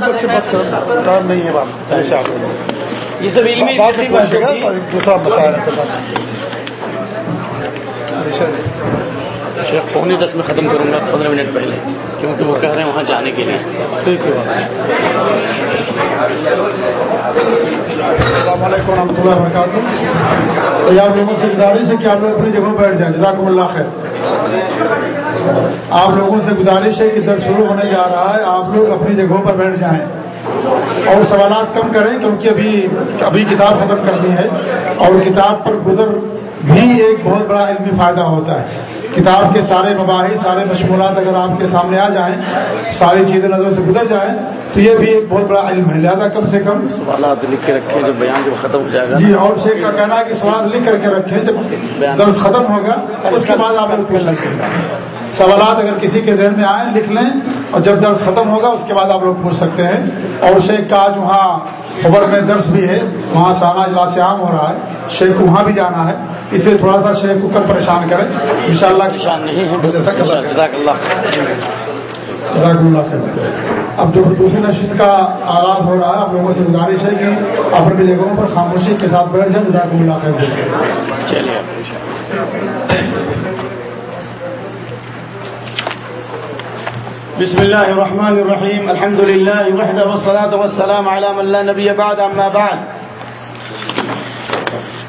سے بس کرو ٹائم نہیں ہے بات آپ یہ سب علمی بات پوچھے گا دوسرا مسائل ہے بات شیخ پونے دس میں ختم کروں گا پندرہ منٹ پہلے کیونکہ وہ کہہ رہے ہیں وہاں جانے کے لیے۔ ٹھیک ہے۔ السلام علیکم و رحمۃ اللہ وبرکاتہ۔ تو آپ لوگوں سے گزارش ہے کہ آپ لوگ اپنی جگہوں بیٹھ جائیں۔ جزاکم اللہ خیر۔ آپ لوگوں سے گزارش ہے کہ درد شروع ہونے جا رہا ہے۔ آپ لوگ اپنی جگہوں پر بیٹھ جائیں اور سوالات کم کریں کیونکہ ابھی ابھی کتاب ختم کرنی ہے اور کتاب پر گزر بھی ایک بہت بڑا علمی فائدہ ہوتا ہے۔ کتاب کے سارے مباحث سارے مشمولات اگر آپ کے سامنے آ جائیں ساری چیزیں نظروں سے گزر جائیں تو یہ بھی ایک بہت بڑا علم ہے۔ لہٰذا کم سے کم سوالات لکھ کے رکھیں جب بیان جب ختم ہو جائے گا۔ جی اور شیخ کا کہنا ہے کہ سوال لکھ کر کے رکھیں جب درس ختم ہوگا اس کے بعد آپ لوگ پوچھ لگیں گے۔ سوالات اگر کسی کے ذہن میں آئیں لکھ لیں اور جب درس ختم ہوگا اس کے بعد آپ لوگ پوچھ سکتے ہیں۔ اور شیخ کا جو وہاں خبر میں درس بھی ہے وہاں سانا اجلاس عام ہو رہا ہے۔ شیخ کو وہاں بھی جانا ہے۔ اس لیے تھوڑا سا شیخ کو کل پریشان کریں۔ ان شاء اللہ پریشان نہیں ہے جزاک اللہ۔ خیر۔ اب جو دوسری نشست کا آغاز ہو رہا ہے آپ لوگوں سے گزارش ہے کہ اپنی جگہوں پر خاموشی کے ساتھ بیٹھ جائیں۔ جزاک اللہ خیر۔ چلیے۔ بسم الله الرحمن الرحيم. الحمد لله وحده والصلاة والسلام على من لا نبي بعد، أما بعد.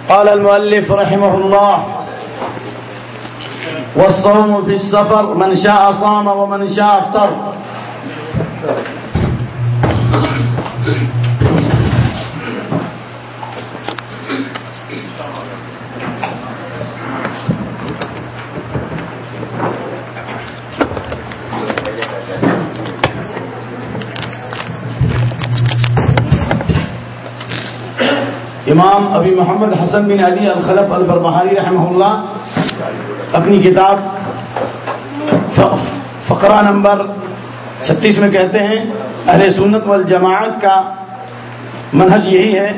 قال المؤلف رحمه الله والصوم في السفر، من شاء صام ومن شاء افطر امام ابی محمد حسن بن علی الخلف البربہاری رحمہ اللہ اپنی کتاب فقرہ نمبر چھتیس میں کہتے ہیں، اہل سنت والجماعت کا منہج یہی ہے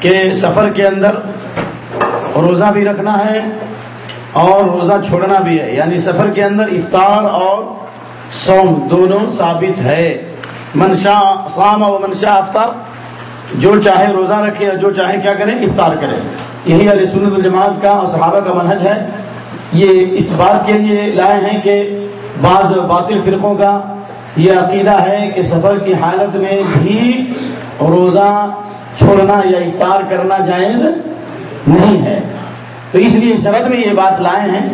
کہ سفر کے اندر روزہ بھی رکھنا ہے اور روزہ چھوڑنا بھی ہے۔ یعنی سفر کے اندر افطار اور سوم دونوں ثابت ہے۔ منشا سام و منشا افطار جو چاہے روزہ رکھے اور جو چاہے کیا کرے، افطار کرے۔ یہی علیہ سنت الجماعت کا اور صحابہ کا منہج ہے۔ یہ اس بات کے لیے لائے ہیں کہ بعض باطل فرقوں کا یہ عقیدہ ہے کہ سفر کی حالت میں بھی روزہ چھوڑنا یا افطار کرنا جائز نہیں ہے۔ تو اس لیے شرط میں یہ بات لائے ہیں۔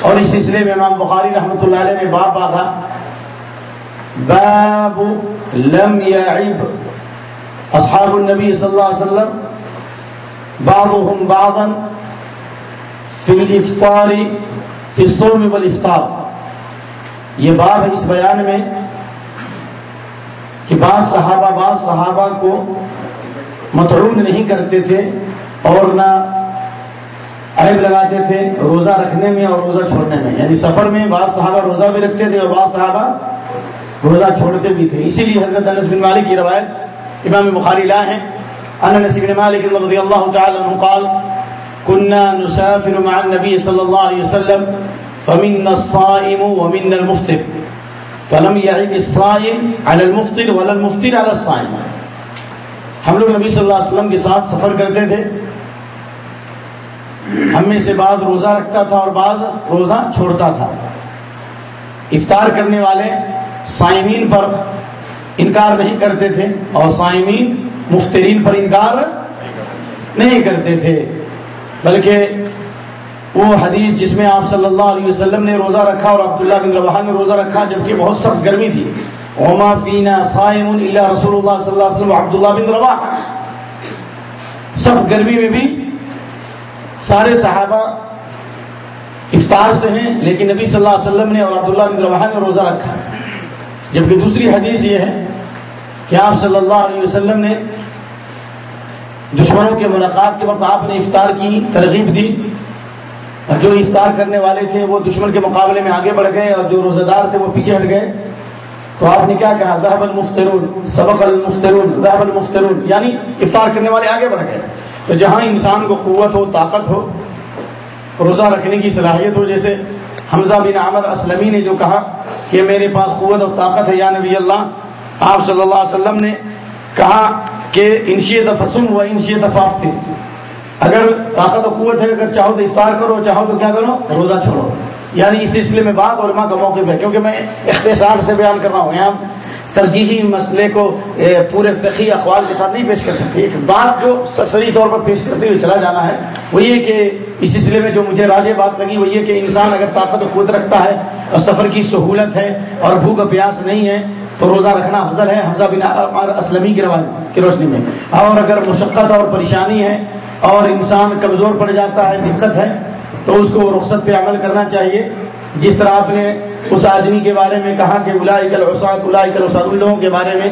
اور اس سلسلے میں امام بخاری رحمۃ اللہ علیہ نے باپ آتا۔ باب لم يعب اصحاب النبی صلی اللہ علیہ وسلم، بعضهم بعضا فی الافطار فی الصوم والافطار یہ باب ہے اس بیان میں کہ بعض صحابہ بعض صحابہ کو متعون نہیں کرتے تھے اور نہ عیب لگاتے تھے روزہ رکھنے میں اور روزہ چھوڑنے میں. یعنی سفر میں بعض صحابہ روزہ بھی رکھتے تھے اور بعض صحابہ روزہ چھوڑتے بھی تھے. اسی لیے حضرت انس بن مالک کی روایت امام بخاری لا ہے انس بن مالک رضی اللہ تعالی عنہ قال كنا نسافر مع النبي صلى الله عليه وسلم فمنا الصائم ومنا المفطر۔ فلم يعد الصائم على المفطر ولا المفطر على الصائم۔ ہم لوگ نبی صلی اللہ علیہ وسلم کے ساتھ سفر کرتے تھے۔ ہم میں سے بعض روزہ رکھتا تھا اور بعض روزہ چھوڑتا تھا۔ افطار کرنے والے سائمین پر انکار نہیں کرتے تھے اور سائمین مفترین پر انکار نہیں کرتے تھے۔ بلکہ وہ حدیث جس میں آپ صلی اللہ علیہ وسلم نے روزہ رکھا اور عبداللہ بن روا نے روزہ رکھا، جبکہ بہت سخت گرمی تھی۔ اوما فینا سائم اللہ رسول اللہ صلی اللہ علیہ وسلم عبداللہ بن روا سخت گرمی میں بھی سارے صحابہ افطار سے ہیں، لیکن نبی صلی اللہ علیہ وسلم نے اور عبداللہ بن روا نے روزہ رکھا۔ جبکہ دوسری حدیث یہ ہے کہ آپ صلی اللہ علیہ وسلم نے دشمنوں کے ملاقات کے وقت آپ نے افطار کی، ترغیب دی۔ اور جو افطار کرنے والے تھے، وہ دشمن کے مقابلے میں آگے بڑھ گئے اور جو روزہ دار تھے، وہ پیچھے ہٹ گئے۔ تو آپ نے کیا کہا؟ ذہب المفترون، سبق المفترون، ذہب المفترون یعنی افطار کرنے والے آگے بڑھ گئے۔ تو جہاں انسان کو قوت ہو، طاقت ہو، روزہ رکھنے کی صلاحیت ہو، جیسے حمزہ بن احمد اسلمی نے جو کہا کہ میرے پاس قوت اور طاقت ہے، یا نبی اللہ آپ صلی اللہ علیہ وسلم نے کہا کہ انشیت فسم و انشیت فافتے اگر طاقت و قوت ہے، اگر چاہو تو افطار کرو، چاہو تو کیا کرو؟ روزہ چھوڑو۔ یعنی اس سلسلے میں بات علماء کا موقف ہے، کیونکہ میں اختصار سے بیان کر رہا ہوں۔ یہاں ترجیحی مسئلے کو پورے فقی اقوال کے ساتھ نہیں پیش کر سکتے۔ ایک بات جو سرسری طور پر پیش کرتے ہوئے چلا جانا ہے، وہ یہ کہ اس سلسلے میں جو مجھے راجے بات لگی، وہ یہ کہ انسان اگر طاقت و قوت رکھتا ہے اور سفر کی سہولت ہے اور بھوک پیاس نہیں ہے تو روزہ رکھنا افضل ہے حمزہ بن اسلمی کی روایت کی روشنی میں۔ اور اگر مشقت اور پریشانی ہے اور انسان کمزور پڑ جاتا ہے، دقت ہے، تو اس کو رخصت پہ عمل کرنا چاہیے۔ جس طرح آپ نے اس آدمی کے بارے میں کہا کہ الاکل اوساد الاکل اوساد ان لوگوں کے بارے میں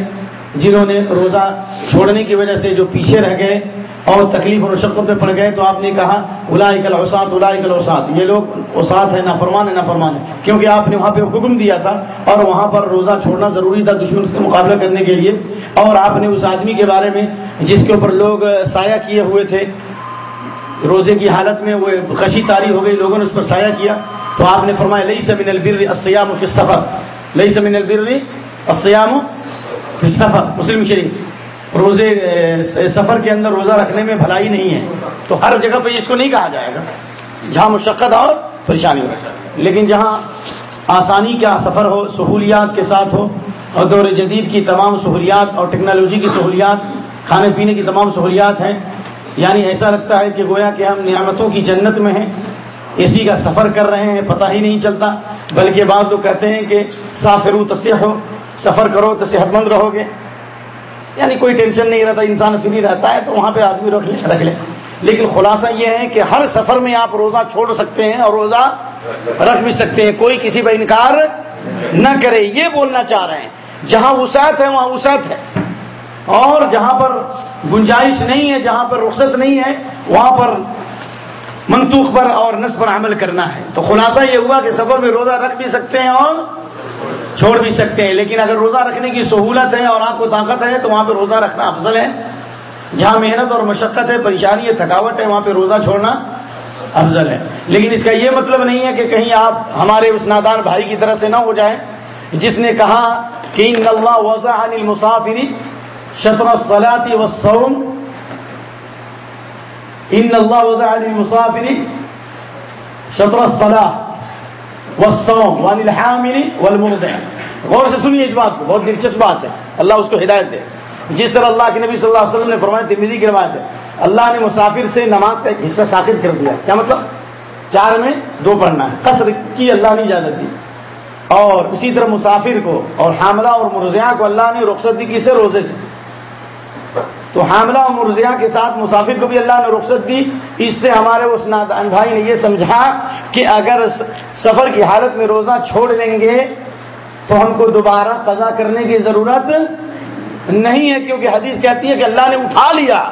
جنہوں نے روزہ چھوڑنے کی وجہ سے جو پیچھے رہ گئے اور تکلیف اور مشقت میں پڑ گئے تو آپ نے کہا الاکل اوساد الاکل اوساد یہ لوگ اوساد ہے نہ فرمان ہے نہ فرمان ہے کیونکہ آپ نے وہاں پہ حکم دیا تھا اور وہاں پر روزہ چھوڑنا ضروری تھا دشمن سے مقابلہ کرنے کے لیے۔ اور آپ نے اس آدمی کے بارے میں جس کے اوپر لوگ سایہ کیے ہوئے تھے، روزے کی حالت میں وہ خشی تاری ہو گئی، لوگوں نے اس پر سایہ کیا۔ تو آپ نے فرمایا لئی سمن البر اسیام فی لئی سمن البر اسیام فی مسلم شریف۔ روزے سفر کے اندر روزہ رکھنے میں بھلائی نہیں ہے۔ تو ہر جگہ پہ اس کو نہیں کہا جائے گا، جہاں مشقت اور پریشانی ہو۔ لیکن جہاں آسانی کا سفر ہو، سہولیات کے ساتھ ہو، اور دور جدید کی تمام سہولیات اور ٹیکنالوجی کی سہولیات، کھانے پینے کی تمام سہولیات ہیں۔ یعنی ایسا لگتا ہے کہ گویا کہ ہم نعمتوں کی جنت میں ہیں، اے سی کا سفر کر رہے ہیں، پتہ ہی نہیں چلتا۔ بلکہ بعض لوگ کہتے ہیں کہ سافرو تصح ہو سفر کرو تو صحت مند رہو گے۔ یعنی کوئی ٹینشن نہیں رہتا، انسان فری رہتا ہے تو وہاں پہ آدمی رکھ لے رکھ لے۔ لیکن خلاصہ یہ ہے کہ ہر سفر میں آپ روزہ چھوڑ سکتے ہیں اور روزہ رکھ بھی سکتے ہیں۔ کوئی کسی کا انکار نہ کرے، یہ بولنا چاہ رہے ہیں۔ جہاں وسعت ہے، وہاں وسعت ہے۔ اور جہاں پر گنجائش نہیں ہے، جہاں پر رخصت نہیں ہے، وہاں پر منتوخ پر اور نس پر عمل کرنا ہے۔ تو خلاصہ یہ ہوا کہ سفر میں روزہ رکھ بھی سکتے ہیں اور چھوڑ بھی سکتے ہیں۔ لیکن اگر روزہ رکھنے کی سہولت ہے اور آپ کو طاقت ہے، تو وہاں پہ روزہ رکھنا افضل ہے۔ جہاں محنت اور مشقت ہے، پریشانی ہے، تھکاوٹ ہے، وہاں پہ روزہ چھوڑنا افضل ہے۔ لیکن اس کا یہ مطلب نہیں ہے کہ کہیں آپ ہمارے اس نادان بھائی کی طرح سے نہ ہو جائیں۔ جس نے کہا کہ ان اللہ وضاح مسافری شطر سلاطی و سوم ان اللہ وضع للمسافر شطر الصلاة والصوم وعن الحامل والمرضع غور سے سنیے اس بات کو، بہت دلچسپ بات ہے۔ اللہ اس کو ہدایت دے۔ جس طرح اللہ کے نبی صلی اللہ علیہ وسلم نے فرمایا ترمیدی کی روایت ہے۔ اللہ نے مسافر سے نماز کا ایک حصہ ساخت کر دیا۔ کیا مطلب؟ چار میں دو پڑھنا ہے۔ قصر کی اللہ نے اجازت دی۔ اور اسی طرح مسافر کو اور حاملہ اور مرزیاں کو اللہ نے رخصت دی کسے روزے سے۔ تو حاملہ اور مرزیہ کے ساتھ مسافر کو بھی اللہ نے رخصت دی۔ اس سے ہمارے اس نادان بھائی نے یہ سمجھا کہ اگر سفر کی حالت میں روزہ چھوڑ لیں گے تو ہم کو دوبارہ قضا کرنے کی ضرورت نہیں ہے، کیونکہ حدیث کہتی ہے کہ اللہ نے اٹھا لیا۔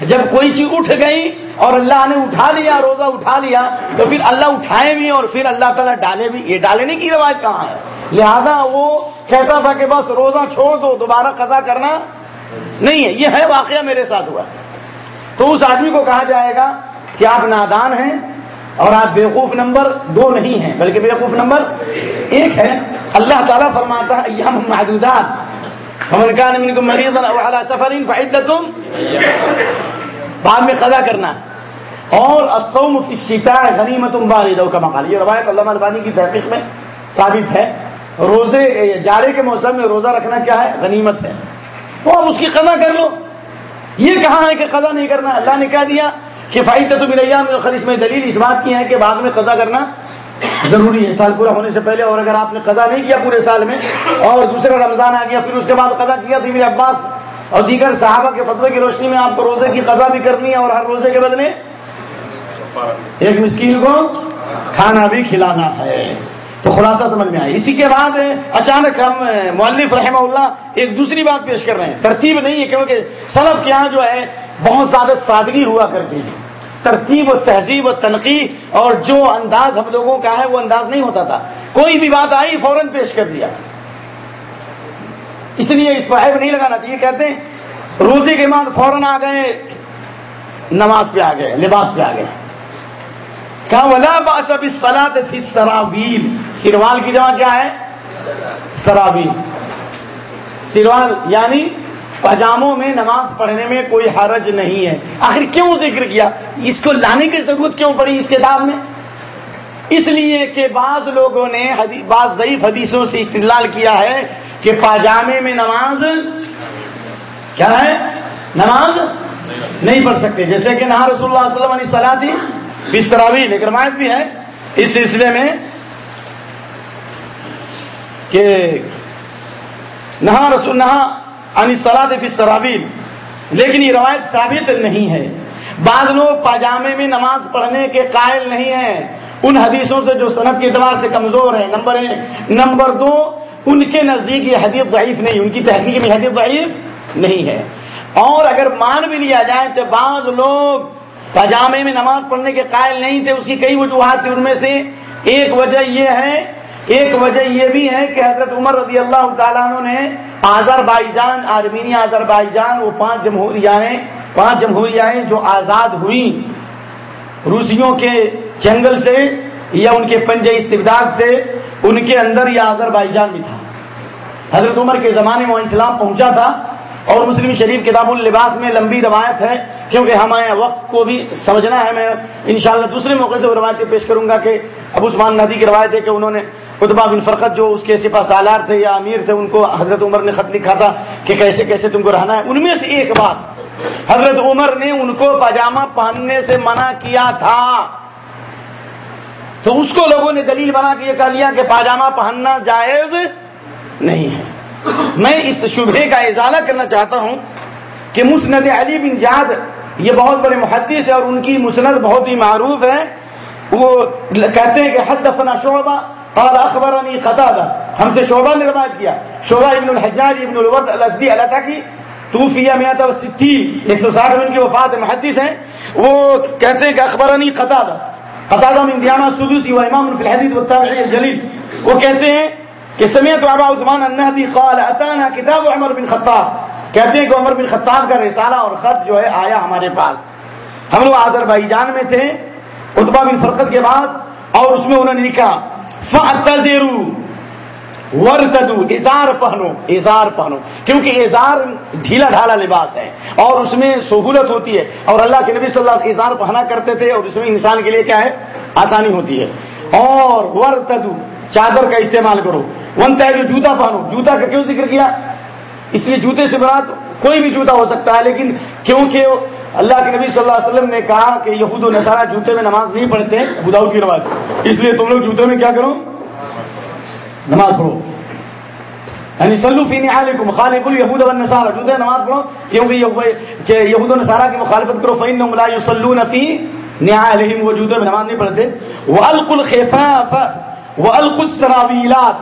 جب کوئی چیز اٹھ گئی اور اللہ نے اٹھا لیا، روزہ اٹھا لیا، تو پھر اللہ اٹھائے بھی اور پھر اللہ تعالیٰ ڈالے بھی۔ یہ ڈالنے کی روایت کہاں ہے۔ لہذا وہ کہتا تھا کہ بس روزہ چھوڑ دو، دوبارہ قضا کرنا نہیں ہے، یہ ہے واقعہ میرے ساتھ ہوا۔ تو اس آدمی کو کہا جائے گا کہ آپ نادان ہیں اور آپ بیوقوف نمبر دو نہیں ہیں، بلکہ بیوقوف نمبر ایک ہے اللہ تعالیٰ فرماتا ہے یہ محدودات۔ سفر تم بعد میں قضا کرنا۔ اور اسوم فیتا غنیمت کا مقال یہ روایت اللہ البانی کی تحقیق میں ثابت ہے۔ روزے جاڑے کے موسم میں روزہ رکھنا کیا ہے؟ غنیمت ہے۔ تو آپ اس کی قضا کر لو۔ یہ کہاں ہے کہ قضا نہیں کرنا؟ اللہ نے کہہ دیا کہ بھائی تو ملیا میں خریش میں دلیل اس بات کی ہے کہ بعد میں قضا کرنا ضروری ہے۔ سال پورا ہونے سے پہلے اور اگر آپ نے قضا نہیں کیا پورے سال میں اور دوسرا رمضان آ گیا پھر اس کے بعد قضا کیا تو میرے عباس؟ اور دیگر صحابہ کے فتوے کی روشنی میں آپ کو روزے کی قضا بھی کرنی ہے اور ہر روزے کے بدلے ایک مسکین کو کھانا بھی کھلانا ہے۔ تو خلاصہ سمجھ میں آئی۔ اسی کے بعد اچانک ہم مولف رحمہ اللہ ایک دوسری بات پیش کر رہے ہیں۔ ترتیب نہیں ہے کیونکہ سلب کے یہاں جو ہے، بہت زیادہ سادگی ہوا کرتی ہے۔ ترتیب و تہذیب و تنقید اور جو انداز ہم لوگوں کا ہے، وہ انداز نہیں ہوتا تھا۔ کوئی بھی بات آئی، فوراً پیش کر دیا۔ اس لیے اس پر عیب نہیں لگانا چاہیے۔ کہتے ہیں روزی کے بعد فوراً آ گئے، نماز پہ آ گئے، لباس پہ آ گئے۔ کہا، ولا باس اب تھی سراویل سروال کی جگہ کیا ہے؟ سراویل۔ سروال یعنی پاجاموں میں نماز پڑھنے میں کوئی حرج نہیں ہے۔ آخر کیوں ذکر کیا؟ اس کو لانے کی ضرورت کیوں پڑی اس کتاب میں؟ اس لیے کہ بعض لوگوں نے بعض ضعیف حدیثوں سے استدلال کیا ہے کہ پاجامے میں نماز کیا ہے؟ نماز نہیں پڑھ سکتے۔ جیسے کہ نہ رسول اللہ علیہ وسلم علیہ صلاح تھی بس لیکن روایت بھی ہے اس سلسلے میں کہ نہا رسول نہا عنی سلاد فی لیکن یہ روایت ثابت نہیں ہے۔ بعض لوگ پاجامے میں نماز پڑھنے کے قائل نہیں ہیں۔ ان حدیثوں سے جو صنعت کے اعتبار سے کمزور ہے نمبر ایک۔ نمبر دو، ان کے نزدیک یہ حدیث ضعیف نہیں، ان کی تحقیق میں حدیث ضعیف نہیں ہے۔ اور اگر مان بھی لیا جائے تو بعض لوگ پاجامے میں نماز پڑھنے کے قائل نہیں تھے اس کی کئی وجوہات تھے ان میں سے۔ ایک وجہ یہ ہے، ایک وجہ یہ بھی ہے کہ حضرت عمر رضی اللہ تعالیٰ عنہ نے Azerbaijan آرمینی Azerbaijan وہ پانچ جمہوریاں پانچ جمہوریاں جو آزاد ہوئی روسیوں کے جنگل سے یا ان کے پنج استبداد سے ان کے اندر یہ آزر بائی جان بھی تھا۔ حضرت عمر کے زمانے میں اسلام پہنچا تھا۔ اور مسلم شریف کتاب اللباس میں لمبی روایت ہے، کیونکہ ہمیں وقت کو بھی سمجھنا ہے، میں انشاءاللہ دوسرے موقع سے وہ روایت پیش کروں گا کہ ابو عثمان ندی کی روایت ہے کہ انہوں نے اتبا بن فرقت جو اس کے سپا سالار تھے یا امیر تھے، ان کو حضرت عمر نے خط لکھا تھا کہ کیسے کیسے تم کو رہنا ہے۔ ان میں سے ایک بات، حضرت عمر نے ان کو پاجامہ پہننے سے منع کیا تھا۔ تو اس کو لوگوں نے دلیل بنا کے یہ کہہ لیا کہ پاجامہ پہننا جائز نہیں ہے۔ میں اس شبہ کا اضالہ کرنا چاہتا ہوں کہ مسند علی بن جاد یہ بہت بڑے محدث ہے اور ان کی مسند بہت ہی معروف ہے وہ کہتے ہیں کہ حد دفنا شعبہ اور اخبر قطع ہم سے شعبہ نے روایت کیا۔ شعبہ ابن الحجاج ابن الورد الاسدی اللہ کی توفیہ میات ستھی ایک سو ساٹھ میں ان کی وفات محدث ہیں۔ وہ کہتے ہیں کہ اخبر قطع قطع من دیانہ سدوسی و امام الحدید والتابعی الجلیل۔ وہ کہتے ہیں کہ سمیت ابا عثمان النہدی قال اتانا کتاب عمر بن خطاب۔ کہتے ہیں کہ عمر بن خطاب کا رسالہ اور خط جو ہے آیا ہمارے پاس۔ ہم لوگ آزر بائی جان میں تھے اتبا بن فرقت کے بعد، اور اس میں انہوں نے لکھا فَأْتَذِرُوا ورتدو اظہار پہنو اظہار پہنو، کیونکہ اظہار ڈھیلا ڈھالا لباس ہے، اور اس میں سہولت ہوتی ہے۔ اور اللہ کے نبی صلی اللہ علیہ اظہار پہنا کرتے تھے، اور اس میں انسان کے لیے کیا ہے؟ آسانی ہوتی ہے۔ اور ورتدو چادر کا استعمال کرو۔ ون جو جوتا پہنو، جوتا کا کیوں ذکر کیا؟ اس لیے جوتے سے برات کوئی بھی جوتا ہو سکتا ہے، لیکن کیونکہ اللہ کے نبی صلی اللہ علیہ وسلم نے کہا کہ یہود و نصارہ جوتے میں نماز نہیں پڑھتے بداؤ کی نماز اس لیے تم لوگ جوتے میں کیا کرو؟ نماز پڑھو۔ یعنی سلو فی علیکم مخالف الہود و نصارہ جوتے نماز پڑھو، کیونکہ یہود و نصارہ کی مخالفت کرو فین ملا یسلو نفی نیا علیہم وہ جوتے میں نماز نہیں پڑھتے۔ وہ الخفاف وہ الق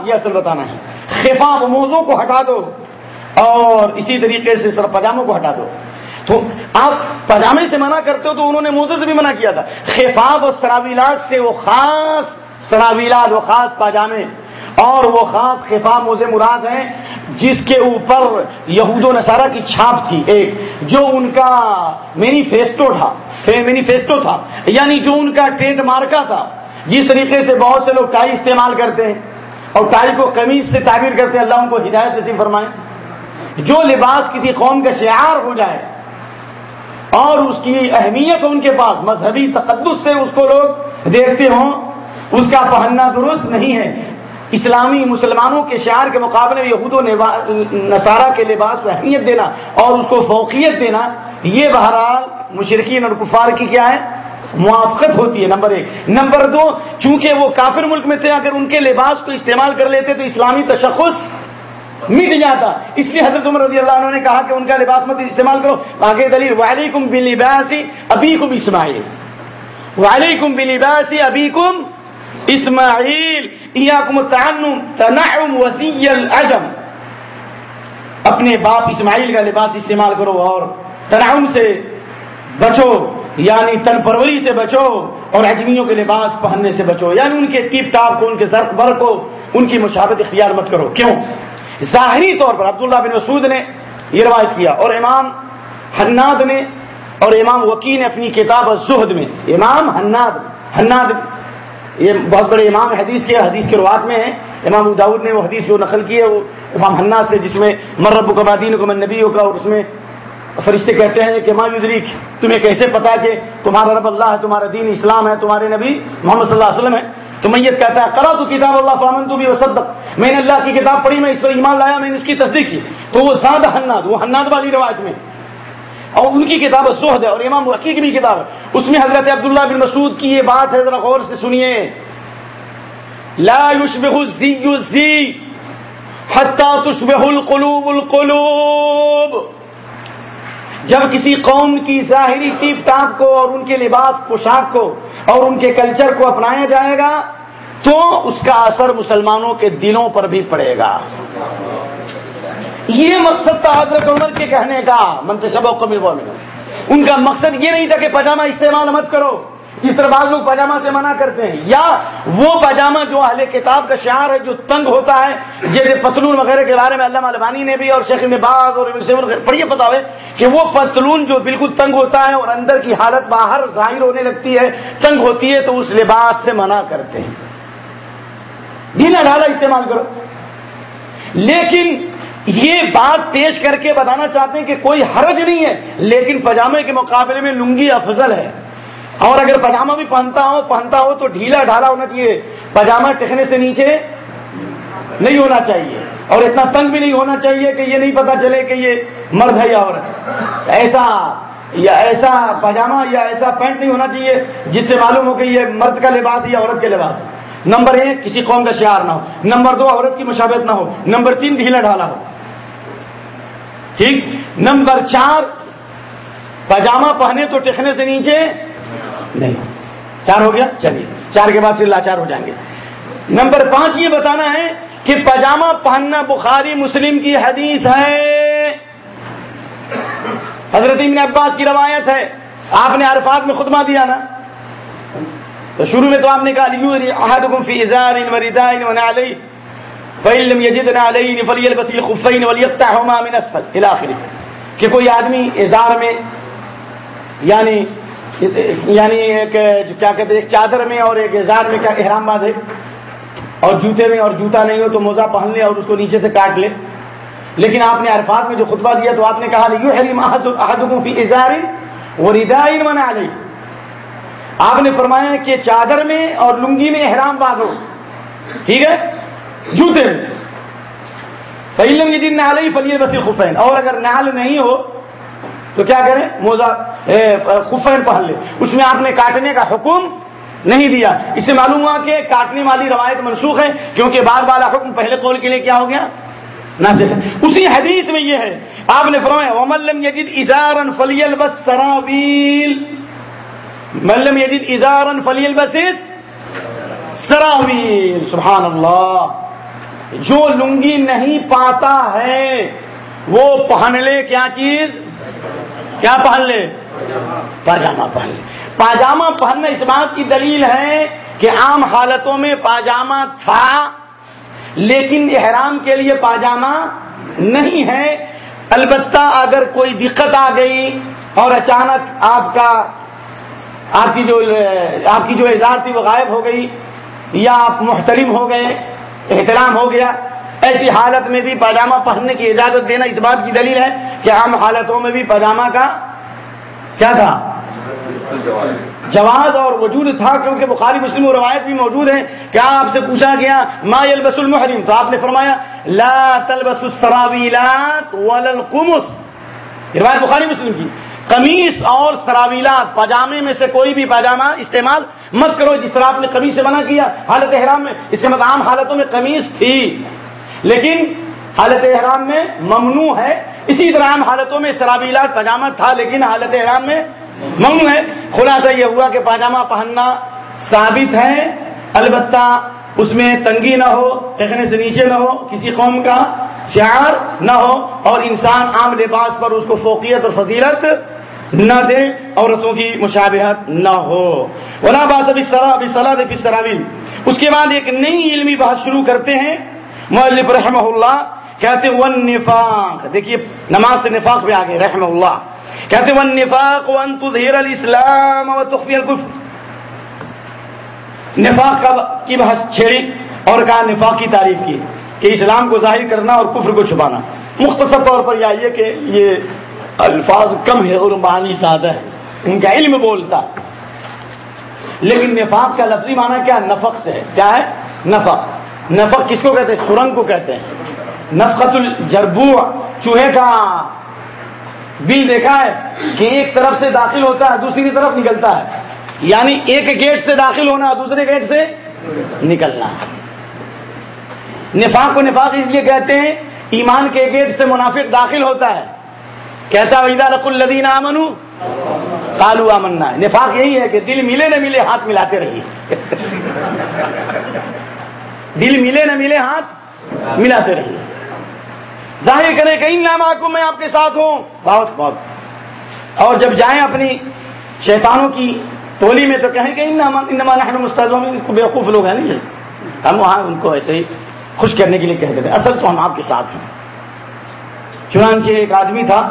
یہ اصل بتانا ہے۔ خفاف موضوع کو ہٹا دو اور اسی طریقے سے سر پاجاموں کو ہٹا دو۔ تو آپ پاجامے سے منع کرتے ہو تو انہوں نے موزے سے بھی منع کیا تھا۔ خفاف اور سراویلات سے وہ خاص سراویلات، وہ خاص پاجامے اور وہ خاص خفاف موزے مراد ہیں جس کے اوپر یہود و نصارہ کی چھاپ تھی۔ ایک، جو ان کا مینیفیسٹو تھا مینیفیسٹو تھا یعنی جو ان کا ٹریڈ مارکا تھا۔ جس طریقے سے بہت سے لوگ ٹائی استعمال کرتے ہیں اور ٹائی کو قمیض سے تعبیر کرتے ہیں، اللہ ان کو ہدایت نصیب فرمائیں جو لباس کسی قوم کا شعار ہو جائے اور اس کی اہمیت ان کے پاس، مذہبی تقدس سے اس کو لوگ دیکھتے ہوں، اس کا پہننا درست نہیں ہے۔ اسلامی مسلمانوں کے شعر کے مقابلے میں یہود و نصارہ کے لباس کو اہمیت دینا اور اس کو فوقیت دینا، یہ بہرحال مشرقین اور کفار کی کیا ہے؟ موافقت ہوتی ہے، نمبر ایک. نمبر دو، چونکہ وہ کافر ملک میں تھے، اگر ان کے لباس کو استعمال کر لیتے تو اسلامی تشخص مٹ جاتا. اس لیے حضرت عمر رضی اللہ عنہ نے کہا کہ ان کا لباس مت استعمال کرو. آگے دلیل، وعلیکم بلباسی ابھی کم اسماعیل. وعلیکم بلباسی ابھی کم اسماعیل تنعم وسیع العجم. اپنے باپ اسماعیل کا لباس استعمال کرو اور تنعم سے بچو. یعنی تن پروری سے بچو اور اجمیوں کے لباس پہننے سے بچو یعنی ان کے ٹیپ ٹاپ کو، ان کے زرق بر کو، ان کی مشابت اختیار مت کرو۔ کیوں؟ ظاہری طور پر عبداللہ بن مسعود نے یہ روایت کیا اور امام حناد نے اور امام وکی نے اپنی کتاب الزہد میں، امام حناد حناد، یہ بہت بڑے امام حدیث کے حدیث کے روات میں ہیں۔ امام داود نے وہ حدیث جو نقل کی ہے، وہ امام ہننا سے، جس میں مرب کبادین کو من نبیوں کا اور اس میں فرشتے کہتے ہیں کہ ماں یوزریک تمہیں کیسے پتا کہ تمہارا رب اللہ ہے، تمہارا دین اسلام ہے، تمہارے نبی محمد صلی اللہ علیہ وسلم ہے؟ تو میت کہتا ہے کرا تو کتاب اللہ فامن تو بھی وصدق۔ میں نے اللہ کی کتاب پڑھی، میں اس پر ایمان لایا، میں نے اس کی تصدیق کی۔ تو وہ زیادہ حناد، وہ حناد والی روایت میں۔ اور ان کی کتاب سہد ہے اور امام وقی کی بھی کتاب ہے۔ اس میں حضرت عبداللہ بن مسعود کی یہ بات ہے، ذرا غور سے سنیے۔ لا يشبه الزی الزی حتی تشبه القلوب القلوب۔ جب کسی قوم کی ظاہری ٹیپ ٹاپ کو اور ان کے لباس پوشاک کو اور ان کے کلچر کو اپنایا جائے گا، تو اس کا اثر مسلمانوں کے دلوں پر بھی پڑے گا۔ یہ مقصد تھا حضرت عمر کے کہنے کا، منتشب قبل ان کا مقصد یہ نہیں تھا کہ پاجامہ استعمال مت کرو۔ جس طرح بعض لوگ پاجامہ سے منع کرتے ہیں۔ یا وہ پاجامہ جو اہل کتاب کا شعار ہے جو تنگ ہوتا ہے، جیسے پتلون وغیرہ کے بارے میں اللہ علبانی نے بھی اور شیخ باغ اور پڑھیے پتا ہے کہ وہ پتلون جو بالکل تنگ ہوتا ہے اور اندر کی حالت باہر ظاہر ہونے لگتی ہے، تنگ ہوتی ہے تو اس لباس سے منع کرتے ہیں۔ ڈھیلا ڈھالا استعمال کرو۔ لیکن یہ بات پیش کر کے بتانا چاہتے ہیں کہ کوئی حرج نہیں ہے، لیکن پاجامے کے مقابلے میں لنگی افضل ہے۔ اور اگر پاجامہ بھی پہنتا ہو پہنتا ہو تو ڈھیلا ڈھالا ہونا چاہیے۔ پاجامہ ٹکنے سے نیچے نہیں ہونا چاہیے۔ اور اتنا تنگ بھی نہیں ہونا چاہیے کہ یہ نہیں پتا چلے کہ یہ مرد ہے یا عورت۔ ایسا یا ایسا پاجامہ یا ایسا پینٹ نہیں ہونا چاہیے جس سے معلوم ہو کہ یہ مرد کا لباس یا عورت کے لباس نمبر ایک، کسی قوم کا شعار نہ ہو۔ نمبر دو، عورت کی مشابت نہ ہو۔ نمبر تین، ڈھیلا ڈھالا ہو۔ ٹھیک؟ نمبر چار، پاجامہ پہنے تو ٹکنے سے نیچے نہیں۔ چار ہو گیا؟ چلیے۔ چار کے بعد پھر لاچار ہو جائیں گے۔ نمبر پانچ یہ بتانا ہے کہ پاجامہ پہننا بخاری مسلم کی حدیث ہے۔ حضرت ابن عباس کی روایت ہے۔ آپ نے عرفات میں خطبہ دیا نا۔ تو شروع میں تو آپ نے کہا فی ازار علیہ فعلم علیہ فلی البسی خفین من اسفل۔ الى آخری کہ کوئی آدمی ازار میں یعنی یعنی ایک کیا کہتے ہیں، ایک چادر میں اور ایک اظہار میں کیا احرام باندھے اور جوتے میں اور جوتا نہیں ہو تو موزہ پہن لے اور اس کو نیچے سے کاٹ لے۔ لیکن آپ نے عرفات میں جو خطبہ دیا تو آپ نے کہا یو حریم فی اظہار وہ ردائن منا لی آپ نے فرمایا کہ چادر میں اور لنگی میں احرام باندھو۔ ٹھیک ہے؟ جوتے میں۔ فعلم یہ دن نہ فلی بسی خفین اور اگر نال نہیں ہو تو کیا کریں؟ موزہ خفین پہن لے اس میں آپ نے کاٹنے کا حکم نہیں دیا۔ اس سے معلوم ہوا کہ کاٹنے والی روایت منسوخ ہے، کیونکہ بار والا حکم پہلے قول کے لیے کیا ہو گیا؟ نازل ہے۔ اسی حدیث میں یہ ہے۔ آپ نے فرمایا وملم یجد ازارن فلیل بس سراویل ملم یجد ازارن فلیل بس سراویل۔ سبحان اللہ۔ جو لنگی نہیں پاتا ہے، وہ پہن لے۔ کیا چیز؟ کیا پہن لے؟ پاجامہ پہن لے۔ پاجامہ پہننا اس بات کی دلیل ہے کہ عام حالتوں میں پاجامہ تھا، لیکن احرام کے لیے پاجامہ نہیں ہے۔ البتہ اگر کوئی دقت آ گئی اور اچانک آپ کا، آپ کی جو، آپ کی جو اعزاز تھی وہ غائب ہو گئی یا آپ محترم ہو گئے، احترام ہو گیا ایسی حالت میں بھی پاجامہ پہننے کی اجازت دینا اس بات کی دلیل ہے کہ عام حالتوں میں بھی پاجامہ کا کیا تھا؟ جواز اور وجود تھا، کیونکہ بخاری مسلم و روایت بھی موجود ہے کیا آپ سے پوچھا گیا، ما یلبس المحرم؟ تو آپ نے فرمایا، لا تلبس السراویلات وللقمص روایت بخاری مسلم کی۔ قمیص اور سراویلات پاجامے میں سے کوئی بھی پاجامہ استعمال مت کرو، جس طرح آپ نے قمیص سے منع کیا، حالت احرام میں۔ اس کے مقام حالتوں میں قمیص تھی۔ لیکن حالت احرام میں ممنوع ہے۔ اسی طرح حالتوں میں سرابیلات پاجامہ تھا، لیکن حالت احرام میں ممنوع ہے۔ خلاصہ یہ ہوا کہ پاجامہ پہننا ثابت ہے۔ البتہ اس میں تنگی نہ ہو ٹکنے سے نیچے نہ ہو، کسی قوم کا شعار نہ ہو اور انسان عام لباس پر اس کو فوقیت اور فضیلت نہ دے، عورتوں کی مشابہت نہ ہو۔ ولا باس ابھی سرا ابھی سراویل اس کے بعد ایک نئی علمی بحث شروع کرتے ہیں۔ مولف رحمہ اللہ کہتے ون نفاق دیکھیے، نماز سے نفاق پہ آگے رحم اللہ کہتے ون نفاق ون تظہیر الاسلام و تخفی الکفر نفاق کی بحث چھیڑی اور کہا نفاق کی تعریف کی، کہ اسلام کو ظاہر کرنا اور کفر کو چھپانا. مختصر طور پر یہ آئیے کہ یہ الفاظ کم ہے اور معنی زیادہ ہے ان کا علم بولتا. لیکن نفاق کا لفظی معنی کیا نفق سے ہے. کیا ہے؟ نفق. نفق کس کو کہتے ہیں؟ سرنگ کو کہتے ہیں۔ نفقت الجربو چوہے کا بل دیکھا ہے کہ ایک طرف سے داخل ہوتا ہے، دوسری طرف نکلتا ہے۔ یعنی ایک گیٹ سے داخل ہونا، دوسرے گیٹ سے نکلنا۔ نفاق کو نفاق اس لیے کہتے ہیں، ایمان کے گیٹ سے منافق داخل ہوتا ہے۔ کہتا ویدا رق الدین امن کالو امنا نفاق یہی ہے کہ دل ملے نہ ملے، ہاتھ ملاتے رہیے۔ دل ملے نہ ملے ہاتھ، ملاتے رہیے۔ ظاہر کریں کہ ان نام کو میں آپ کے ساتھ ہوں۔ بہت بہت۔ اور جب جائیں اپنی شیطانوں کی ٹولی میں تو کہیں کہ ان مستدوں میں اس کو بیوقوف لوگ ہیں نہیں جی؟ ہم وہاں ان کو ایسے ہی خوش کرنے کے لیے کہتے تھے۔ اصل تو ہم آپ کے ساتھ ہیں۔ چنانچہ ایک آدمی تھا،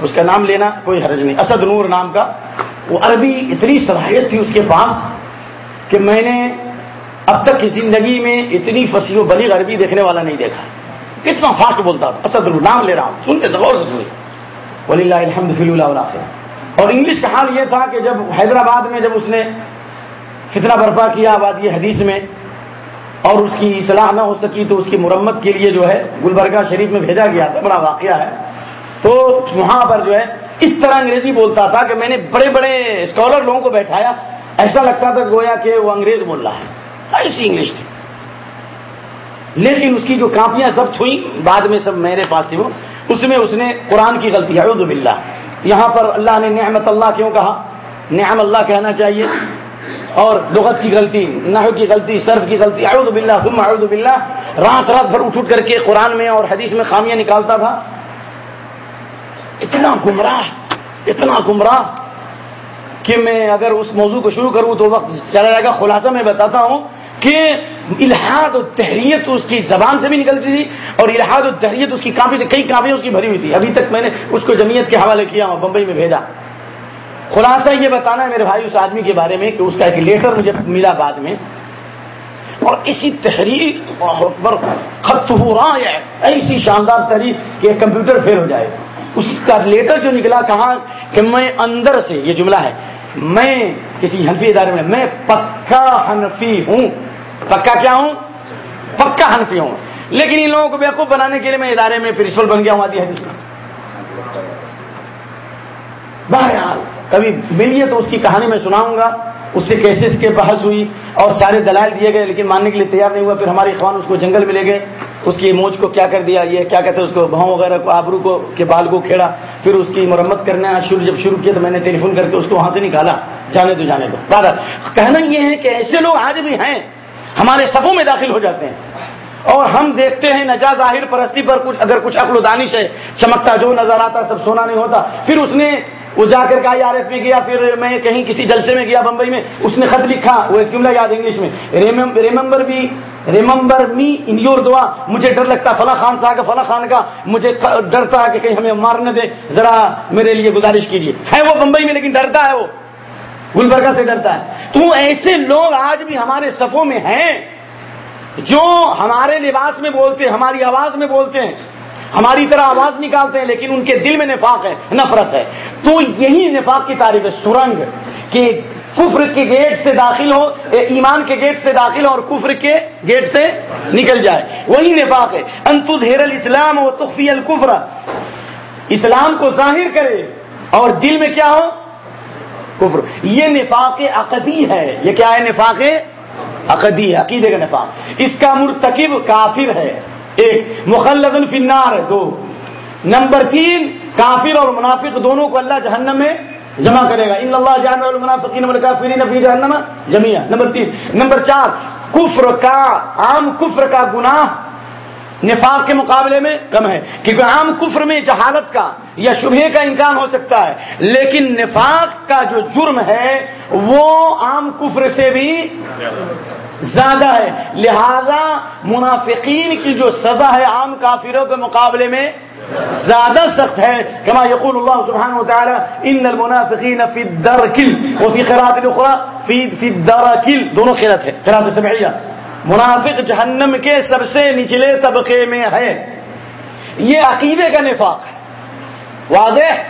اس کا نام لینا کوئی حرج نہیں۔ اسد نور نام کا، وہ عربی اتنی صلاحیت تھی اس کے پاس کہ میں نے اب تک کی زندگی میں اتنی فصیح و بلی عربی دیکھنے والا نہیں دیکھا۔ کتنا فاسٹ بولتا تھا۔ اسد نور نام لے رہا ہوں۔ سنتے غور سے سنی ولی اللہ الحمد فی اللہ اور انگلش کا حال یہ تھا کہ جب حیدرآباد میں جب اس نے فتنہ برپا کیا آبادی حدیث میں اور اس کی اصلاح نہ ہو سکی تو اس کی مرمت کے لیے جو ہے گلبرگہ شریف میں بھیجا گیا تھا، بڑا واقعہ ہے۔ تو وہاں پر جو ہے اس طرح انگریزی بولتا تھا کہ میں نے بڑے بڑے اسکالر لوگوں کو بیٹھایا۔ ایسا لگتا تھا گویا کہ وہ انگریز بول رہا ہے۔ ایسی انگلش تھی۔ لیکن اس کی جو کاپیاں سب چھوئی بعد میں سب میرے پاس تھی وہ، اس میں اس نے قرآن کی غلطی، اعوذ باللہ۔ یہاں پر اللہ نے نعمت اللہ کیوں کہا؟ نعم اللہ کہنا چاہیے۔ اور لغت کی غلطی، نحو کی غلطی، صرف کی غلطی، اعوذ باللہ، ثم اعوذ باللہ۔ رات رات بھر اٹھ اٹھ کر کے قرآن میں اور حدیث میں خامیاں نکالتا تھا۔ اتنا گمراہ اتنا گمراہ کہ میں اگر اس موضوع کو شروع کروں تو وقت چلا جائے گا۔ خلاصہ میں بتاتا ہوں کہ الحاد و تحریت اس کی زبان سے بھی نکلتی تھی اور الحاد و تحریت اس کی کافی سے کئی کافی اس کی بھری ہوئی تھی۔ ابھی تک میں نے اس کو جمعیت کے حوالے کیا ہوں بمبئی میں بھیجا۔ خلاصہ یہ بتانا ہے میرے بھائی، اس آدمی کے بارے میں کہ اس کا ایک لیٹر مجھے ملا بعد میں۔ اور اسی تحریر خط ہو رہا ہے، ایسی شاندار تحریر کہ کمپیوٹر فیل ہو جائے۔ اس کا لیٹر جو نکلا کہا کہ میں اندر سے، یہ جملہ ہے، میں کسی حنفی ادارے میں میں پکا حنفی ہوں۔ پکا کیا ہوں؟ پکا حنفی ہوں۔ لیکن ان لوگوں کو بیوقوف بنانے کے لیے میں ادارے میں پرنسپل بن گیا ہوں، آدھی حدیث کا۔ بہرحال، کبھی ملیے تو اس کی کہانی میں سناؤں گا۔ اس سے کیسے اس کے بحث ہوئی اور سارے دلائل دیے گئے، لیکن ماننے کے لیے تیار نہیں ہوا۔ پھر ہمارے اخوان اس کو جنگل میں لے گئے۔ اس کی موج کو کیا کر دیا؟ یہ کیا کہتے ہیں اس کو؟ بھاؤں وغیرہ کو، آبرو کو، کے بال کو کھیڑا۔ پھر اس کی مرمت کرنا شروع جب شروع کیا تو میں نے ٹیلی فون کر کے اس کو وہاں سے نکالا، جانے دو جانے دو۔ کہنا یہ ہے کہ ایسے لوگ آج بھی ہیں ہمارے سبوں میں داخل ہو جاتے ہیں۔ اور ہم دیکھتے ہیں نجا ظاہر پرستی پر کچھ اگر کچھ عقل و دانش ہے، چمکتا جو نظر آتا، سب سونا نہیں ہوتا۔ پھر اس نے وہ جا کر کے آر ایف میں گیا، پھر میں کہیں کسی جلسے میں گیا بمبئی میں، اس نے خط لکھا، وہ ایک جملہ یاد انگلش میں۔ ریممبر بھی ریممبر می ان یور دعا مجھے ڈر لگتا، فلاں خان صاحب کا، فلاں خان کا۔ مجھے ڈرتا کہ کہیں ہمیں مار نہ دے۔ ذرا میرے لیے گزارش کیجیے۔ ہے وہ بمبئی میں، لیکن ڈرتا ہے وہ۔ گلبرگہ سے ڈرتا ہے۔ تو ایسے لوگ آج بھی ہمارے صفوں میں ہیں جو ہمارے لباس میں بولتے ہیں، ہماری آواز میں بولتے ہیں۔ ہماری طرح آواز نکالتے ہیں، لیکن ان کے دل میں نفاق ہے، نفرت ہے۔ تو یہی نفاق کی تعریف ہے، سرنگ کہ کفر کے گیٹ سے داخل ہو ایمان کے گیٹ سے داخل ہو اور کفر کے گیٹ سے نکل جائے۔ وہی نفاق ہے۔ انتظ ہیر الاسلام و تخفی الکفر۔ اسلام کو ظاہر کرے اور دل میں کیا ہو؟ کفر۔ یہ نفاق عقدی ہے۔ یہ کیا ہے نفاق؟ عقدی ہے عقیدے کا نفاق۔ اس کا مرتکب کافر ہے۔ ایک، مخلد الفنار ہے دو۔ نمبر تین، کافر اور منافق دونوں کو اللہ جہنم میں جمع کرے گا۔ ان اللہ جان المنافقین والکافرین فی جہنم جميعا نمبر تین۔ نمبر چار، کفر کا، عام کفر کا گناہ۔ نفاق کے مقابلے میں کم ہے، کیونکہ عام کفر میں جہالت کا یا شبہ کا امکان ہو سکتا ہے۔ لیکن نفاق کا جو جرم ہے، وہ عام کفر سے بھی زیادہ ہے۔ لہذا منافقین کی جو سزا ہے عام کافروں کے مقابلے میں زیادہ سخت ہے۔ کما یقول اللہ سبحانہ وتعالی، ان المنافقین فی الدرکل وفی قرات الاخرى، فی فی الدرکل دونوں خیرت ہے قرات سمعیہ۔ منافق جہنم کے سب سے نچلے طبقے میں ہے۔ یہ عقیدے کا نفاق ہے۔ واضح؟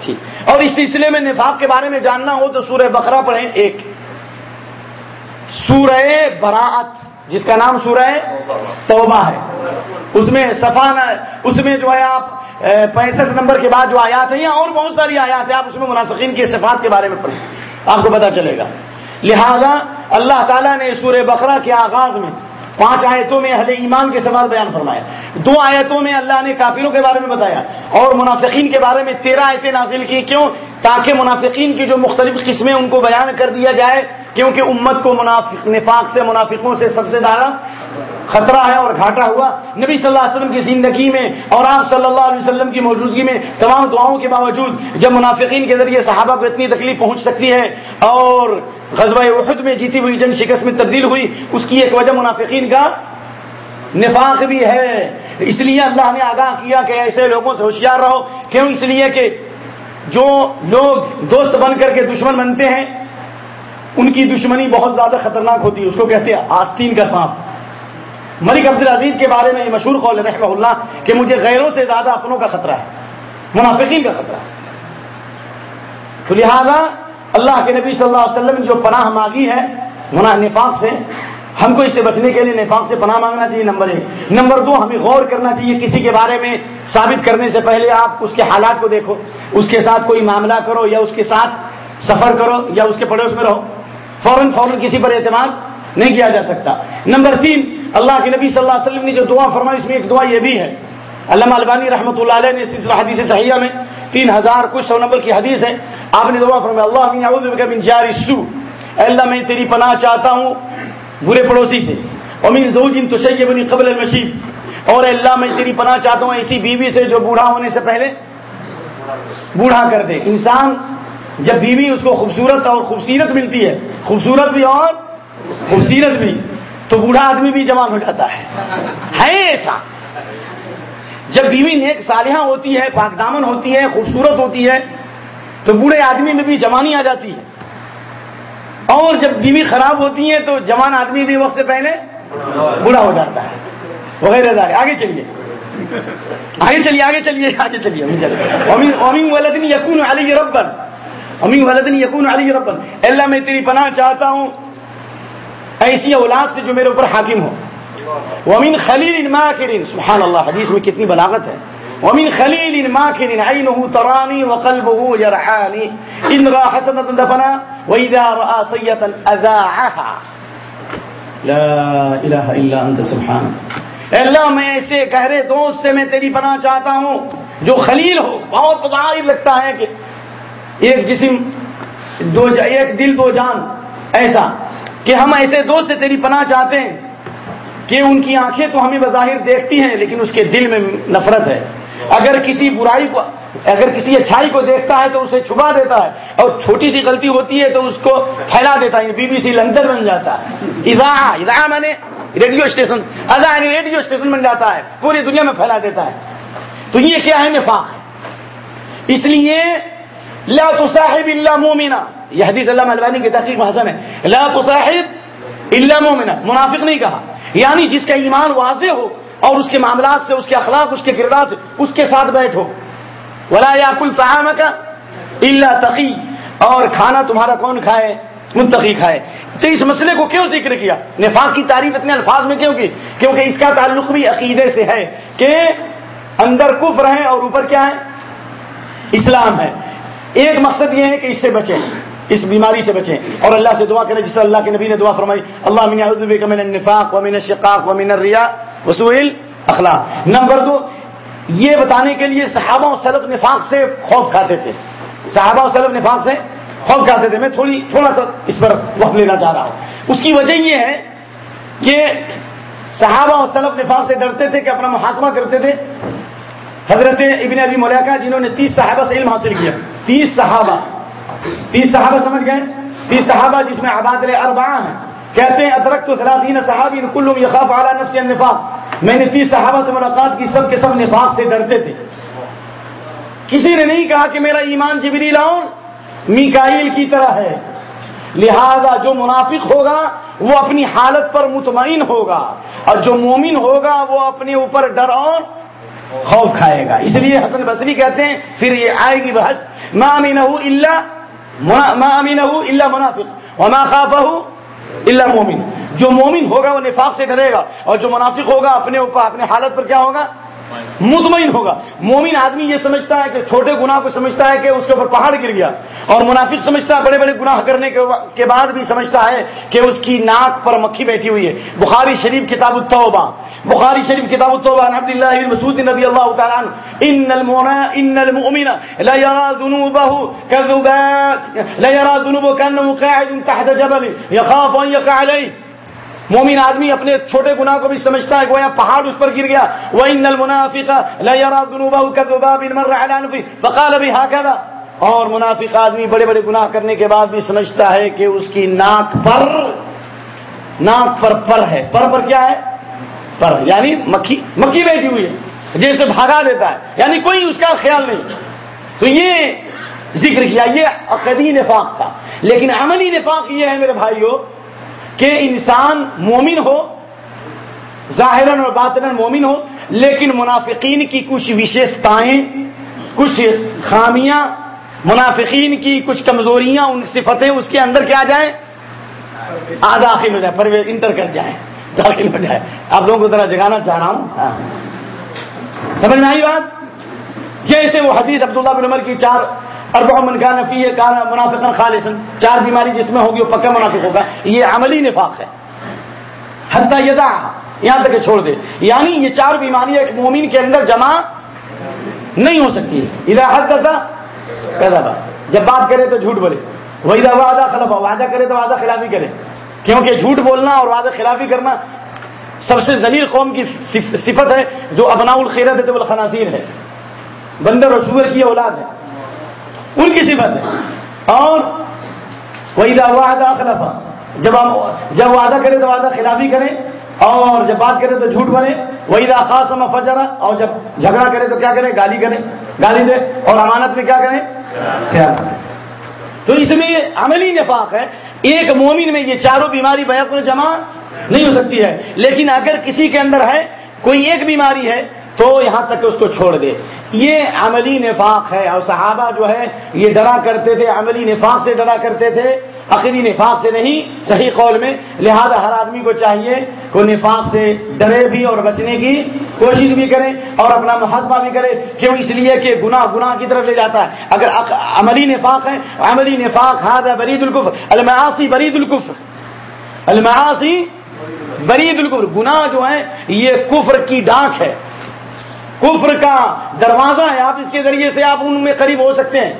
ٹھیک۔ اور اس سلسلے میں نفاق کے بارے میں جاننا ہو تو سورہ بقرہ پڑھیں ایک۔ سورہ براعت، جس کا نام سورہ توبہ ہے۔ اس میں سفان اس میں جو ہے آپ پینسٹھ نمبر کے بعد جو آیات ہیں، اور بہت ساری آیات ہیں، آپ اس میں منافقین کی صفات کے بارے میں پڑھیں۔ آپ کو پتا چلے گا۔ لہذا اللہ تعالیٰ نے سورہ بقرہ کے آغاز میں پانچ آیتوں میں اہل ایمان کے سوال بیان فرمایا۔ دو آیتوں میں اللہ نے کافروں کے بارے میں بتایا اور منافقین کے بارے میں تیرہ آیتیں نازل کی۔ کیوں؟ تاکہ منافقین کی جو مختلف قسمیں ان کو بیان کر دیا جائے، کیونکہ امت کو منافق، نفاق سے، منافقوں سے سب سے زیادہ خطرہ ہے اور گھاٹا ہوا۔ نبی صلی اللہ علیہ وسلم کی زندگی میں اور آپ صلی اللہ علیہ وسلم کی موجودگی میں تمام دعاؤں کے باوجود جب منافقین کے ذریعے صحابہ کو اتنی تکلیف پہنچ سکتی ہے اور غزوہ احد میں جیتی ہوئی جنگ شکست میں تبدیل ہوئی، اس کی ایک وجہ منافقین کا نفاق بھی ہے۔ اس لیے اللہ نے آگاہ کیا کہ ایسے لوگوں سے ہوشیار رہو۔ کیوں؟ اس لیے کہ جو لوگ دوست بن کر کے دشمن بنتے ہیں، ان کی دشمنی بہت زیادہ خطرناک ہوتی ہے۔ اس کو کہتے ہیں آستین کا سانپ۔ ملک عبد العزیز کے بارے میں یہ مشہور قول رحمہ اللہ، کہ مجھے غیروں سے زیادہ اپنوں کا خطرہ ہے، منافقین کا خطرہ ہے۔ تو لہذا اللہ کے نبی صلی اللہ علیہ وسلم جو پناہ مانگی ہے منا نفاق سے، ہم کو اس سے بچنے کے لیے نفاق سے پناہ مانگنا چاہیے، نمبر ایک۔ نمبر دو، ہمیں غور کرنا چاہیے کسی کے بارے میں ثابت کرنے سے پہلے آپ اس کے حالات کو دیکھو۔ اس کے ساتھ کوئی معاملہ کرو یا اس کے ساتھ سفر کرو یا اس کے پڑوس میں رہو۔ فوراً فوراً کسی پر اعتماد نہیں کیا جا سکتا۔ نمبر تین اللہ کے نبی صلی اللہ علیہ وسلم نے جو دعا فرمائی، اس میں ایک دعا یہ بھی ہے۔ علامہ البانی رحمۃ اللہ علیہ نے سلسلہ حدیث صحیحہ میں تین ہزار کچھ سو نمبر کی حدیث ہے۔ آپ نے دعا فرمایا اللہ اعوذ بک من جار السوء۔ اے اللہ، میں تیری پناہ چاہتا ہوں برے پڑوسی سے۔ امین زوج تشیبنی قبل المشیب۔ اور اللہ، میں تیری پناہ چاہتا ہوں ایسی بیوی سے جو بوڑھا ہونے سے پہلے بوڑھا کر دے۔ انسان جب بیوی، اس کو خوبصورت اور خوبصورت ملتی ہے۔ خوبصورت بھی اور خوبصورت بھی۔ تو بوڑھا آدمی بھی جوان ہو جاتا ہے۔ ہے ایسا؟ جب بیوی نیک صالحہ ہوتی ہے، پاک دامن ہوتی ہے، خوبصورت ہوتی ہے، تو بوڑھے آدمی میں بھی جوانی آ جاتی ہے۔ اور جب بیوی خراب ہوتی ہے تو جوان آدمی بھی وقت سے پہلے بوڑھا ہو جاتا ہے۔ وغیرہ آگے چلیے۔ آگے چلیے آگے چلیے آگے چلیے۔ یقون علی ربن۔ امین ولدن یقون علی ربن۔ اللہ میں تیری پناہ چاہتا ہوں۔ ایسی اولاد سے جو میرے اوپر حاکم ہو۔ ومن خلیل ان ماکرین سبحان اللہ، حدیث میں کتنی بلاغت ہے۔ ومن خلیل ان ماکرین عینه ترانی وقلبه يرحانی ان را حسنت دفنا واذا را سیئتا اذاعها لا الہ الا انت سبحان اے اللہ، میں ایسے گہرے دوست سے میں تیری پناہ چاہتا ہوں، جو خلیل ہو۔ بہت ظاہر لگتا ہے کہ ایک جسم، دو ایک دل، دو جان، ایسا۔ کہ ہم ایسے دوست سے تیری پناہ چاہتے ہیں کہ ان کی آنکھیں تو ہمیں بظاہر دیکھتی ہیں، لیکن اس کے دل میں نفرت ہے۔ اگر کسی برائی کو اگر کسی اچھائی کو دیکھتا ہے تو اسے چھپا دیتا ہے، اور چھوٹی سی غلطی ہوتی ہے تو اس کو پھیلا دیتا ہے یعنی بی بی سی لندر بن جاتا ہے۔ ادا ادا میں نے ریڈیو اسٹیشن ادا یعنی ریڈیو اسٹیشن بن جاتا ہے، پوری دنیا میں پھیلا دیتا ہے۔ تو یہ کیا ہے نفاق؟ اس لیے لا تصاحب الا مومنا یہ حدیث اللہ البانی کی تحقیق میں حسن ہے۔ لا تصاحب الا مومنا منافق نہیں کہا۔ یعنی جس کا ایمان واضح ہو اور اس کے معاملات سے، اس کے اخلاق، اس کے کردار سے، اس کے ساتھ بیٹھو۔ ولا یا کل تعام کا اللہ تقی اور کھانا تمہارا کون کھائے؟ منتقی کھائے۔ تو اس مسئلے کو کیوں ذکر کیا؟ نفاق کی تعریف اتنے الفاظ میں کیوں کی؟ کیونکہ اس کا تعلق بھی عقیدے سے ہے کہ اندر کفر ہے اور اوپر کیا ہے؟ اسلام ہے۔ ایک مقصد یہ ہے کہ اس سے بچیں۔ اس بیماری سے بچیں۔ اور اللہ سے دعا کریں جس طرح اللہ کے نبی نے دعا فرمائی، اللہ من من النفاق ومن الشقاق ومن الرياء وسوء الاخلاق۔ نمبر دو، یہ بتانے کے لیے صحابہ و سلف نفاق سے خوف کھاتے تھے۔ صحابہ و سلف نفاق سے خوف کھاتے تھے۔ میں تھوڑی، تھوڑا سا اس پر وقت لینا چاہ رہا ہوں۔ اس کی وجہ یہ ہے کہ صحابہ و سلف نفاق سے ڈرتے تھے کہ اپنا محاسمہ کرتے تھے۔ حضرت ابن ابی ملیکہ جنہوں نے تیس صحابہ سے علم حاصل کیا، تیس صحابہ تیس صحابہ سمجھ گئے؟ تیس صحابہ جس میں آباد اربا ہیں۔ کہتے ہیں ادرک تو سلاطین صحابی کلوم یقاف اعلیٰ نفسی النفاق۔ میں نے تیس صحابہ سے ملاقات کی، سب کے سب نفاق سے ڈرتے تھے۔ کسی نے نہیں کہا کہ میرا ایمان جبری لاؤن میکائل کی طرح ہے۔ لہذا جو منافق ہوگا، وہ اپنی حالت پر مطمئن ہوگا۔ اور جو مومن ہوگا، وہ اپنے اوپر ڈر اور خوف کھائے گا۔ اس لیے حسن بصری کہتے ہیں، پھر یہ آئے گی بحث۔ ما اللہ ما امین اللہ منافق. وما خاف اللہ مومن. جو مومن ہوگا وہ نفاق سے ڈرے گا اور جو منافق ہوگا اپنے اوپر، اپنے حالت پر کیا ہوگا؟ مطمئن ہوگا. مومن آدمی یہ سمجھتا ہے کہ چھوٹے گناہ کو سمجھتا ہے کہ اس کے اوپر پہاڑ گر گیا اور منافق سمجھتا ہے بڑے بڑے گناہ کرنے کے بعد بھی سمجھتا ہے کہ اس کی ناک پر مکھی بیٹھی ہوئی ہے. بخاری شریف کتاب التوبہ بخاری شریف کتاب التوبہ عن عبد اللہ بن مسعود رضی اللہ تعالی عنہ، ان المؤمن ان المؤمن لا يرى ذنوبه كذبات لا يرى ذنوبه كانه قاعد تحت جبل يخاف ان يقع عليه مومن آدمی اپنے چھوٹے گناہ کو بھی سمجھتا ہے کہ وہ یہاں پہاڑ اس پر گر گیا وہ ان المنافق لا يرى ذنوبه كذباب مر على انفه فقال به هكذا اور منافق آدمی بڑے بڑے گناہ کرنے کے بعد بھی سمجھتا ہے کہ اس کی ناک پر ناک پر پر ہے۔ پر پر کیا ہے؟ پر یعنی مکھی مکھی بیٹھی ہوئی ہے جیسے بھاگا دیتا ہے یعنی کوئی اس کا خیال نہیں۔ تو یہ ذکر کیا، یہ عقدی نفاق تھا۔ لیکن عملی نفاق یہ ہے میرے بھائیوں کہ انسان مومن ہو ظاہر اور باطن مومن ہو، لیکن منافقین کی کچھ وشیشتائیں، کچھ خامیاں، منافقین کی کچھ کمزوریاں، ان صفتیں اس کے اندر کیا جائیں؟ آداخل ہو جائے پر انٹر کر جائیں۔ داخل ہو جائے۔ آپ لوگوں کو ذرا جگانا چاہ رہا ہوں۔ ہاں۔ سمجھ میں آئی بات؟ جیسے وہ حدیث عبداللہ بن عمر کی چار اربع من کا نفی کانا منافق خالصن چار بیماری جس میں ہوگی وہ پکا منافق ہوگا۔ یہ عملی نفاق ہے۔ حتیٰ یدا یہاں تک چھوڑ دے۔ یعنی یہ چار بیماریاں ایک مومن کے اندر جمع نہیں ہو سکتی۔ ادا حد تھا پیدا بات۔ جب بات کرے تو جھوٹ بولے۔ وہی وعدہ خلاف وعدہ کرے تو وعدہ خلافی کرے۔ کیونکہ جھوٹ بولنا اور وعدہ خلافی کرنا سب سے ذلیل قوم کی صفت ہے، جو ابنا الخیرت الخناصیر ہے۔ بندر اور سور کی اولاد ہے۔ ان کی صفت ہے۔ اور وہی وعدہ خلافہ جب ہم جب وعدہ کرے تو وعدہ خلافی کرے اور جب بات کرے تو جھوٹ بنے۔ وہی خاص ہم فجرا اور جب جھگڑا کرے تو کیا کرے گالی کرے گالی دے اور امانت میں کیا کرے خیال تو اس میں عملی نفاق ہے ایک مومن میں یہ چاروں بیماری بیک جمع نہیں ہو سکتی ہے۔ لیکن اگر کسی کے اندر ہے، کوئی ایک بیماری ہے، تو یہاں تک اس کو چھوڑ دے۔ یہ عملی نفاق ہے اور صحابہ جو ہے، یہ ڈرا کرتے تھے، عملی نفاق سے ڈرا کرتے تھے۔ عقیدی نفاق سے نہیں، صحیح قول میں، لہذا ہر آدمی کو چاہیے کہ نفاق سے ڈرے بھی اور بچنے کی کوشش بھی کرے اور اپنا محاسبہ بھی کرے، کیوں اس لیے کہ گناہ گناہ کی طرف لے جاتا ہے۔ اگر عملی نفاق ہے، عملی نفاق ہاتھ ہے برید القف المعاصی برید القف المعاصی برید القفر گناہ جو ہے یہ کفر کی ڈانک ہے۔ کفر کا دروازہ ہے، آپ اس کے ذریعے سے آپ ان میں قریب ہو سکتے ہیں۔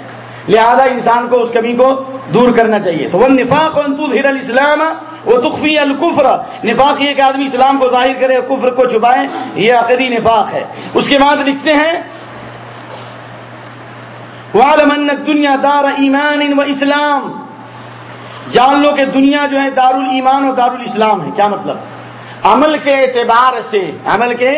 لہذا انسان کو اس کمی کو دور کرنا چاہیے۔ تو وہ نفاق ہر الاسلام وہ تخفی القفر نفاق یہ کہ آدمی اسلام کو ظاہر کرے کفر کو چھپائے، یہ عقدی نفاق ہے۔ اس کے بعد لکھتے ہیں والمن دنیا دار ایمان و اسلام جان لو کہ دنیا جو ہے دار المان اور دار الاسلام ہے۔ کیا مطلب؟ عمل کے اعتبار سے، عمل کے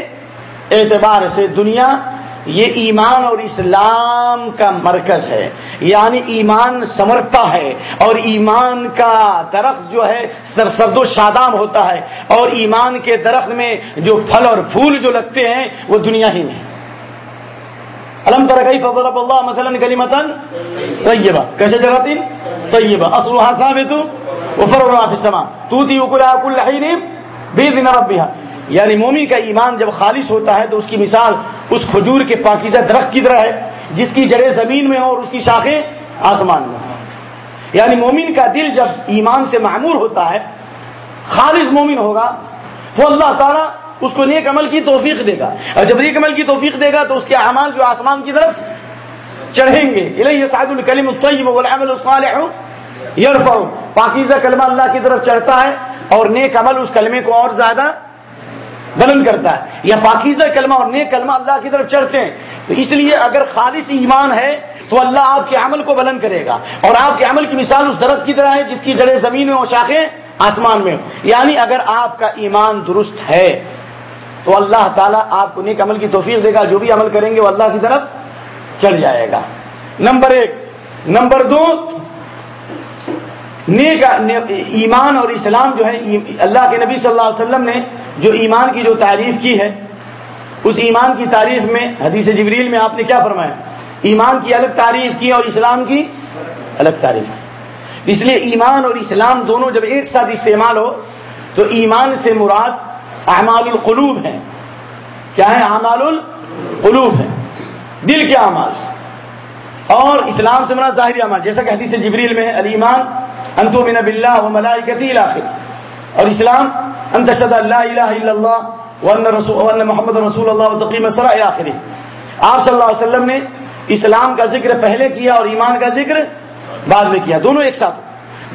اعتبار سے دنیا یہ ایمان اور اسلام کا مرکز ہے یعنی ایمان سمرتا ہے اور ایمان کا درخت جو ہے سرسرد و شادام ہوتا ہے اور ایمان کے درخت میں جو پھل اور پھول جو لگتے ہیں وہ دنیا ہی میں۔ الم ترقی فضل اللہ مثلاً کلی متن طیبہ۔ کیسے جگہ طیبہ۔ اصلحہ ثابت وہ فرما تو تھی اکلا کل بے دن ربیہ یعنی مومی کا ایمان جب خالص ہوتا ہے تو اس کی مثال اس کھجور کے پاکیزہ درخت کی طرح ہے، جس کی جڑیں زمین میں ہو اور اس کی شاخیں آسمان میں یعنی مومن کا دل جب ایمان سے معمور ہوتا ہے، خالص مومن ہوگا تو اللہ تعالیٰ اس کو نیک عمل کی توفیق دے گا۔ اور جب نیک عمل کی توفیق دے گا تو اس کے اعمال جو آسمان کی طرف چڑھیں گے۔ سعد الکلیم الصالح یرفع پاکیزہ کلمہ اللہ کی طرف چڑھتا ہے اور نیک عمل اس کلمے کو اور زیادہ بلند کرتا ہے۔ یا پاکیزہ کلمہ اور نیک کلمہ اللہ کی طرف چڑھتے ہیں۔ تو اس لیے اگر خالص ایمان ہے تو اللہ آپ کے عمل کو بلند کرے گا۔ اور آپ کے عمل کی مثال اس درخت کی طرح ہے جس کی جڑیں زمین میں اور شاخیں آسمان میں یعنی اگر آپ کا ایمان درست ہے تو اللہ تعالیٰ آپ کو نیک عمل کی توفیق دے گا۔ جو بھی عمل کریں گے وہ اللہ کی طرف چڑھ جائے گا۔ نمبر ایک۔ نمبر دو، نیک، ایمان اور اسلام جو ہے، اللہ کے نبی صلی اللہ علیہ وسلم نے جو ایمان کی جو تعریف کی ہے، اس ایمان کی تعریف میں حدیث جبریل میں آپ نے کیا فرمایا؟ ایمان کی الگ تعریف کی اور اسلام کی الگ تعریف کی۔ اس لیے ایمان اور اسلام دونوں جب ایک ساتھ استعمال ہو، تو ایمان سے مراد اعمال القلوب ہے کیا ہے اعمال القلوب ہے دل کے اعمال۔ اور اسلام سے مراد ظاہری اعمال، جیسا کہ حدیث جبریل میں علیمان انتو من بلّہ و ملائکتی علاقے اور اسلام انتشد اللہ الہ الا اللہ ون رسول محمد رسول اللہ تقیم سرا آخری آپ صلی اللہ علیہ وسلم نے اسلام کا ذکر پہلے کیا اور ایمان کا ذکر بعد میں کیا. دونوں ایک ساتھ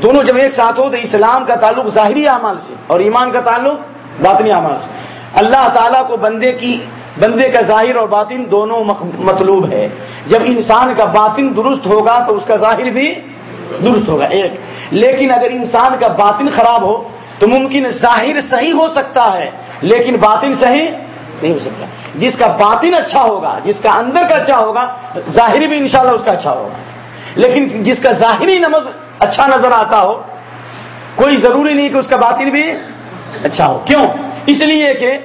دونوں جب ایک ساتھ ہو تو اسلام کا تعلق ظاہری اعمال سے اور ایمان کا تعلق باطنی اعمال سے. اللہ تعالیٰ کو بندے کی بندے کا ظاہر اور باطن دونوں مطلوب ہے. جب انسان کا باطن درست ہوگا تو اس کا ظاہر بھی درست ہوگا. ایک. لیکن اگر انسان کا باطن خراب ہو تو ممکن ظاہر صحیح ہو سکتا ہے، لیکن باطن صحیح نہیں ہو سکتا۔ جس کا باطن اچھا ہوگا، جس کا اندر کا اچھا ہوگا، ظاہری بھی انشاءاللہ اس کا اچھا ہوگا۔ لیکن جس کا ظاہری نماز اچھا نظر آتا ہو، کوئی ضروری نہیں کہ اس کا باطن بھی اچھا ہو۔ کیوں؟ اس لیے کہ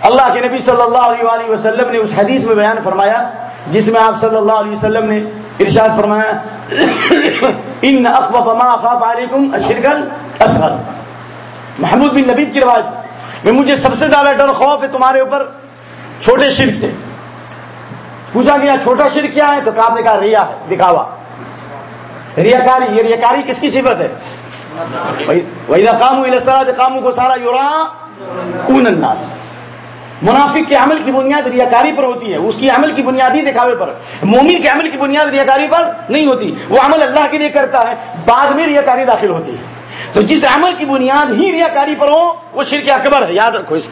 اللہ کے نبی صلی اللہ علیہ وسلم نے اس حدیث میں بیان فرمایا، جس میں آپ صلی اللہ علیہ وسلم نے ارشاد فرمایا، ان ما علیکم اشرکل اصغر محمود بن نبید کی روایت میں مجھے سب سے زیادہ ڈر خوف ہے تمہارے اوپر چھوٹے شرک سے۔ پوچھا گیا، چھوٹا شرک کیا ہے؟ تو کہا نے کہا ریا ہے، دکھاوا۔ ریا کاری یہ ریا کاری کس کی صفت ہے؟ وہی کام کاموں کو سارا یورا کون الناس۔ منافق کے عمل کی بنیاد ریاکاری پر ہوتی ہے، اس کی عمل کی بنیادی دکھاوے پر۔ مومن کے عمل کی بنیاد ریاکاری پر نہیں ہوتی، وہ عمل اللہ کے لیے کرتا ہے، بعد میں ریاکاری داخل ہوتی ہے۔ تو جس عمل کی بنیاد ہی ریاکاری پر ہو، وہ شرک اکبر ہے، یاد رکھو اس کو۔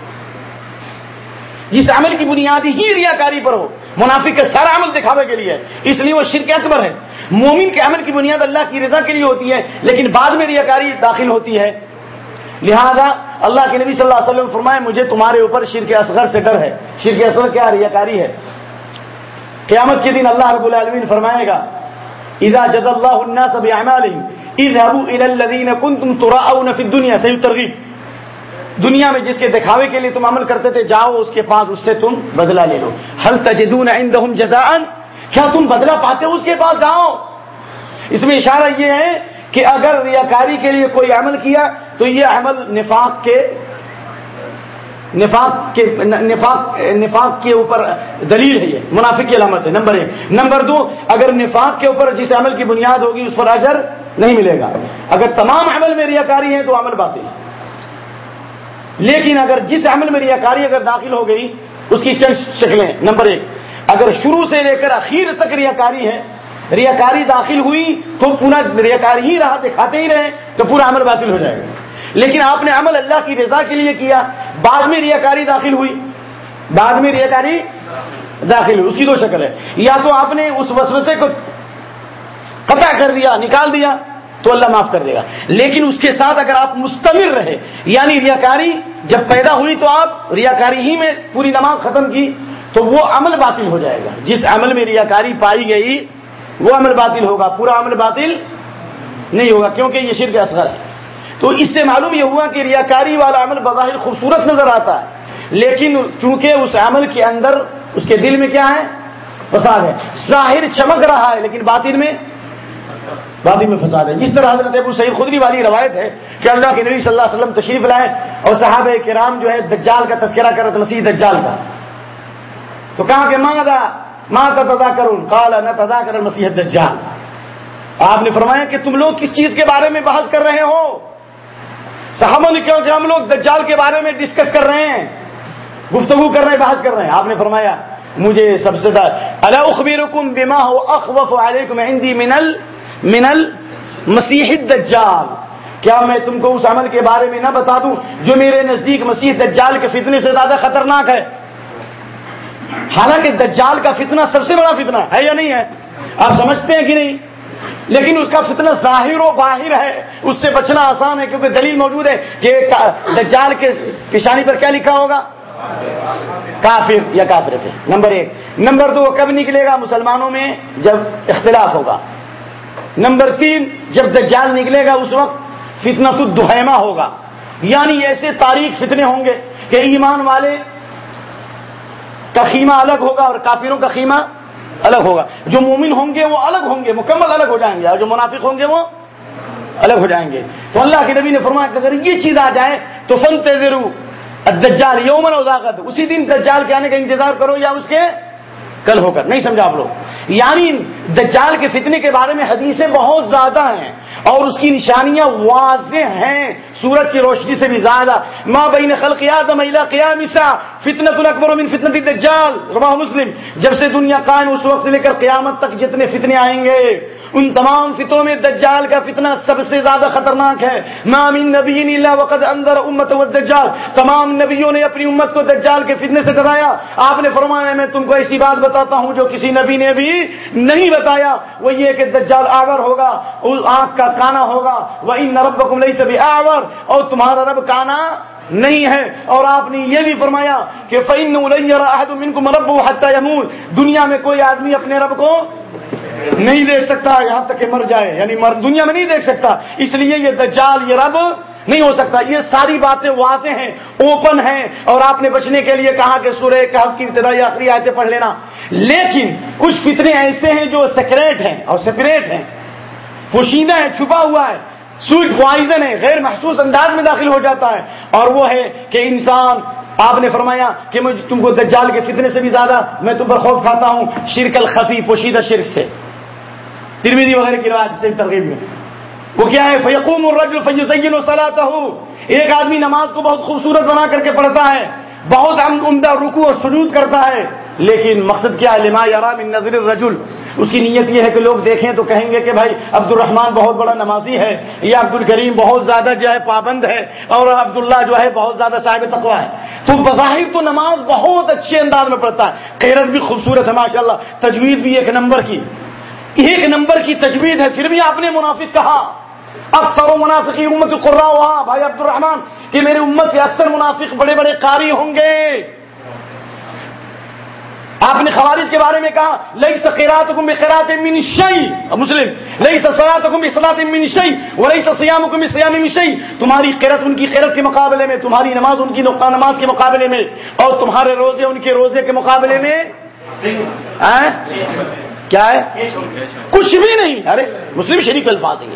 جس عمل کی بنیاد ہی ریاکاری پر ہو، منافق کا سارا عمل دکھاوے کے لیے، اس لیے وہ شرک اکبر ہے۔ مومن کے عمل کی بنیاد اللہ کی رضا کے لیے ہوتی ہے، لیکن بعد میں ریاکاری داخل ہوتی ہے۔ لہذا اللہ کے نبی صلی اللہ علیہ وسلم فرمائے، مجھے تمہارے اوپر شرک اصغر سے ڈر ہے۔ شرک اصغر کیا ریاکاری ہے؟ قیامت کے دن اللہ رب العالمین فرمائے گا، اذا جد اللہ الناس باعمالهم اذهبوا الى الذين كنتم تراؤون في الدنيا صحیح ترغیب دنیا میں جس کے دکھاوے کے لیے تم عمل کرتے تھے، جاؤ اس کے پاس، اس سے تم بدلہ لے لو۔ هل تجدون عندهم جزاء؟ کیا تم بدلہ پاتے ہو اس کے پاس؟ جاؤ۔ اس میں اشارہ یہ ہے کہ اگر ریاکاری کے لیے کوئی عمل کیا، تو یہ عمل نفاق کے نفاق کے، نفاق نفاق کے اوپر دلیل ہے یہ، منافق کی علامت ہے، نمبر ایک۔ نمبر دو، اگر نفاق کے اوپر جس عمل کی بنیاد ہوگی، اس پر اجر نہیں ملے گا۔ اگر تمام عمل میں ریاکاری ہے تو عمل باطل۔ لیکن اگر جس عمل میں ریاکاری اگر داخل ہو گئی، اس کی چند شکلیں۔ نمبر ایک، اگر شروع سے لے کر اخیر تک ریاکاری ہے، ریاکاری داخل ہوئی تو پورا ریاکاری ہی رہا، دکھاتے ہی رہے، تو پورا عمل باطل ہو جائے گا۔ لیکن آپ نے عمل اللہ کی رضا کے لیے کیا، بعد میں ریاکاری داخل ہوئی۔ بعد میں ریاکاری داخل ہوئی اس کی دو شکل ہے یا تو آپ نے اس وسوسے کو قطع کر دیا، نکال دیا تو اللہ معاف کر دے گا۔ لیکن اس کے ساتھ اگر آپ مستمر رہے یعنی ریاکاری جب پیدا ہوئی تو آپ ریاکاری ہی میں پوری نماز ختم کی، تو وہ عمل باطل ہو جائے گا۔ جس عمل میں ریاکاری پائی گئی، وہ عمل باطل ہوگا۔ پورا عمل باطل نہیں ہوگا، کیونکہ یہ شرک اصغر ہے۔ تو اس سے معلوم یہ ہوا کہ ریاکاری والا عمل بظاہر خوبصورت نظر آتا ہے۔ لیکن چونکہ اس عمل کے اندر اس کے دل میں کیا ہے؟ فساد ہے۔ ظاہر چمک رہا ہے، لیکن باطن میں باطن میں فساد ہے۔ جس طرح حضرت ابو سعید خدری والی روایت ہے کہ اللہ کے نبی صلی اللہ علیہ وسلم تشریف لائے اور صحابہ کرام جو ہے دجال کا تذکرہ کر رہے مسیح دجال کا۔ تو کہا کہ ماں دا ماں تدا کروں کالا نہ تدا کر مسیح دجال آپ نے فرمایا کہ تم لوگ کس چیز کے بارے میں بحث کر رہے ہو؟ صحابہ نے کیوں کہ ہم لوگ دجال کے بارے میں ڈسکس کر رہے ہیں۔ گفتگو کر رہے ہیں، بحث کر رہے ہیں۔ آپ نے فرمایا، مجھے سب سے اخبیرکم بما ہو اخوف علیکم عندی منل منل مسیح دجال کیا میں تم کو اس عمل کے بارے میں نہ بتا دوں جو میرے نزدیک مسیح دجال کے فتنے سے زیادہ خطرناک ہے؟ حالانکہ دجال کا فتنہ سب سے بڑا فتنہ ہے یا نہیں ہے؟ آپ سمجھتے ہیں کہ نہیں؟ لیکن اس کا فتنہ ظاہر و باہر ہے۔ اس سے بچنا آسان ہے کیونکہ دلیل موجود ہے کہ دجال کے پیشانی پر کیا لکھا ہوگا؟ کافر یا کافر تھے۔ نمبر ایک۔ نمبر دو، کب نکلے گا مسلمانوں میں؟ جب اختلاف ہوگا۔ نمبر تین، جب دجال نکلے گا اس وقت فتنا تو دہیما ہوگا۔ یعنی ایسے تاریخ فتنے ہوں گے کہ ایمان والے کا خیمہ الگ ہوگا اور کافروں کا خیمہ الگ ہوگا۔ جو مومن ہوں گے وہ الگ ہوں گے، مکمل الگ ہو جائیں گے، اور جو منافق ہوں گے وہ الگ ہو جائیں گے۔ تو اللہ کے نبی نے فرمایا کہ اگر یہ چیز آ جائے تو فن تیزرو دجال یومن اداغت اسی دن دجال کے آنے کا انتظار کرو یا اس کے کل ہو کر۔ نہیں سمجھا آپ لوگ؟ یعنی دجال کے فتنے کے بارے میں حدیثیں بہت زیادہ ہیں اور اس کی نشانیاں واضح ہیں۔ سورج کی روشنی سے بھی زیادہ۔ ماں بین خلقیات میلا قیام فتنت الاکبر من فتنت الدجال۔ رواہ مسلم۔ جب سے دنیا قائم اس وقت سے لے کر قیامت تک جتنے فتنے آئیں گے ان تمام فتوں میں دجال کا فتنہ سب سے زیادہ خطرناک ہے۔ مامن نبی اللہ وقت اندر امت و دجال تمام نبیوں نے اپنی امت کو دجال کے فتنے سے ڈرایا۔ آپ نے فرمایا، میں تم کو ایسی بات بتاتا ہوں جو کسی نبی نے بھی نہیں بتایا۔ وہ یہ کہ دجال آور ہوگا آنکھ کا کانا ہوگا۔ وہ ان نرب کو نہیں سبھی آور اور تمہارا رب کانا نہیں ہے۔ اور آپ نے یہ بھی فرمایا کہ فعین کو مرب حتہ یمون دنیا میں کوئی آدمی اپنے رب کو نہیں دیکھ سکتا، یہاں تک کہ مر جائے۔ یعنی مر دنیا میں نہیں دیکھ سکتا۔ اس لیے یہ دجال، یہ رب نہیں ہو سکتا۔ یہ ساری باتیں واضح ہیں اوپن ہیں۔ اور آپ نے بچنے کے لیے کہا کہ سورہ کہف کی ابتدائی آخری آیتیں پڑھ لینا۔ لیکن کچھ فتنے ایسے ہیں جو سیکریٹ ہیں اور سیپریٹ ہیں۔ پوشیدہ ہے، چھپا ہوا ہے۔ سوئٹ پوائزن ہے، غیر محسوس انداز میں داخل ہو جاتا ہے۔ اور وہ ہے کہ انسان، آپ نے فرمایا کہ میں تم کو دجال کے فتنے سے بھی زیادہ میں تم پر خوف کھاتا ہوں۔ شرک الخفی، پوشیدہ شرک سے۔ ترمیدی وغیرہ کی روایت سے ترغیب میں۔ وہ کیا ہے؟ فیقوم الرجل فیسین و ایک آدمی نماز کو بہت خوبصورت بنا کر کے پڑھتا ہے، بہت عمدہ رکو اور سجود کرتا ہے، لیکن مقصد کیا ہے؟ لما یارام نظر الرجل۔ اس کی نیت یہ ہے کہ لوگ دیکھیں تو کہیں گے کہ بھائی عبد الرحمان بہت بڑا نمازی ہے، یا عبد الکریم بہت زیادہ جو ہے پابند ہے، اور عبداللہ جو ہے بہت زیادہ صاحب تقوا ہے۔ تو بظاہر تو نماز بہت اچھے انداز میں پڑھتا ہے۔ قیرت بھی خوبصورت ہے ماشاء اللہ تجوید بھی ایک نمبر کی۔ ایک نمبر کی تجوید ہے پھر بھی آپ نے منافق کہا۔ اکثر و منافقی امت قرا ہوا بھائی عبد الرحمان کہ میری امت کے اکثر منافق بڑے بڑے قاری ہوں گے۔ آپ نے خوارج کے بارے میں کہا لئی سقیرات حکم خیرات منشئی مسلم لئی سسرات حکم اصلاط منشئی وہ لئی سیام حکم سیام منشئی تمہاری قیرت ان کی قیرت کے مقابلے میں تمہاری نماز ان کی نماز کے مقابلے میں اور تمہارے روزے ان کے روزے کے مقابلے میں؟ کیا ہے؟ کچھ بھی نہیں۔ ارے، مسلم شریف الفاظ ہیں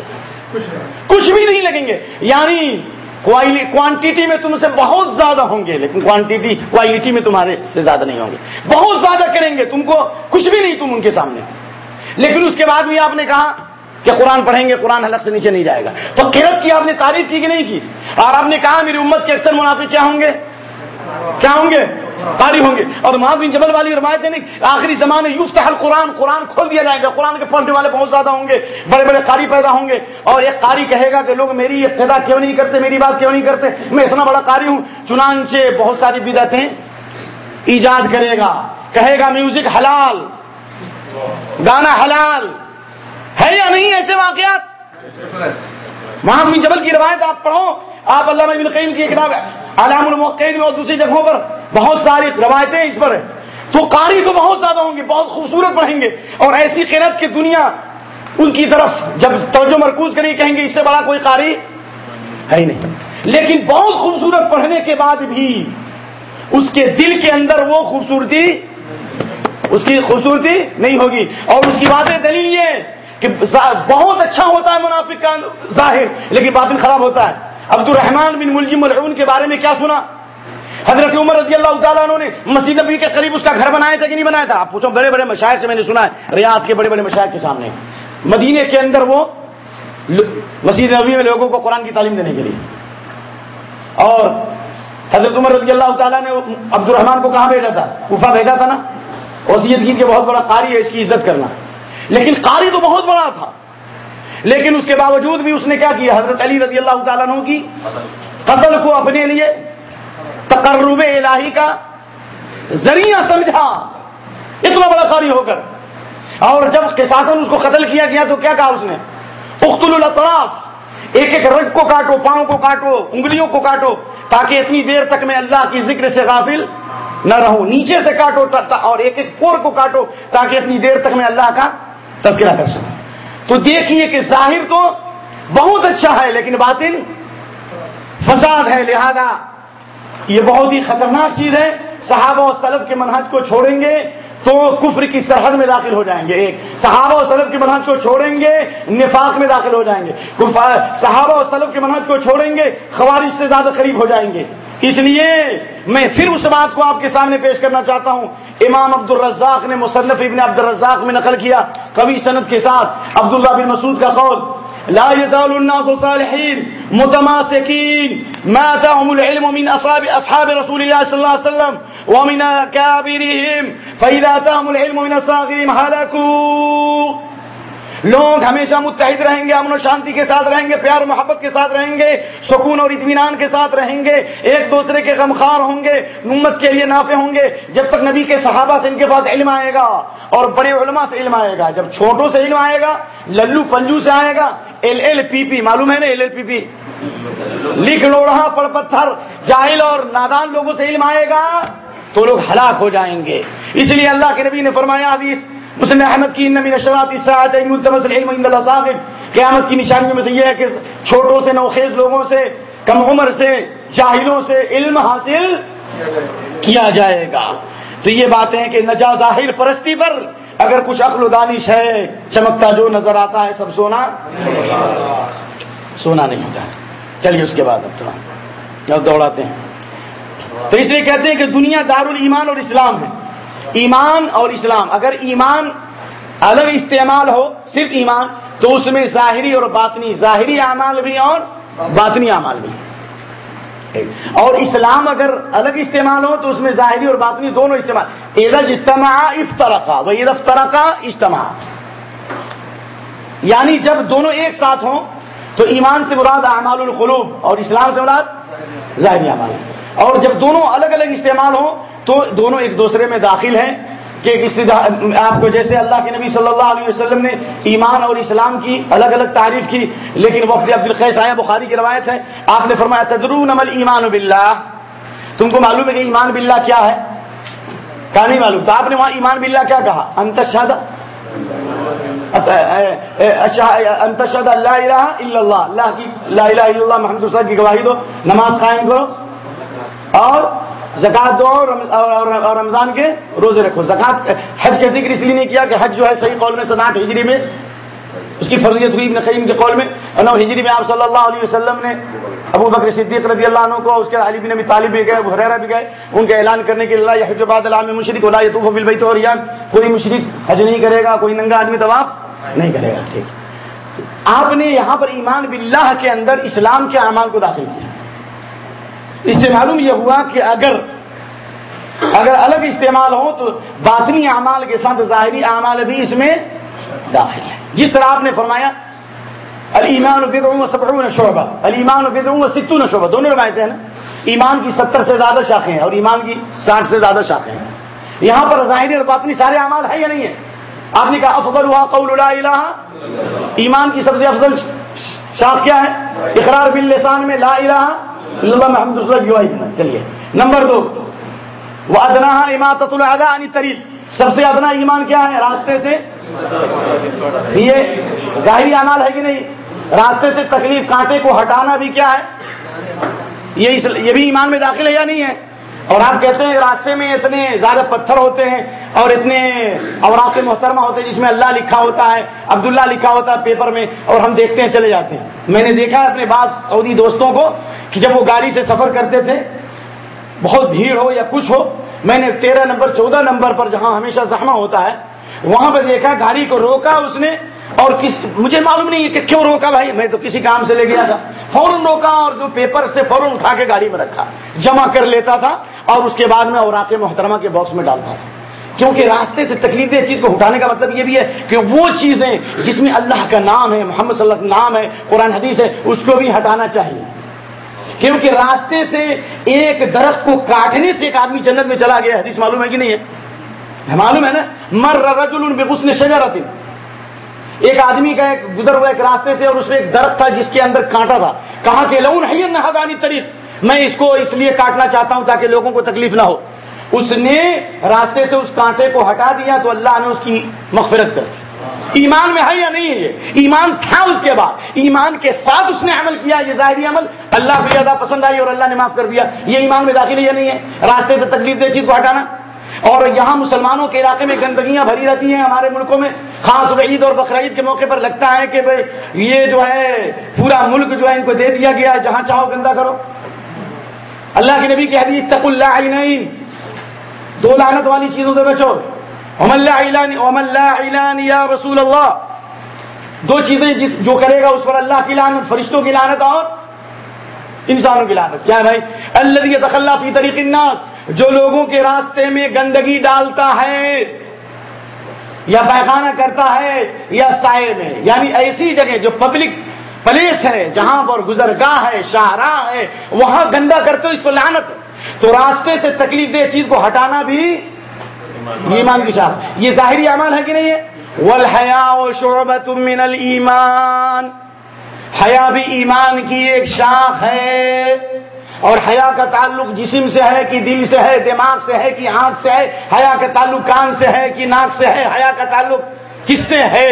کچھ بھی نہیں لگیں گے۔ یعنی کوانٹیٹی میں تم سے بہت زیادہ ہوں گے، لیکن کوانٹیٹی کوالٹی میں تمہارے سے زیادہ نہیں ہوں گے۔ بہت زیادہ کریں گے تم کو، کچھ بھی نہیں تم ان کے سامنے۔ لیکن اس کے بعد بھی آپ نے کہا کہ قرآن پڑھیں گے، قرآن حلق سے نیچے نہیں جائے گا۔ تو قرت کی آپ نے تعریف کی کہ نہیں کی؟ اور آپ نے کہا میری امت کے اکثر منافع کیا ہوں گے؟ کیا ہوں گے؟ قاری ہوں گے۔ اور بن جبل والی روایت نہیں، آخری زمانے یوف حل قرآن قرآن کھول دیا جائے گا، قرآن کے پڑھنے والے بہت زیادہ ہوں گے، بڑے بڑے قاری پیدا ہوں گے۔ اور ایک قاری کہے گا کہ لوگ میری ابتدا کیوں نہیں کرتے، میری بات کیوں نہیں کرتے؟ میں اتنا بڑا قاری ہوں۔ چنانچہ بہت ساری بدعتیں ایجاد کرے گا۔ کہے گا میوزک حلال، گانا حلال، ہے یا نہیں ایسے واقعات؟ وہاں بن جبل کی روایت آپ پڑھو۔ آپ اللہ قیم کی کتاب علام المقین اور دوسری جگہوں پر بہت ساری روایتیں اس پر ہیں۔ تو قاری تو بہت زیادہ ہوں گے بہت خوبصورت پڑھیں گے۔ اور ایسی قیرت کی دنیا ان کی طرف جب توجہ مرکوز کریں کہیں گے اس سے بڑا کوئی قاری ہے ہی نہیں۔ لیکن بہت خوبصورت پڑھنے کے بعد بھی اس کے دل کے اندر وہ خوبصورتی، اس کی خوبصورتی نہیں ہوگی۔ اور اس کی باتیں دلیل یہ کہ بہت اچھا ہوتا ہے منافق کا ظاہر، لیکن باطن خراب ہوتا ہے۔ عبد الرحمان بن ملجم ملعون کے بارے میں کیا سنا؟ حضرت عمر رضی اللہ تعالیٰ نے مسجد نبی کے قریب اس کا گھر بنایا تھا کہ نہیں بنایا تھا؟ آپ پوچھو، بڑے بڑے مشاہد سے میں نے سنا ہے، ریاض کے بڑے بڑے مشاہد کے سامنے۔ مدینے کے اندر وہ مسجد نبی میں لوگوں کو قرآن کی تعلیم دینے کے لیے۔ اور حضرت عمر رضی اللہ تعالیٰ نے عبد الرحمان کو کہاں بھیجا تھا؟ کوفہ بھیجا تھا نا؟ وسیعت گیر کے بہت بڑا قاری ہے، اس کی عزت کرنا۔ لیکن قاری تو بہت بڑا تھا۔ لیکن اس کے باوجود بھی اس نے کیا کیا؟ حضرت علی رضی اللہ تعالیٰ عنہ کی قتل کو اپنے لیے تقرب الہی کا ذریعہ سمجھا۔ اتنا بڑا قاری ہو کر۔ اور جب کساسن اس کو قتل کیا گیا تو کیا کہا اس نے؟ اختل الاطراف۔ ایک ایک رگ کو کاٹو، پاؤں کو کاٹو، انگلیوں کو کاٹو، تاکہ اتنی دیر تک میں اللہ کی ذکر سے غافل نہ رہوں۔ نیچے سے کاٹو اور ایک ایک پور کو کاٹو، تاکہ اتنی دیر تک میں اللہ کا تذکرہ کر سکوں۔ تو دیکھیے کہ ظاہر تو بہت اچھا ہے لیکن باطن فساد ہے، لہذا یہ بہت ہی خطرناک چیز ہے۔ صحابہ و سلب کے منہج کو چھوڑیں گے تو کفر کی سرحد میں داخل ہو جائیں گے۔ ایک، صحابہ و سلب کے منہج کو چھوڑیں گے، نفاق میں داخل ہو جائیں گے۔ صحابہ و سلب کے منہج کو چھوڑیں گے خوارش سے زیادہ قریب ہو جائیں گے۔ اس لیے میں پھر اس بات کو آپ کے سامنے پیش کرنا چاہتا ہوں۔ امام عبد الرزاق نے مصنف ابن عبد الرزاق میں نقل کیا کبھی صنعت کے ساتھ عبداللہ بن مسعود کا قول لا يزال الناس صالحين متماسكين ما اتاهم العلم من أصحاب, أصحاب رسول الله صلى الله عليه وسلم ومن كابرهم فإذا اتاهم العلم من الصاغرين هلكوا لوگ ہمیشہ متحد رہیں گے، امن و شانتی کے ساتھ رہیں گے، پیار و محبت کے ساتھ رہیں گے، سکون اور اطمینان کے ساتھ رہیں گے، ایک دوسرے کے غمخار ہوں گے، امت کے لیے نافع ہوں گے۔ جب تک نبی کے صحابہ سے ان کے پاس علم آئے گا اور بڑے علماء سے علم آئے گا، جب چھوٹوں سے علم آئے گا، للو پنجو سے آئے گا، ایل ایل پی پی، معلوم ہے نا ایل ایل پی پی؟ لکھ لوڑا پڑ پتھر، جاہل اور نادان لوگوں سے علم آئے گا تو لوگ ہلاک ہو جائیں گے۔ اس لیے اللہ کے نبی نے فرمایا حدیث مسلم احمد کی نمی نشرات قیامت کی نشانیوں میں سے یہ ہے کہ چھوٹوں سے، نوخیز لوگوں سے، کم عمر سے، جاہلوں سے علم حاصل کیا جائے گا۔ تو یہ باتیں کہ نجا ظاہر پرستی پر اگر کچھ عقل و دانش ہے، چمکتا جو نظر آتا ہے، سب سونا سونا نہیں ہوتا۔ چلیے، اس کے بعد اب تھوڑا۔ اب دوڑاتے ہیں۔ تو اس لیے کہتے ہیں کہ دنیا دار ایمان اور اسلام ہے۔ ایمان اور اسلام، اگر ایمان الگ استعمال ہو، صرف ایمان، تو اس میں ظاہری اور باطنی، ظاہری اعمال بھی اور باطنی اعمال بھی اور اسلام اگر الگ استعمال ہو، تو اس میں ظاہری اور باطنی دونوں استعمال۔ عید اجتماع افطرقہ وہ عید افطرقہ اجتماع یعنی جب دونوں ایک ساتھ ہوں، تو ایمان سے مراد اعمال القلوب اور اسلام سے مراد ظاہری اعمال۔ اور جب دونوں الگ الگ استعمال ہوں تو دونوں ایک دوسرے میں داخل ہیں کہ آپ کو جیسے اللہ کے نبی صلی اللہ علیہ وسلم نے ایمان اور اسلام کی الگ الگ تعریف کی، لیکن وقت عبد الخیص آیا، بخاری کی روایت ہے، آپ نے فرمایا، تدرون عمل ایمان باللہ؟ تم کو معلوم ہے کہ ایمان باللہ کیا ہے؟ کیا نہیں معلوم؟ تو آپ نے وہاں ایمان باللہ کیا کہا؟ انتشاد انتشاد اللہ الہ الا اللہ۔ اللہ کی لا الہ الا اللہ، محمد صاحب کی گواہی دو۔ نماز قائم کرو۔ اور زکات دو اور رمضان کے روزے رکھو۔ زکات حج کا ذکر اس لیے نہیں کیا کہ حج جو ہے صحیح قول میں سداٹ ہجری میں، اس کی فرضیت ہوئی ابن خیم کے قول میں۔ نو ہجری میں آپ صلی اللہ علیہ وسلم نے ابو بکر صدیق رضی اللہ عنہ کو، اس کے علی بن طالب بھی گئے حریرہ بھی گئے۔ ان کا اعلان کرنے کے اللہ حج بعد علام مشرق اللہ یتوف بالبیت اور یان کوئی مشرق حج نہیں کرے گا، کوئی ننگا آدمی طواف نہیں کرے گا۔ ٹھیک۔ آپ نے یہاں پر ایمان باللہ کے اندر اسلام کے اعمال کو داخل کیا۔ اس سے معلوم یہ ہوا کہ اگر اگر الگ استعمال ہو تو باطنی اعمال کے ساتھ ظاہری اعمال بھی اس میں داخل ہے جس طرح آپ نے فرمایا المان و سبعون شعبہ۔ المان و ستون شعبہ۔ دونوں روایتیں ہیں نا؟ ایمان کی ستر سے زیادہ شاخیں ہیں اور ایمان کی ساٹھ سے زیادہ شاخیں ہیں۔ یہاں پر ظاہری اور باطنی سارے اعمال ہے یا نہیں ہے آپ نے کہا افضل ہوا قول لا الہ ایمان کی سب سے افضل شاخ کیا ہے؟ اقرار باللسان میں لا الہ اللہ محمد رسول گواہی دینا چلیے۔ نمبر دو۔ وہ ادنا اماطت الدا عنی طریق سب سے ادنا ایمان کیا ہے؟ راستے سے۔ یہ ظاہری اعمال ہے کہ نہیں؟ راستے سے تکلیف کانٹے کو ہٹانا بھی کیا ہے؟ یہ بھی ایمان میں داخل ہے یا نہیں ہے؟ اور آپ کہتے ہیں راستے میں اتنے زیادہ پتھر ہوتے ہیں اور اتنے اوراق محترمہ ہوتے ہیں جس میں اللہ لکھا ہوتا ہے، عبداللہ لکھا ہوتا ہے پیپر میں اور ہم دیکھتے ہیں چلے جاتے ہیں۔ میں نے دیکھا ہے اپنے بعض سعودی دوستوں کو کہ جب وہ گاڑی سے سفر کرتے تھے، بہت بھیڑ ہو یا کچھ ہو، میں نے تیرہ نمبر، چودہ نمبر پر جہاں ہمیشہ زخمہ ہوتا ہے، وہاں پہ دیکھا گاڑی کو روکا اس نے، اور کس، مجھے معلوم نہیں ہے کہ کیوں روکا بھائی، میں تو کسی کام سے لے گیا تھا۔ فوراً روکا اور جو پیپر سے فوراً اٹھا کے گاڑی میں رکھا، جمع کر لیتا تھا، اور اس کے بعد میں اوراق محترمہ کے باکس میں ڈالتا تھا۔ کیونکہ راستے سے تکلیف دہ چیز کو اٹھانے کا مطلب یہ بھی ہے کہ وہ چیزیں جس میں اللہ کا نام ہے، محمد صلی اللہ کا نام ہے، قرآن حدیث ہے، اس کو بھی ہٹانا چاہیے۔ کیونکہ راستے سے ایک درخت کو کاٹنے سے ایک آدمی جنت میں چلا گیا حدیث معلوم ہے کہ نہیں ہے؟ معلوم ہے نا؟ مر رجل بغصن شجرت۔ ایک آدمی کا ایک گزر ہوا ایک راستے سے اور اس میں ایک درخت تھا جس کے اندر کانٹا تھا۔ کہا کہ لون ہے نہ طریق۔ میں اس کو اس لیے کاٹنا چاہتا ہوں تاکہ لوگوں کو تکلیف نہ ہو۔ اس نے راستے سے اس کانٹے کو ہٹا دیا تو اللہ نے اس کی مغفرت کر دی۔ ایمان میں ہے یا نہیں ہے یہ؟ ایمان تھا اس کے بعد۔ ایمان کے ساتھ اس نے عمل کیا، یہ ظاہری عمل۔ اللہ کو زیادہ پسند آئی اور اللہ نے معاف کر دیا۔ یہ ایمان میں داخل ہے یا نہیں ہے؟ راستے سے تکلیف دے چیز کو ہٹانا۔ اور یہاں مسلمانوں کے علاقے میں گندگیاں بھری رہتی ہیں ہمارے ملکوں میں۔ خاص عید اور بقرعید کے موقع پر لگتا ہے کہ بھائی یہ جو ہے، پورا ملک جو ہے ان کو دے دیا گیا جہاں چاہو گندا کرو۔ اللہ کے نبی کی حدیث تق اللہ عینین۔ دو لعنت والی چیزوں سے بچو۔ یا رسول اللہ دو چیزیں جس جو کرے گا اس پر اللہ کی لعنت، فرشتوں کی لعنت اور انسانوں کی لعنت. کیا ہے بھائی؟ اللہ تخلّہ فی طریق الناس، جو لوگوں کے راستے میں گندگی ڈالتا ہے، یا پیخانہ کرتا ہے، یا سائے میں. یعنی ایسی جگہ جو پبلک پلیس ہے، جہاں پر گزرگاہ ہے، شاہراہ ہے، وہاں گندا کرتے ہو، اس کو لعنت تو راستے سے تکلیف دہ چیز کو ہٹانا بھی ایمان کی شاخ یہ ظاہری امان ہے کہ نہیں ہے؟ والحیا شعبت من الایمان حیا بھی ایمان کی ایک شاخ ہے. اور حیا کا تعلق جسم سے ہے کہ دل سے ہے، دماغ سے ہے کہ آنکھ سے ہے. حیا کا تعلق کان سے ہے کہ ناک سے ہے. حیا کا تعلق کس سے ہے؟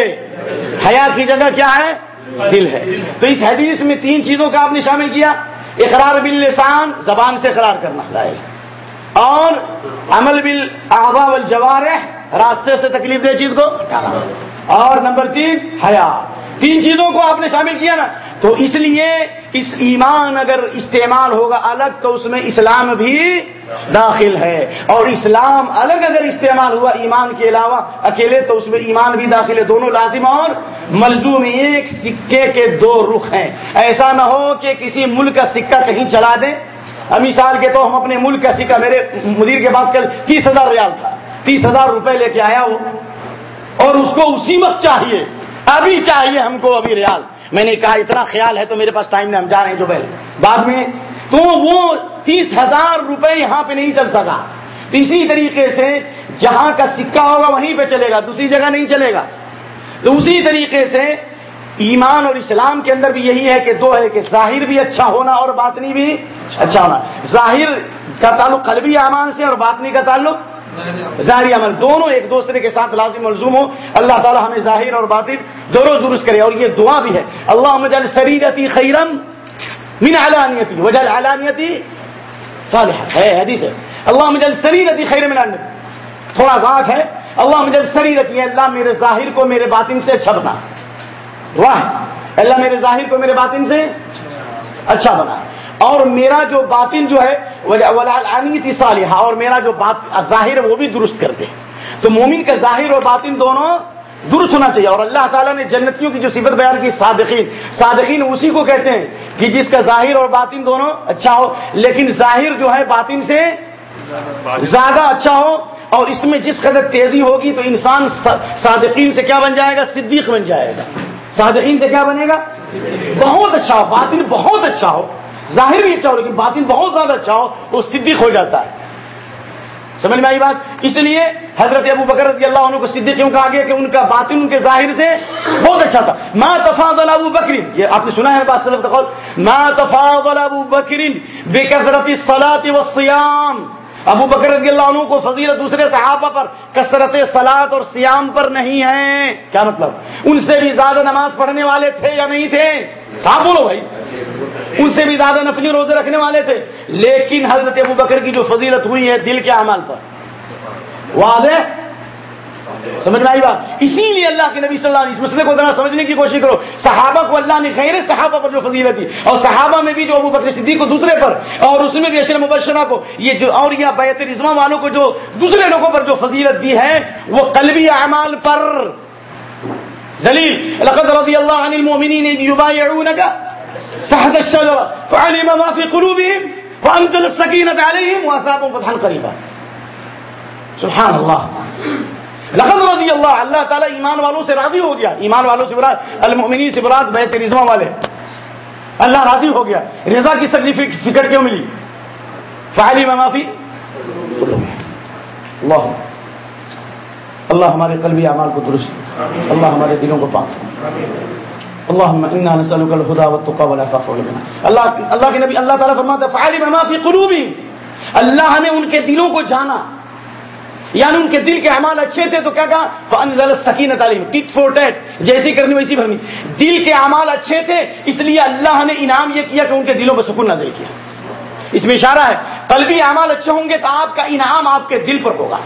حیا کی جگہ کیا ہے؟ دل ہے. تو اس حدیث میں تین چیزوں کا آپ نے شامل کیا. اقرار باللسان، زبان سے اقرار کرنا. لائے اور عمل بل آبا والجوارح، راستے سے تکلیف دہ چیز کو اور نمبر تین، حیا۔ تین چیزوں کو آپ نے شامل کیا نا، تو اس لیے اس ایمان اگر استعمال ہوگا الگ، تو اس میں اسلام بھی داخل ہے۔ اور اسلام الگ اگر استعمال ہوا ایمان کے علاوہ، اکیلے تو اس میں ایمان بھی داخل ہے۔ دونوں لازم اور ملزوم، ایک سکے کے دو رخ ہیں۔ ایسا نہ ہو کہ کسی ملک کا سکہ کہیں چلا دیں۔ ابھی سال کے تو ہم اپنے ملک کا سکہ، میرے مدیر کے پاس کل تیس ہزار ریال تھا۔ تیس ہزار روپے لے کے آیا وہ۔ اور اس کو اسی وقت چاہیے، ابھی چاہیے ہم کو ابھی ریال۔ میں نے کہا، اتنا خیال ہے تو میرے پاس ٹائم نہیں، ہم جا رہے ہیں جو بعد میں، تو وہ تیس ہزار روپے یہاں پہ نہیں چل سکا۔ اسی طریقے سے جہاں کا سکہ ہوگا وہیں پہ چلے گا، دوسری جگہ نہیں چلے گا۔ تو اسی طریقے سے ایمان اور اسلام کے اندر بھی یہی ہے کہ دو ہے کہ ظاہر بھی اچھا ہونا اور باطنی بھی اچھا ہونا۔ ظاہر کا تعلق قلبی امان سے اور باطنی کا تعلق ظاہری عمل دونوں ایک دوسرے کے ساتھ لازم ملزوم ہو اللہ تعالیٰ ہمیں ظاہر اور باطن دونوں درست کرے اور یہ دعا بھی ہے۔ اللہ مجل سریرتی خیرم من علانیتی وجل علانیتی صالح ہے حدیث ہے۔ اللہ مجل سریرتی خیر من علانیتی۔ تھوڑا ذاک ہے۔ اللہ مجل سریرتی ہے اللہ میرے ظاہر کو میرے باطن سے اچھا بنا۔ واہ! اللہ میرے ظاہر کو میرے باطن سے اچھا بنا۔ اور میرا جو باطن جو ہے ولانی صالحہ، اور میرا جو ظاہر ہے، وہ بھی درست کر دے۔ تو مومن کا ظاہر اور باطن دونوں درست ہونا چاہیے۔ اور اللہ تعالیٰ نے جنتیوں کی جو صفت بیان کی، صادقین۔ صادقین اسی کو کہتے ہیں کہ جس کا ظاہر اور باطن دونوں اچھا ہو، لیکن ظاہر جو ہے باطن سے زیادہ اچھا ہو۔ اور اس میں جس قدر تیزی ہوگی، تو انسان صادقین سے کیا بن جائے گا؟ صدیق بن جائے گا۔ صادقین سے کیا بنے گا؟ بہت اچھا ہو باطن بہت اچھا ہو۔ ظاہر بھی اچھا ہو لیکن باطن بہت زیادہ اچھا ہو، تو صدیق ہو جاتا ہے۔ سمجھ میں آئی بات؟ اس لیے حضرت ابو بکر رضی اللہ عنہ کو صدیق کیوں کہا گیا کہ ان کا باطن ان کے ظاہر سے بہت اچھا تھا۔ ما تفاضل ابو بکرین یہ آپ نے سنا ہے بات صدق قول ما تفاضل ابو بکرین بے کثرت الصلاۃ والصيام ابو بکر رضی اللہ عنہ کو فضیلت دوسرے صحابہ پر کثرت سلاد اور سیام پر نہیں ہے۔ کیا مطلب؟ ان سے بھی زیادہ نماز پڑھنے والے تھے یا نہیں تھے؟ صاحب بولو بھائی۔ ان سے بھی زیادہ نفلی روزے رکھنے والے تھے۔ لیکن حضرت ابو بکر کی جو فضیلت ہوئی ہے دل کے اعمال پر۔ واضح؟ سمجھ میں آئی بات؟ اسی لیے اللہ کے نبی صلی اللہ علیہ مسئلے کو ذرا سمجھنے کی کوشش کرو۔ صحابہ کو اللہ نے خیر صحابہ پر جو فضیلت دی۔ اور صحابہ میں بھی جو ابو بکر صدیق کو دوسرے پر اور اس میں بھی اشر مبشرہ کو یہ جو اور یا بیت رضما والوں کو جو دوسرے لوگوں پر جو فضیلت دی ہے، وہ قلبی اعمال پر۔ دلیل، لقد رضی اللہ عن المؤمنین یبایعونک تحت الشجرة فعلم ما في قلوبهم وانزل السکینة علیہم واثابهم فتحا قریبا۔ سبحان اللہ۔ لقد رضی اللہ اللہ تعالیٰ ایمان والوں سے راضی ہو گیا. ایمان والوں سے برات المؤمنین سے برات بیت رضوا والے. اللہ راضی ہو گیا. رضا کی سرٹیفکیٹ کیوں ملی؟ فعلی میں معافی اللہ. اللہ ہمارے قلبی اعمال کو درست اللہ ہمارے دلوں کو پاک اللهم انا نسالك الهدى والتقى والعفاف والغنى اللہ اللہ کے نبی اللہ تعالیٰ فرماتا ہے، فعلی ما فی قلوبهم اللہ نے ان کے دلوں کو جانا. یعنی ان کے دل کے اعمال اچھے تھے تو کیا کہا؟ فنزل سکین ٹٹ فور ٹیٹ جیسی کرنی ویسی بھرنی۔ دل کے اعمال اچھے تھے، اس لیے اللہ نے انعام یہ کیا کہ ان کے دلوں پہ سکون نازل کیا۔ اس میں اشارہ ہے قلبی اعمال اچھے ہوں گے تو آپ کا انعام آپ کے دل پر ہوگا۔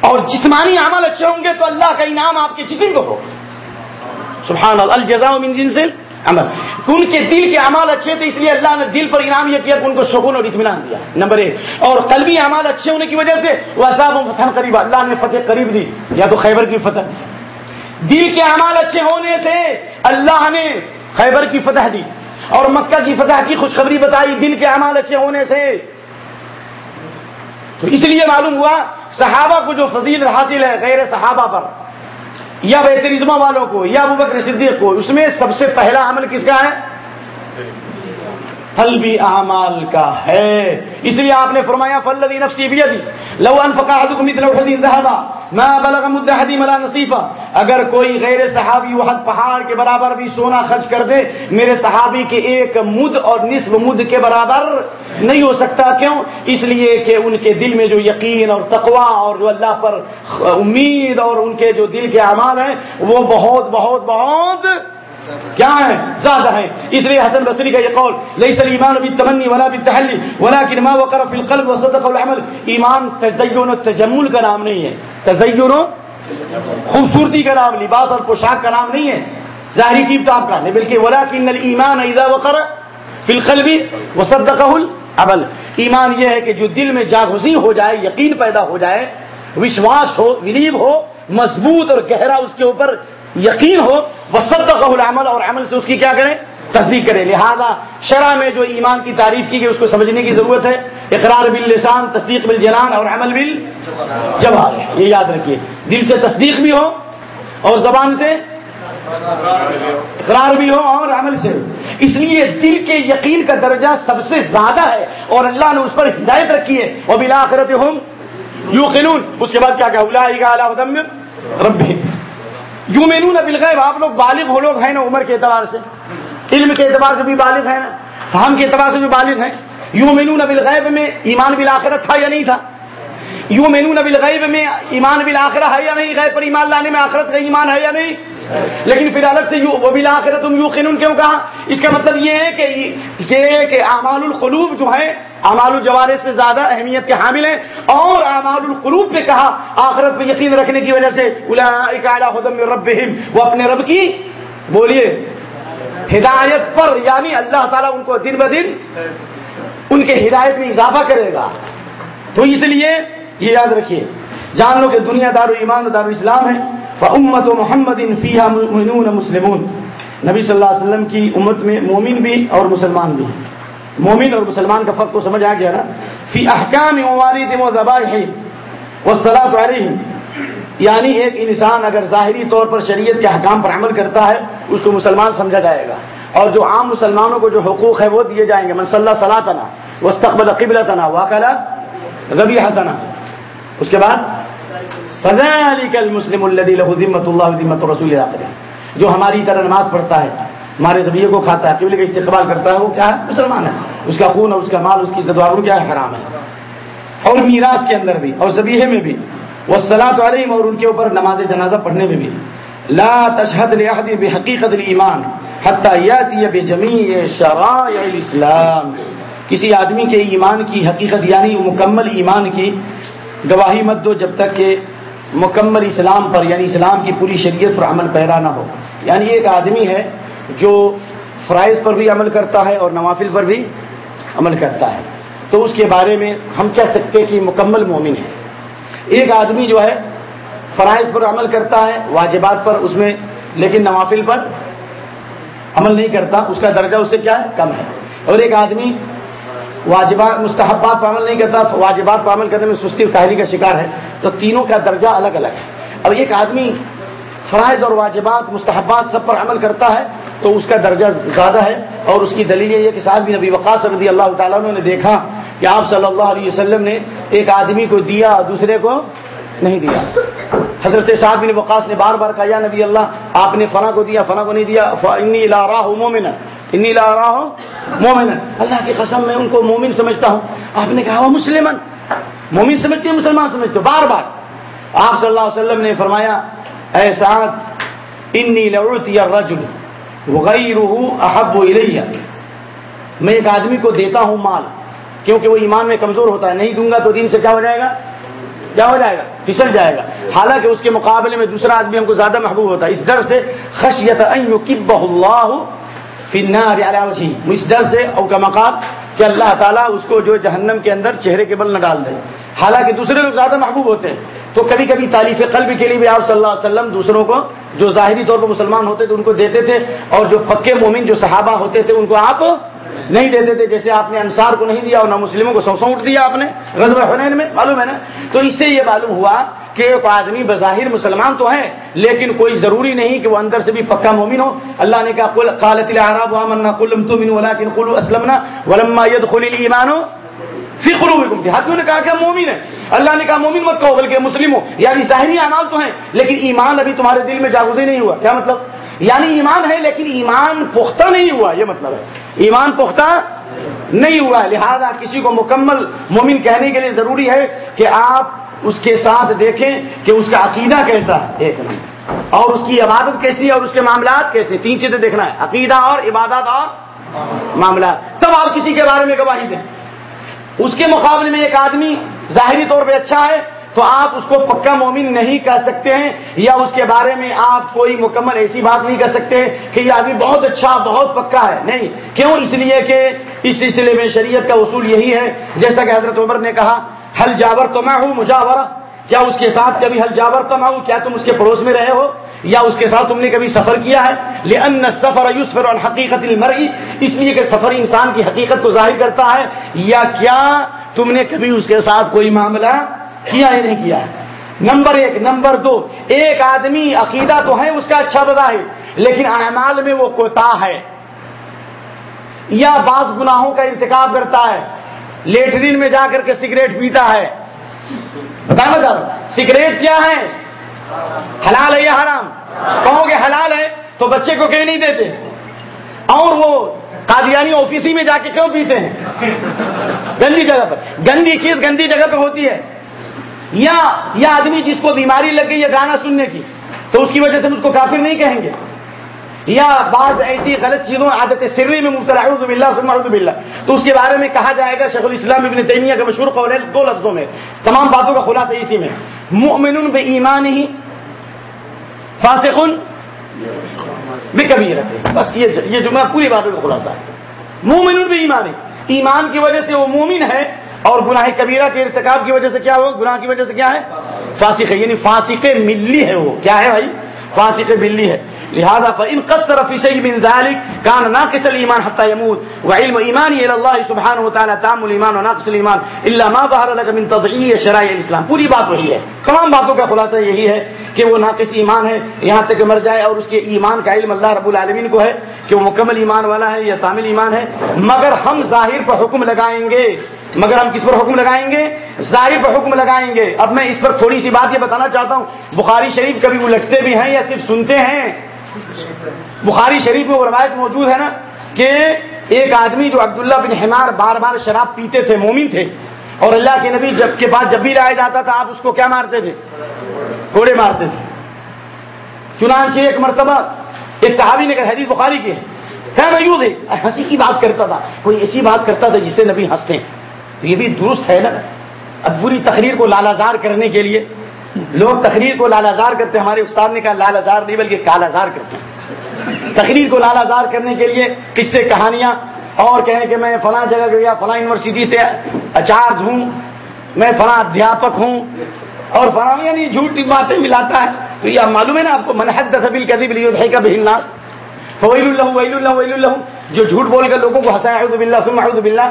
اور جسمانی اعمال اچھے ہوں گے تو اللہ کا انعام آپ کے جسم کو ہوگا۔ سبحان اللہ، الجزاء من جنس عمل۔ ان کے دل کے اعمال اچھے تھے، اس لیے اللہ نے دل پر انعام یہ کیا کہ ان کو سکون اور اطمینان دیا۔ نمبر ایک اور قلبی اعمال اچھے ہونے کی وجہ سے وہ عذاب و فتح قریب اللہ نے فتح قریب دی، یا تو خیبر کی فتح۔ دل کے اعمال اچھے ہونے سے اللہ نے خیبر کی فتح دی اور مکہ کی فتح کی خوشخبری بتائی دل کے اعمال اچھے ہونے سے۔ تو اس لیے معلوم ہوا صحابہ کو جو فضیل حاصل ہے غیر صحابہ پر یا بہترزما والوں کو، یا ابو بکر صدیق کو۔ اس میں سب سے پہلا عمل کس کا ہے؟ پھل بھی اعمال کا ہے۔ اس لیے آپ نے فرمایا فلدی نفسی بھی لو ما بلغ مدحدی ملا نصیفہ اگر کوئی غیر صحابی وحد پہاڑ کے برابر بھی سونا خرچ کر دے، میرے صحابی کے ایک مد اور نصف مد کے برابر نہیں ہو سکتا، کیوں؟ اس لیے کہ ان کے دل میں جو یقین اور تقوا اور جو اللہ پر امید اور ان کے جو دل کے اعمال ہیں، وہ بہت بہت بہت کیا ہے زیادہ ہے اس لیے حسن بصری کا یہ قول ليس الايمان بالتمني ولا بالتحلي ولكن ما وقر في القلب وصدق العمل۔ ایمان تزین و تجمل کا نام نہیں ہے۔ تزین و خوبصورتی کا نام، لباس اور پوشاک کا نام نہیں ہے۔ ظاہری ٹیپ ٹاپ کا نہیں، بلکہ ولكن الايمان اذا وقر في القلب وصدقه العمل ایمان یہ ہے کہ جو دل میں جاگزی ہو جائے، یقین پیدا ہو جائے، وشواس ہو، بلیو ہو، مضبوط اور گہرا اس کے اوپر یقین ہو وہ العمل اور عمل سے اس کی کیا کریں؟ تصدیق کرے لہذا شرح میں جو ایمان کی تعریف کی گئی، اس کو سمجھنے کی ضرورت ہے۔ اقرار باللسان، تصدیق بالجنان اور عمل بل جواب یہ یاد رکھیے۔ دل سے تصدیق بھی ہو اور زبان سے اقرار بھی ہو اور عمل سے۔ اس لیے دل کے یقین کا درجہ سب سے زیادہ ہے اور اللہ نے اس پر ہدایت رکھی ہے۔ اور بلا آخرت ہوں یو قینون اس کے بعد کیا کہ رب یوں مینو نہ بالغیب۔ آپ لوگ بالغ ہو لوگ ہیں نا عمر کے اعتبار سے۔ علم کے اعتبار سے بھی بالغ ہے نا۔ فہم کے اعتبار سے بھی بالغ ہیں۔ یوں مینو بالغیب میں ایمان بالآخرت تھا یا نہیں تھا؟ یوں مینو نہ بالغیب میں ایمان بالآخرہ ہے یا نہیں؟ غیب پر ایمان لانے میں آخرت کا ایمان ہے یا نہیں؟ لیکن پھر الگ سے وہ بھی آخرت تم یو خنون کیوں کہا؟ اس کا مطلب یہ ہے کہ یہ کہ اعمال القلوب جو ہے اعمال الجوارے سے زیادہ اہمیت کے حامل ہیں، اور اعمال القلوب پہ کہا، آخرت پہ یقین رکھنے کی وجہ سے رب وہ اپنے رب کی بولیے، ہدایت پر یعنی اللہ تعالیٰ ان کو دن بدن ان کے ہدایت میں اضافہ کرے گا۔ تو اس لیے یہ یاد رکھیے، جان لو کہ دنیا دار ایمان دار اسلام ہے امت و محمد فیحا مسلمون۔ نبی صلی اللہ علیہ وسلم کی امت میں مومن بھی اور مسلمان بھی۔ مومن اور مسلمان کا فرق کو سمجھ آ گیا نا۔ فی احکام و ذبائح وہ صلاح یعنی ایک انسان اگر ظاہری طور پر شریعت کے حکام پر عمل کرتا ہے، اس کو مسلمان سمجھا جائے گا۔ اور جو عام مسلمانوں کو جو حقوق ہے وہ دیے جائیں گے۔ منصلہ صلاح تنا وسطبل قبل تنا واقعہ ربی حسنا اس کے بعد فضل المسلم اللہ ذمت اللہ ذمت رسول جو ہماری طرح نماز پڑھتا ہے، ہمارے زبیے کو کھاتا ہے قبل کا استقبال کرتا ہے، وہ کیا ہے؟ مسلمان ہے۔ اس کا خون اور اس کا مال، اس کی عزت کیا ہے؟ حرام ہے۔ اور میراث کے اندر بھی، اور زبیحے میں بھی۔ وہ سلاۃ علیم اور ان کے اوپر نماز جنازہ پڑھنے میں بھی۔ لا تشہد لحد بحقیقت الایمان حتی یاتی بجمیع شرائع الاسلام۔ کسی آدمی کے ایمان کی حقیقت یعنی مکمل ایمان کی گواہی مت دو جب تک کہ مکمل اسلام پر یعنی اسلام کی پوری شریعت پر عمل پیرا نہ ہو۔ یعنی ایک آدمی ہے جو فرائض پر بھی عمل کرتا ہے اور نوافل پر بھی عمل کرتا ہے۔ تو اس کے بارے میں ہم کہہ سکتے کہ مکمل مومن ہے۔ ایک آدمی جو ہے فرائض پر عمل کرتا ہے، واجبات پر، اس میں، لیکن نوافل پر عمل نہیں کرتا، اس کا درجہ اس سے کیا ہے؟ کم ہے۔ اور ایک آدمی واجبات مستحبات پر عمل نہیں کرتا واجبات پر عمل کرنے میں سستی اور کاہلی کا شکار ہے۔ تو تینوں کا درجہ الگ الگ ہے۔ اب ایک آدمی فرائض اور واجبات، مستحبات سب پر عمل کرتا ہے، تو اس کا درجہ زیادہ ہے۔ اور اس کی دلیل یہ کہ ساتھ بھی نبی وقاص رضی اللہ تعالیٰ نے دیکھا کہ آپ صلی اللہ علیہ وسلم نے ایک آدمی کو دیا، دوسرے کو نہیں دیا۔ حضرت صاحب بن وقاص نے بار بار کہا، یا نبی اللہ، آپ نے فنا کو دیا فنا کو نہیں دیا۔ انی لا راہ مومن انی لا راہ مومن اللہ کی قسم میں ان کو مومن سمجھتا ہوں۔ آپ نے کہا وہ مسلمن مومن سمجھتے ہیں، مسلمان سمجھتے ہو بار بار۔ آپ صلی اللہ علیہ وسلم نے فرمایا، اے سعد، انی لعوتی الرجل، وغیرہ احب الیہ۔ میں ایک آدمی کو دیتا ہوں مال، کیونکہ وہ ایمان میں کمزور ہوتا ہے۔ نہیں دوں گا تو دین سے کیا ہو جائے گا؟ کیا ہو جائے گا؟ پھسل جائے گا۔ حالانکہ اس کے مقابلے میں دوسرا آدمی ہم کو زیادہ محبوب ہوتا ہے۔ اس ڈر سے خشیت ان یکبہ اللہ فی النار علی وجہہ اس ڈر سے او کا مقام کہ اللہ تعالیٰ اس کو جو جہنم کے اندر چہرے کے بل نہ ڈال دے۔ حالانکہ دوسرے لوگ زیادہ محبوب ہوتے ہیں۔ تو کبھی کبھی تعریف قلب کے لیے بھی آپ صلی اللہ علیہ وسلم دوسروں کو جو ظاہری طور پر مسلمان ہوتے تھے ان کو دیتے تھے اور جو پکے مومن جو صحابہ ہوتے تھے ان کو آپ نہیں دیتے تھے۔ جیسے آپ نے انصار کو نہیں دیا اور نہ مسلموں کو سو سونٹ دیا آپ نے، غزوہ حنین میں، معلوم ہے نا؟ تو اس سے یہ معلوم ہوا کہ ایک آدمی بظاہر مسلمان تو ہے لیکن کوئی ضروری نہیں کہ وہ اندر سے بھی پکا مومن ہو۔ اللہ نے کہا قالت الاعراب آمنا، قل لم تؤمنوا ولكن قولوا اسلمنا ولما يدخل الايمان فی قلوبکم کے نے کہا کہ مومن ہے اللہ نے کہا، مومن مت کہو، بلکہ مسلم ہو۔ یعنی ظاہری اعمال تو ہیں، لیکن ایمان ابھی تمہارے دل میں جاگوزی نہیں ہوا۔ کیا مطلب؟ یعنی ایمان ہے، لیکن ایمان پختہ نہیں ہوا، یہ مطلب ہے۔ ایمان پختہ نہیں ہوا۔ لہذا کسی کو مکمل مومن کہنے کے لیے ضروری ہے کہ آپ اس کے ساتھ دیکھیں کہ اس کا عقیدہ کیسا ہے۔ ایک نمبر۔ اور اس کی عبادت کیسی ہے اور اس کے معاملات کیسے تین چیزیں دیکھنا ہے۔ عقیدہ اور عبادت اور معاملات۔ تب آپ کسی کے بارے میں گواہی دیں۔ اس کے مقابلے میں ایک آدمی ظاہری طور پہ اچھا ہے تو آپ اس کو پکا مومن نہیں کہہ سکتے ہیں یا اس کے بارے میں آپ کوئی مکمل ایسی بات نہیں کر سکتے کہ یہ آدمی بہت اچھا بہت پکا ہے۔ نہیں۔ کیوں؟ اس لیے کہ اس سلسلے میں شریعت کا اصول یہی ہے۔ جیسا کہ حضرت عمر نے کہا حل جاور تو میں ہوں، مجاورہ۔ کیا اس کے ساتھ کبھی حل جاور تو میں ہوں؟ کیا تم اس کے پڑوس میں رہے ہو؟ یا اس کے ساتھ تم نے کبھی سفر کیا ہے؟ لأن سفر یوسفر الحقیقت المرئی اس لیے کہ سفر انسان کی حقیقت کو ظاہر کرتا ہے۔ یا کیا تم نے کبھی اس کے ساتھ کوئی معاملہ کیا یا نہیں کیا ہے؟ نمبر ایک، نمبر دو، ایک آدمی عقیدہ تو ہے، اس کا اچھا بدا ہے، لیکن اعمال میں وہ کوتا ہے۔ یا بعض گناہوں کا ارتکاب کرتا ہے۔ لیٹرین میں جا کر کے سگریٹ پیتا ہے۔ بتانا چاہتا سگریٹ کیا ہے؟ حلال ہے یا حرام؟ کہو گے حلال ہے تو بچے کو کہیں نہیں دیتے۔ اور وہ قادیانی آفیسی میں جا کے کیوں پیتے ہیں؟ گندی جگہ پر۔ گندی چیز گندی جگہ پہ ہوتی ہے۔ یا آدمی جس کو بیماری لگ گئی ہے گانا سننے کی، تو اس کی وجہ سے ہم اس کو کافر نہیں کہیں گے۔ یا بعض ایسی غلط چیزوں، عادت سری میں مبتلا اعوذ باللہ، ثم اعوذ باللہ۔ تو اس کے بارے میں کہا جائے گا شیخ الاسلام ابن تیمیہ کا مشہور قول ہے، دو لفظوں میں، تمام باتوں کا خلاصہ اسی میں۔ مؤمن بے ایمان ہی فاسق بے کبیر بس یہ یہ جملہ پوری باتوں کا خلاصہ ہے۔ مومن بے ایمان ہی ایمان کی وجہ سے وہ مومن ہے اور گناہ کبیرہ کے ارتکاب کی وجہ سے کیا ہو؟ گناہ کی وجہ سے کیا ہے؟ فاسق ہے یعنی فاسق ملی ہے وہ۔ کیا ہے بھائی؟ فاسق ملی ہے۔ لہذا فإن قصر في شيء من ذلك كان ناقص الإيمان حتى يموت وعلم إيمانه إلى الله سبحانه وتعالى تام الإيمان وناقص الإيمان إلا ما ظهر لك من تضعيف شرائع الإسلام پوری بات وہی ہے تمام باتوں کا خلاصہ یہی ہے کہ وہ ناقص ایمان ہے یہاں تک مر جائے اور اس کے ایمان کا علم اللہ رب العالمین کو ہے کہ وہ مکمل ایمان والا ہے یا تامل ایمان ہے مگر ہم ظاہر پر حکم لگائیں گے مگر ہم کس پر حکم لگائیں گے ظاہر پر حکم لگائیں گے اب میں اس پر تھوڑی سی بات یہ بتانا چاہتا ہوں بخاری شریف کبھی وہ لگتے بھی ہیں یا صرف سنتے ہیں بخاری شریف میں وہ روایت موجود ہے نا کہ ایک آدمی جو عبداللہ بن حمار بار بار شراب پیتے تھے، مومن تھے، اور اللہ کے نبی جب کے پاس جب بھی لایا جاتا تھا، آپ اس کو کیا مارتے تھے؟ کوڑے مارتے تھے۔ چنانچہ ایک مرتبہ ایک صحابی نے کہا، حدیث بخاری کی ہے۔ یوں تھے ہنسی کی بات کرتا تھا، کوئی ایسی بات کرتا تھا جس سے نبی ہنستے ہیں۔ تو یہ بھی درست ہے نا۔ اب بری تقریر کو لالازار کرنے کے لیے لوگ تقریر کو لالازار کرتے ہیں، ہمارے استاد نے کہا لالازار نہیں بلکہ کالازار کرتے ہیں۔ تقریر کو لالازار کرنے کے لیے کس سے کہانیاں؟ اور کہیں کہ میں فلاں جگہ گیا، فلاں یونیورسٹی سے اچارج ہوں، میں فلاں ادھیاپک ہوں، اور فلاں یعنی جھوٹی باتیں ملاتا ہے۔ تو یہ معلوم ہے نا، آپ کو منحد دسبیل کدیب ہے کا بہناس فویل اللہ ویل اللہ ویل اللہ جو جھوٹ بول کر لوگوں کو ہنسایا اعوذ باللہ، ثم اعوذ باللہ۔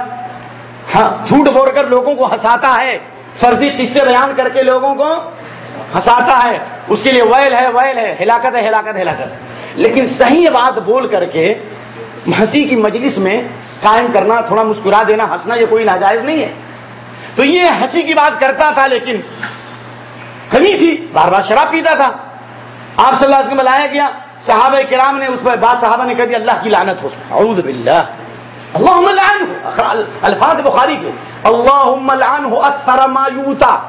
ہاں جھوٹ بول کر لوگوں کو ہنساتا ہے۔ فرضی قصے بیان کر کے لوگوں کو ہنساتا ہے، اس کے لیے ویل ہے ویل ہے، ہلاکت ہے، ہلاکت ہلاکت لیکن صحیح بات بول کر کے ہنسی کی مجلس میں قائم کرنا، تھوڑا مسکرا دینا، ہنسنا یہ کوئی ناجائز نہیں ہے۔ تو یہ ہنسی کی بات کرتا تھا لیکن کمی تھی، بار بار شراب پیتا تھا۔ آپ صلی اللہ علیہ وسلم لایا گیا، صحابہ کرام نے اس پر بعض صحابہ نے کہہ دیا، اللہ کی لعنت ہو۔ اعوذ باللہ۔ اللہ الفاظ بخاری کے۔ اللہ اکثر مایوتا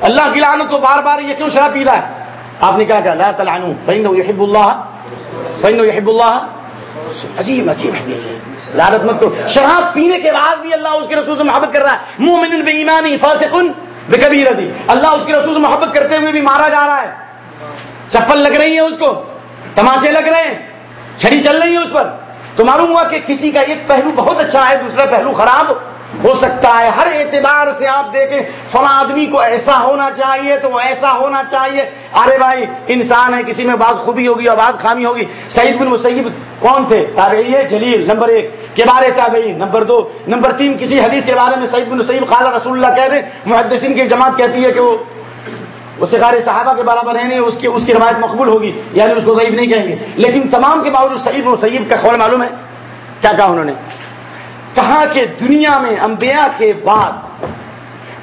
اللہ کی لعنت تو بار بار یہ کیوں شراب پی رہا ہے؟ آپ نے کیا کہا لا تلعنو، فإنه يحب الله فإنه يحب الله عجیب عجیب حدیث ہے۔ لعنت مت کرو۔ شراب پینے کے بعد بھی اللہ اس کے رسول سے محبت کر رہا ہے۔ مومن بے ایمانی فاسق بکبیرتی اللہ اس کے رسول سے محبت کرتے ہوئے بھی مارا جا رہا ہے۔ چپل لگ رہی ہے اس کو۔ تماچے لگ رہے ہیں۔ چھڑی چل رہی ہے اس پر۔ تو معلوم ہوا کہ کسی کا ایک پہلو بہت اچھا ہے، دوسرا پہلو خراب۔ ہو سکتا ہے، ہر اعتبار سے آپ دیکھیں، فلاں آدمی کو ایسا ہونا چاہیے تو وہ ایسا ہونا چاہیے۔ ارے بھائی، انسان ہے، کسی میں بعض خوبی ہوگی اور بعض خامی ہوگی۔ سعید بن مسیب کون تھے؟ تابعی ہے، جلیل، نمبر ایک۔ کے بارے تابعی، نمبر دو۔ نمبر تین، کسی حدیث کے بارے میں سعید بن مسیب خالہ رسول اللہ کہہ دیں، محدثین کی جماعت کہتی ہے کہ وہ اس سے صحابہ کے برابر ہے نہیں، اس کی اس کی روایت مقبول ہوگی یعنی اس کو ضعیف نہیں کہیں گے۔ لیکن تمام کے باوجود سعید و سعید کا خول معلوم ہے۔ کیا کہا انہوں نے؟ کہا کہ دنیا میں انبیاء کے بعد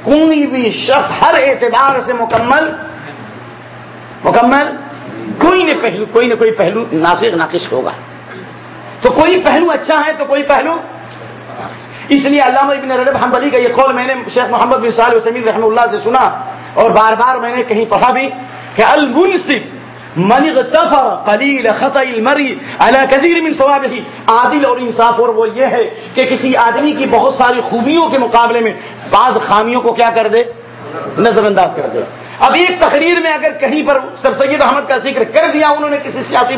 کوئی بھی شخص ہر اعتبار سے مکمل؟ مکمل؟ کوئی نہ پہلو کوئی نہ کوئی پہلو ناسک ناقص ہوگا۔ تو کوئی پہلو اچھا ہے تو کوئی پہلو اس لیے علامہ ابن رجب حنبلی کا یہ قول میں نے شیخ محمد بن صالح وسلم رحمہ اللہ سے سنا اور بار بار میں نے کہیں پڑھا بھی کہ المنصف من اغتفر قلیل خطا المری على كثير من ثوابه؟ عادل اور انصاف اور وہ یہ ہے کہ کسی آدمی کی بہت ساری خوبیوں کے مقابلے میں بعض خامیوں کو کیا کر دے؟ نظر انداز کر دے۔ اب ایک تقریر میں اگر کہیں پر سر سید احمد کا ذکر کر دیا، انہوں نے کسی سیاسی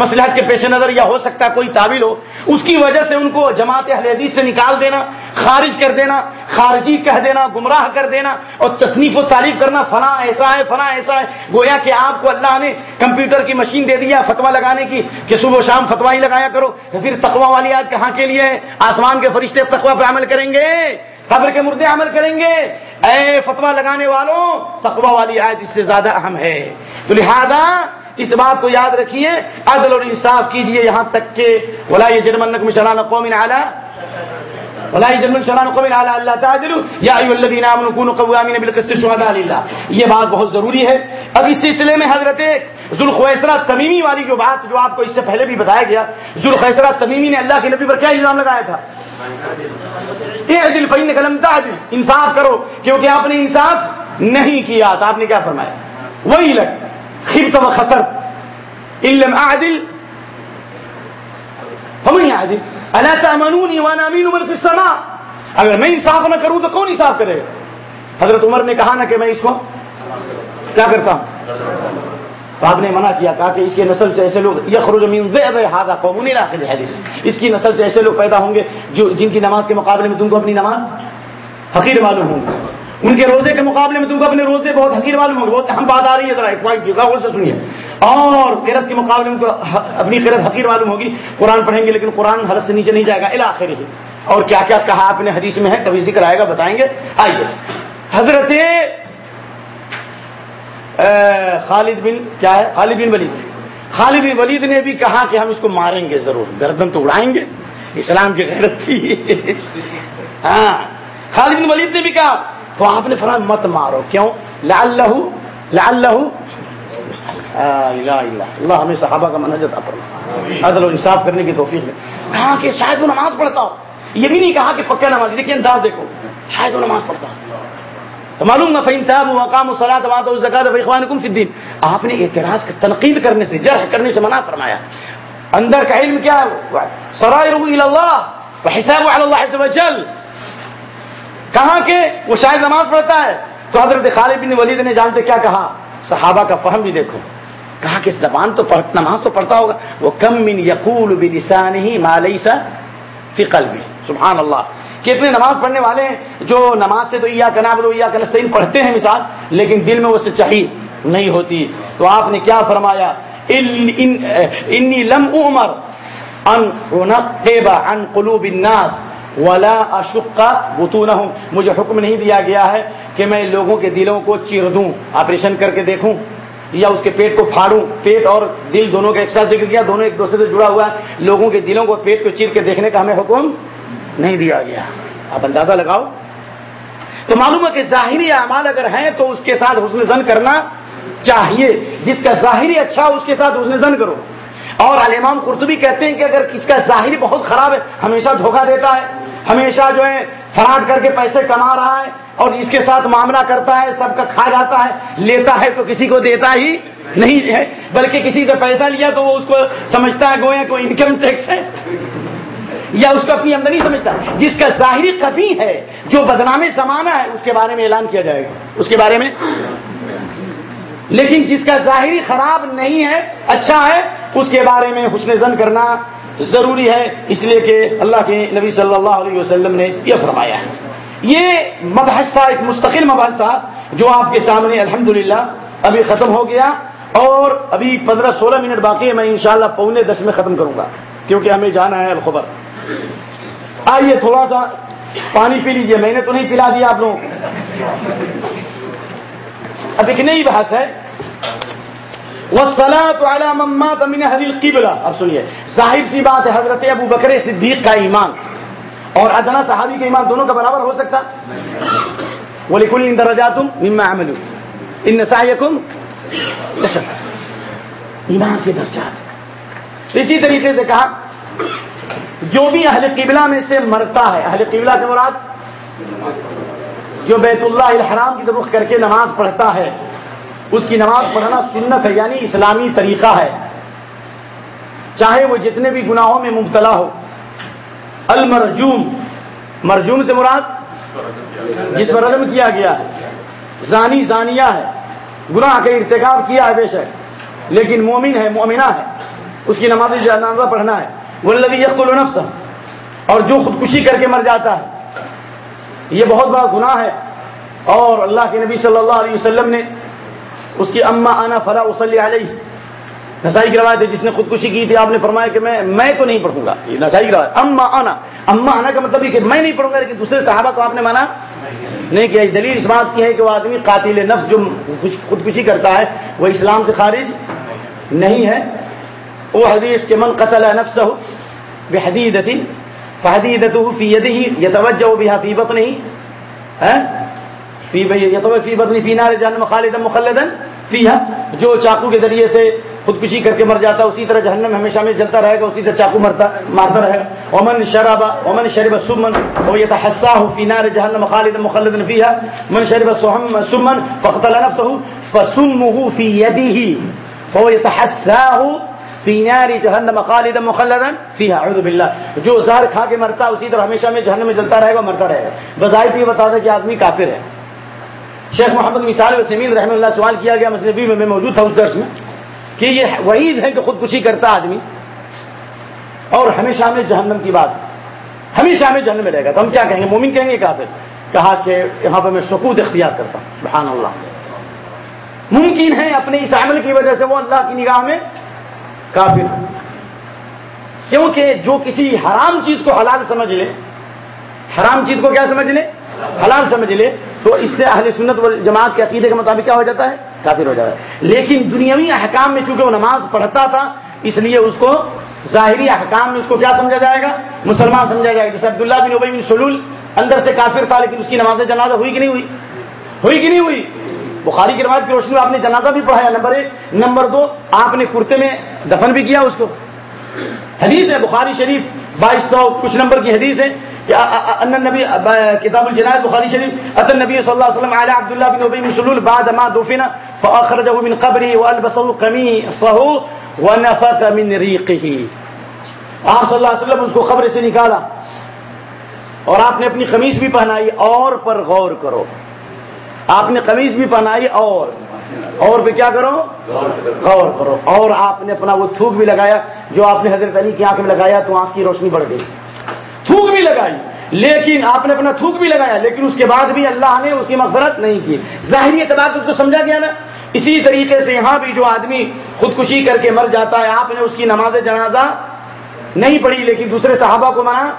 مسلحت کے پیش نظر یا ہو سکتا کوئی تعویل ہو، اس کی وجہ سے ان کو جماعت اہل حدیث سے نکال دینا، خارج کر دینا، خارجی کہہ دینا، گمراہ کر دینا اور تصنیف و تعریف کرنا، فلاں ایسا ہے، فلاں ایسا ہے، گویا کہ آپ کو اللہ نے کمپیوٹر کی مشین دے دیا فتوا لگانے کی کہ صبح و شام فتوا ہی لگایا کرو۔ پھر تقوا والی آج کہاں کے لیے آسمان کے فرشتے تقوا پہ عمل کریں گے، قبر کے مردے عمل کریں گے۔ اے فتوا لگانے والوں تقوا والی آیت اس سے زیادہ اہم ہے۔ تو لہذا اس بات کو یاد رکھیے، عدل اور انصاف کیجیے یہاں تک کہ ولا جرمن شران قوم جرمن شران قوم اعلی اللہ تعالی یا قوامین بالقسط للہ یہ بات بہت ضروری ہے۔ اب اس سلسلے میں حضرت ذوالخویسرہ تمیمی والی جو بات جو آپ کو اس سے پہلے بھی بتایا گیا، ذوالخویسرہ تمیمی نے اللہ کے نبی پر کیا الزام لگایا تھا؟ اعدل فإنك لم تعدل۔ انصاف کرو، کیونکہ آپ نے انصاف نہیں کیا۔ تو آپ نے کیا فرمایا؟ وہی لگ خبت و خسرت. علم اعدل فمن يعدل؟ الا تامنوني وانا امين من في السماء؟ اگر میں انصاف نہ کروں تو کون انصاف کرے حضرت عمر نے کہا نا کہ میں اس کو کیا کرتا ہوں؟ تو آپ نے منع کیا، کہا کہ اس کے نسل سے ایسے لوگ یخرج من ذئب، هذا قوم الى اس کی نسل سے ایسے لوگ پیدا ہوں گے جو جن کی نماز کے مقابلے میں تم کو اپنی نماز حقیر معلوم ہوں گے۔ ان کے روزے کے مقابلے میں تم کو اپنے روزے بہت حقیر معلوم ہوں گے بہت اہم بات آ رہی ہے ذرا ایک پوائنٹ سے سنیے۔ اور قرت کے مقابلے میں اپنی قرت حقیر معلوم ہوگی۔ قرآن پڑھیں گے لیکن قرآن حلق سے نیچے نہیں جائے گا الاخر ہی۔ اور کیا کیا کہا آپ نے حدیث میں ہے، کبھی ذکر آئے گا، بتائیں گے۔ آئیے۔ حضرت خالد بن، کیا ہے؟ خالد بن ولید۔ خالد بن ولید نے بھی کہا کہ ہم اس کو ماریں گے ضرور، گردن تو اڑائیں گے۔ اسلام کی غیرت تھی۔ ہاں۔ خالد بن ولید نے بھی کہا تو آپ نے فرمایا مت مارو کیوں؟ لال لہو لال لہو اللہ ہمیں صحابہ کا منہج عطا فرما عدل و انصاف کرنے کی توفیق ہے کہا کہ شاید وہ نماز پڑھتا ہو۔ یہ بھی نہیں کہا کہ پکا نماز۔ دیکھیے انداز دیکھو۔ شاید وہ نماز پڑھتا ہو۔ تو معلوم نہ فہم تھا وہ اقام الصلاۃ وات الزکات اخوان کم فدین آپ نے اعتراض تنقید کرنے سے جرح کرنے سے منع فرمایا۔ اندر کا علم کیا ہے؟ سرائر اللہ حساب اللہ عز وجل کہاں کے؟ وہ شاید نماز پڑھتا ہے۔ تو حضرت خالد بن ولید نے جانتے کیا کہا؟ صحابہ کا فہم بھی دیکھو۔ کہا کہ زبان تو پڑھ نماز تو پڑھتا ہوگا۔ وہ کم من یقول بلسان ہی مالیسا فی قلبی سبحان اللہ۔ کہ اتنے نماز پڑھنے والے ہیں جو نماز سے تو یا کناب یا کنستین پڑھتے ہیں مثال، لیکن دل میں وہ سچائی نہیں ہوتی۔ تو آپ نے کیا فرمایا؟ انی لم عمر ان عن قلوب الناس۔ ولا اشقا بتونہم مجھے حکم نہیں دیا گیا ہے کہ میں لوگوں کے دلوں کو چیر دوں، آپریشن کر کے دیکھوں یا اس کے پیٹ کو پھاڑوں۔ پیٹ اور دل دونوں کا ایک ساتھ ذکر کیا، دونوں ایک دوسرے سے جڑا ہوا ہے۔ لوگوں کے دلوں کو پیٹ کو چیر کے دیکھنے کا ہمیں حکم نہیں دیا گیا۔ آپ اندازہ لگاؤ۔ تو معلوم ہے کہ ظاہری اعمال اگر ہیں تو اس کے ساتھ حسن زن کرنا چاہیے۔ جس کا ظاہری اچھا اس کے ساتھ حسن زن کرو۔ اور الامام قرطبی کہتے ہیں کہ اگر کس کا ظاہری بہت خراب ہے، ہمیشہ دھوکہ دیتا ہے۔ ہمیشہ جو ہے فراڈ کر کے پیسے کما رہا ہے اور اس کے ساتھ معاملہ کرتا ہے، سب کا کھا جاتا ہے، لیتا ہے تو کسی کو دیتا ہی نہیں ہے، بلکہ کسی سے پیسہ لیا تو وہ اس کو سمجھتا ہے، گویا کوئی انکم ٹیکس ہے۔ یا اس کو اپنی آمدنی سمجھتا ہے۔ جس کا ظاہری کبھی ہے، جو بدنام زمانہ ہے، اس کے بارے میں اعلان کیا جائے گا۔ اس کے بارے میں۔ لیکن جس کا ظاہری خراب نہیں ہے اچھا ہے، اس کے بارے میں حسن زن کرنا ضروری ہے، اس لیے کہ اللہ کے نبی صلی اللہ علیہ وسلم نے یہ فرمایا ہے۔ یہ مبحث تھا ایک مستقل مبحث تھا جو آپ کے سامنے الحمدللہ ابھی ختم ہو گیا اور ابھی پندرہ سولہ منٹ باقی ہے میں انشاءاللہ پونے دس میں ختم کروں گا، کیونکہ ہمیں جانا ہے الخبر۔ آئیے تھوڑا سا پانی پی لیجیے، میں نے تو نہیں پلا دیا آپ لوگوں اب ایک نئی بحث ہے۔ سلا تو من حدیل قبلہ اب سنیے، ظاہر سی بات ہے، حضرت ابو بکر صدیق کا ایمان. اور ادنا صحابی کا ایمان دونوں کا برابر ہو سکتا؟ وہ لکھل ان درجات تم مما ان نسائکم ایمان کے درجات. اسی طریقے سے کہا، جو بھی اہل قبلہ میں سے مرتا ہے، اہل قبلہ سے مراد جو بیت اللہ الحرام کی طرف کر کے نماز پڑھتا ہے اس کی نماز پڑھنا سنت ہے یعنی اسلامی طریقہ ہے۔ چاہے وہ جتنے بھی گناہوں میں مبتلا ہو۔ المرجوم، مرجوم سے مراد؟ جس پر علم کیا گیا ہے۔ زانی، زانیہ ہے۔ گناہ کا ارتکاب کیا ہے بے شک۔ لیکن مومن ہے، مومنہ ہے۔ اس کی نماز جنازہ پڑھنا ہے۔ وہ لگی یق النفس اور جو خودکشی کر کے مر جاتا ہے۔ یہ بہت بڑا گناہ ہے۔ اور اللہ کے نبی صلی اللہ علیہ وسلم نے اس کی اما آنا فلا وسلی علیہ۔ نسائی کی روایت ہے، جس نے خودکشی کی تھی، آپ نے فرمایا کہ میں میں تو نہیں پڑھوں گا۔ یہ نسائی کی روایت۔ اما آنا اما آنا کا مطلب یہ کہ میں نہیں پڑھوں گا، لیکن دوسرے صحابہ کو آپ نے مانا نہیں کیا۔ دلیل اس بات کی ہے کہ وہ آدمی قاتل نفس جو خودکشی کرتا ہے، وہ اسلام سے خارج نہیں ہے۔ وہ حدیث کے من قتل نفس ہو بے حدید فحدیدته في يده يتوجه بها في بطنه ها في يتوجه في بطنه في نار جهنم خالدا مخلدا فيها جو چاقو کے ذریعے سے خودکشی کر کے مر جاتا ہے، اسی طرح جہنم ہمیشہ میں جلتا رہے گا، اسی طرح چاقو مرتا مارتا رہے گا۔ ومن شرب ومن شرب سمن ويتحساه في نار جهنم خالدا مخلدا فيها من شرب سمن فقتل نفسه فسمه في يده فهو يتحساه فیناری جہنم خالدا مخلدا فیہا۔ اعوذ باللہ۔ جو زہر کھا کے مرتا اسی طرح ہمیشہ میں جہنم میں جلتا رہے گا، مرتا رہے گا۔ بظاہر یہ بتا دیں کہ آدمی کافر ہے۔ شیخ محمد مثال وسمین رحمہ اللہ سوال کیا گیا مجنبی میں میں موجود تھا اس درس میں، کہ یہ وحید ہے کہ خودکشی کرتا آدمی اور ہمیشہ میں جہنم کی بات، ہمیشہ میں جہنم میں رہے گا۔ تو ہم کیا کہیں گے؟ مومن کہیں گے کافر؟ کہا کہ یہاں پہ میں سکوت اختیار کرتا ہوں۔ سبحان اللہ۔ ممکن ہے اپنے اس عمل کی وجہ سے وہ اللہ کی نگاہ میں کافر کیونکہ جو کسی حرام چیز کو حلال سمجھ لے، حرام چیز کو کیا سمجھ لے؟ حلال سمجھ لے۔ تو اس سے اہل سنت و جماعت کے عقیدے کے مطابق کیا ہو جاتا ہے؟ کافر ہو جاتا ہے۔ لیکن دنیاوی احکام میں چونکہ وہ نماز پڑھتا تھا، اس لیے اس کو ظاہری احکام میں اس کو کیا سمجھا جائے گا؟ مسلمان سمجھا جائے گا۔ جیسے عبداللہ بن ابئی بن سلول اندر سے کافر تھا لیکن اس کی نماز جنازہ ہوئی کہ نہیں ہوئی؟ ہوئی کہ نہیں ہوئی؟ بخاری کی روایت کی روشنی میں آپ نے جنازہ بھی پڑھایا۔ نمبر ایک. نمبر دو، آپ نے کرتے میں دفن بھی کیا اس کو۔ حدیث ہے، بخاری شریف، بائیس سو کچھ نمبر کی حدیث ہے۔ ان نبی کتاب الجنائد بخاری شریف اتن نبی صلی اللہ علیہ وسلم علی عبداللہ بن ابی مسلول بعد ما دفن فاخرجه من قبری والبسه قمیصه ونفث من ریقه آپ صلی اللہ علیہ وسلم اس کو قبر سے نکالا اور آپ نے اپنی قمیص بھی پہنائی، اور پر غور کرو۔ آپ نے قمیض بھی پہنائی، اور۔ اور پہ کیا کرو؟ غور کرو۔ اور آپ نے اپنا وہ تھوک بھی لگایا، جو آپ نے حضرت علی کی آنکھ میں لگایا تو آنکھ کی روشنی بڑھ گئی۔ تھوک بھی لگائی۔ لیکن آپ نے اپنا تھوک بھی لگایا، لیکن اس کے بعد بھی اللہ نے اس کی مغفرت نہیں کی۔ ظاہری اعتبار سے اس کو سمجھا گیا نا۔ اسی طریقے سے یہاں بھی جو آدمی خودکشی کر کے مر جاتا ہے، آپ نے اس کی نماز جنازہ نہیں پڑھی، لیکن دوسرے صحابہ کو منع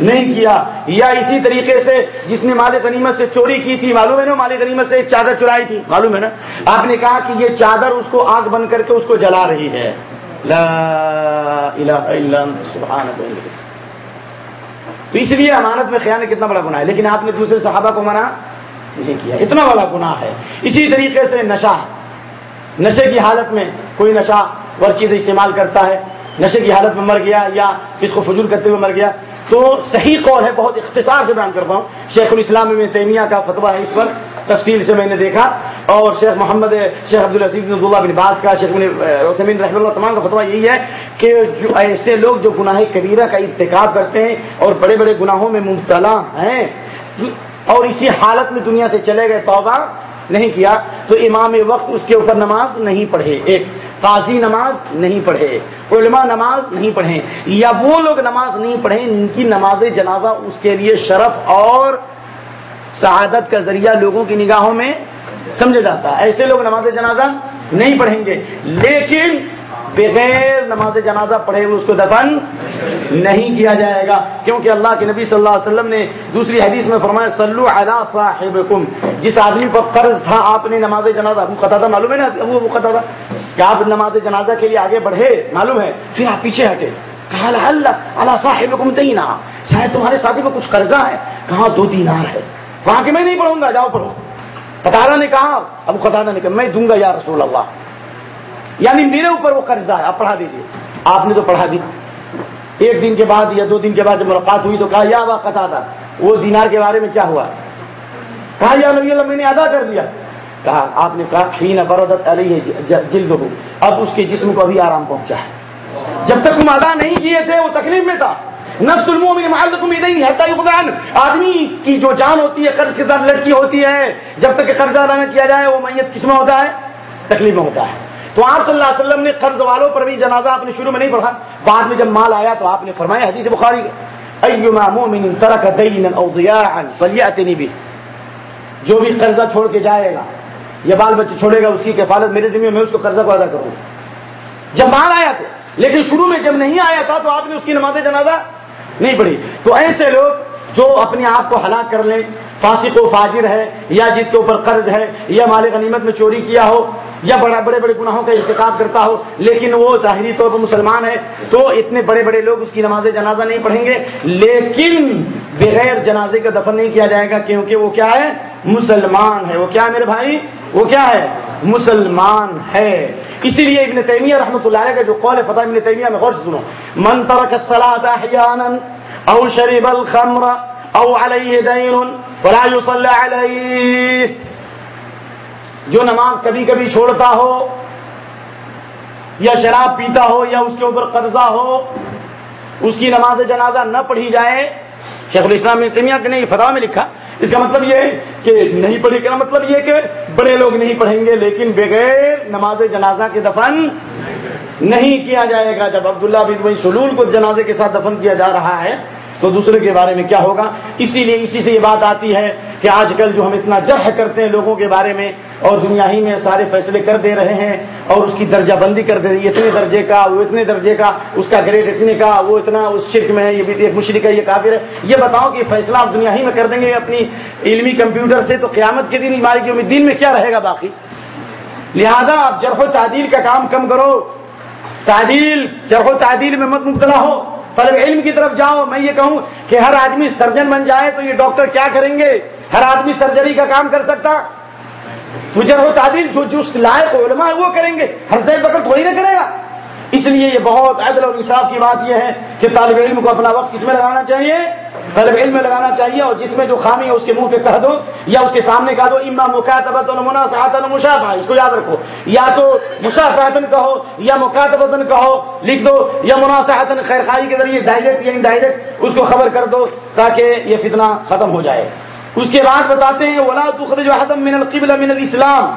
نہیں کیا۔ یا اسی طریقے سے جس نے مال غنیمت سے چوری کی تھی، معلوم ہے نا، مال غنیمت سے ایک چادر چرائی تھی، معلوم ہے نا۔ آپ نے کہا کہ یہ چادر اس کو آگ بن کر کے اس کو جلا رہی ہے۔ لا الہ الا سبحان تو اس لیے امانت میں خیال کتنا بڑا گناہ ہے۔ لیکن آپ نے دوسرے صحابہ کو منع نہیں کیا۔ اتنا بڑا گناہ ہے۔ اسی طریقے سے نشہ۔ نشے کی حالت میں کوئی نشہ ور چیز استعمال کرتا ہے، نشے کی حالت میں مر گیا یا اس کو فجور کرتے ہوئے مر گیا۔ تو صحیح قول ہے، بہت اختصار سے بیان کرتا ہوں۔ شیخ الاسلام میں تیمیہ کا فتویٰ ہے اس پر۔ تفصیل سے میں نے دیکھا اور شیخ محمد، شیخ عبدالعزیز عبداللہ بن باز کا شیخ رحمۃ اللہ تمام کا فتویٰ یہی ہے کہ جو ایسے لوگ جو گناہ کبیرہ کا ارتکاب کرتے ہیں اور بڑے بڑے گناہوں میں مبتلا ہیں اور اسی حالت میں دنیا سے چلے گئے، توبہ نہیں کیا، تو امام وقت اس کے اوپر نماز نہیں پڑھے، ایک قاضی نماز نہیں پڑھے، علماء نماز نہیں پڑھے، یا وہ لوگ نماز نہیں پڑھے، ان کی نماز جنازہ اس کے لیے شرف اور شہادت کا ذریعہ لوگوں کی نگاہوں میں سمجھا جاتا ہے۔ ایسے لوگ نماز جنازہ نہیں پڑھیں گے۔ لیکن بغیر نماز جنازہ پڑھے اس کو دفن نہیں کیا جائے گا۔ کیونکہ اللہ کے نبی صلی اللہ علیہ وسلم نے دوسری حدیث میں فرمایا سلو علی صاحبکم جس آدمی پر قرض تھا، آپ نے نماز جنازہ، ابو قطع معلوم ہے نا؟ ابو ابو قطع کہ آپ نماز جنازہ کے لیے آگے بڑھے، معلوم ہے۔ پھر آپ پیچھے ہٹے۔ کہا اللہ اللہ صاحبکم دینا شاید تمہارے ساتھی کو کچھ قرضہ ہے۔ کہاں دو دینار ہے وہاں کے میں نہیں پڑھوں گا، جاؤ پڑھو۔ قطارہ نے کہا، ابو قطع نے کہا، میں دوں گا یا رسول اللہ۔ یعنی میرے اوپر وہ قرضہ ہے، آپ پڑھا دیجیے آپ نے تو پڑھا دی ایک دن کے بعد یا دو دن کے بعد جب ملاقات ہوئی تو کہا، یا وا قطع وہ دینار کے بارے میں کیا ہوا؟ کہا، یا نبی اللہ، میں نے ادا کر دیا۔ کہا، آپ نے کہا کھین برودت علی جلد ہو اب اس کے جسم کو ابھی آرام پہنچا ہے۔ جب تک تم ادا نہیں کیے تھے، وہ تکلیف میں تھا۔ نفس المومن معلق نہیں ہے خدان آدمی کی جو جان ہوتی ہے، قرض کے ساتھ لڑکی ہوتی ہے، جب تک قرضہ ادا نہ کیا جائے، وہ میت کس میں ہوتا ہے؟ تکلیف میں ہوتا ہے۔ تو آپ صلی اللہ علیہ وسلم نے قرض والوں پر بھی جنازہ آپ نے شروع میں نہیں پڑھا۔ بعد میں جب مال آیا تو آپ نے فرمایا، حدیث بخاری ایما مومن ترک دینا او ضیاعا فلیاتنی بھی جو بھی قرضہ چھوڑ کے جائے گا، یا بال بچے چھوڑے گا، اس کی کفالت میرے ذمہ میں اس کو قرضہ کو ادا کروں۔ جب مال آیا تو، لیکن شروع میں جب نہیں آیا تھا تو آپ نے اس کی نماز جنازہ نہیں پڑھی۔ تو ایسے لوگ جو اپنے آپ کو ہلاک کر لیں، فاسق و فاجر ہے، یا جس کے اوپر قرض ہے، یا مال غنیمت میں چوری کیا ہو، یا بڑا بڑے بڑے گناہوں کا انتخاب کرتا ہو، لیکن وہ ظاہری طور پر مسلمان ہے، تو اتنے بڑے بڑے لوگ اس کی نماز جنازہ نہیں پڑھیں گے۔ لیکن بغیر جنازے کا دفن نہیں کیا جائے گا، کیونکہ وہ کیا ہے؟ مسلمان ہے۔ وہ کیا ہے میرے بھائی؟ وہ کیا ہے؟ مسلمان ہے۔ اسی لیے ابن تیمیہ رحمۃ اللہ کا جو قول فتح ابن تیمیہ میں غور سے سنو۔ من ترک الصلاة احیانا او شرب الخمر او علیہ دین فلا يصلى علیہ۔ جو نماز کبھی کبھی چھوڑتا ہو، یا شراب پیتا ہو، یا اس کے اوپر قرضہ ہو، اس کی نماز جنازہ نہ پڑھی جائے۔ شیخ الاسلام تیمیہ کے نہیں فتح میں لکھا۔ اس کا مطلب یہ کہ نہیں پڑھی کا مطلب یہ کہ بڑے لوگ نہیں پڑھیں گے، لیکن بغیر نماز جنازہ کے دفن نہیں کیا جائے گا۔ جب عبداللہ بن سلول کو جنازے کے ساتھ دفن کیا جا رہا ہے تو دوسرے کے بارے میں کیا ہوگا؟ اسی لیے اسی سے یہ بات آتی ہے کہ آج کل جو ہم اتنا جرح کرتے ہیں لوگوں کے بارے میں اور دنیا ہی میں سارے فیصلے کر دے رہے ہیں اور اس کی درجہ بندی کر دے رہی اتنے درجے کا، وہ اتنے درجے کا، اس کا گریڈ اتنے کا، وہ اتنا، اس شرک میں ہے، یہ بھی ایک مشرق ہے، یہ کافر ہے۔ یہ بتاؤ کہ فیصلہ آپ دنیا ہی میں کر دیں گے اپنی علمی کمپیوٹر سے تو قیامت کے دن مالک یوم دین میں کیا رہے گا باقی؟ لہذا آپ جرح و تعدیل کا کام کم کرو۔ تعدیل، جرح و تعدیل میں مت مبتلا ہو۔ طلب علم کی طرف جاؤ، میں یہ کہوں کہ ہر آدمی سرجن بن جائے تو یہ ڈاکٹر کیا کریں گے؟ ہر آدمی سرجری کا کام کر سکتا؟ تجھے ہو تعدیل جو جو لائق علماء ہے وہ کریں گے؟ ہر زید بکر تھوڑی نہ کرے گا۔ اس لیے یہ بہت عدل اور انصاف کی بات یہ ہے کہ طالب علم کو اپنا وقت کس میں لگانا چاہیے۔ طالب علم میں لگانا چاہیے اور جس میں جو خامی ہے اس کے منہ پہ کہہ دو یا اس کے سامنے کہہ دو، اما مکاتبت مناسب مشافہ اس کو یاد رکھو۔ یا تو مشافعتن کہو، یا مکاتبتن کہو، لکھ دو، یا مناسب خیر خائی کے ذریعے ڈائریکٹ یا انڈائریکٹ اس کو خبر کر دو تاکہ یہ فتنہ ختم ہو جائے۔ اس کے بعد بتاتے ہیں، ولا تخرج حسم من القبل من الاسلام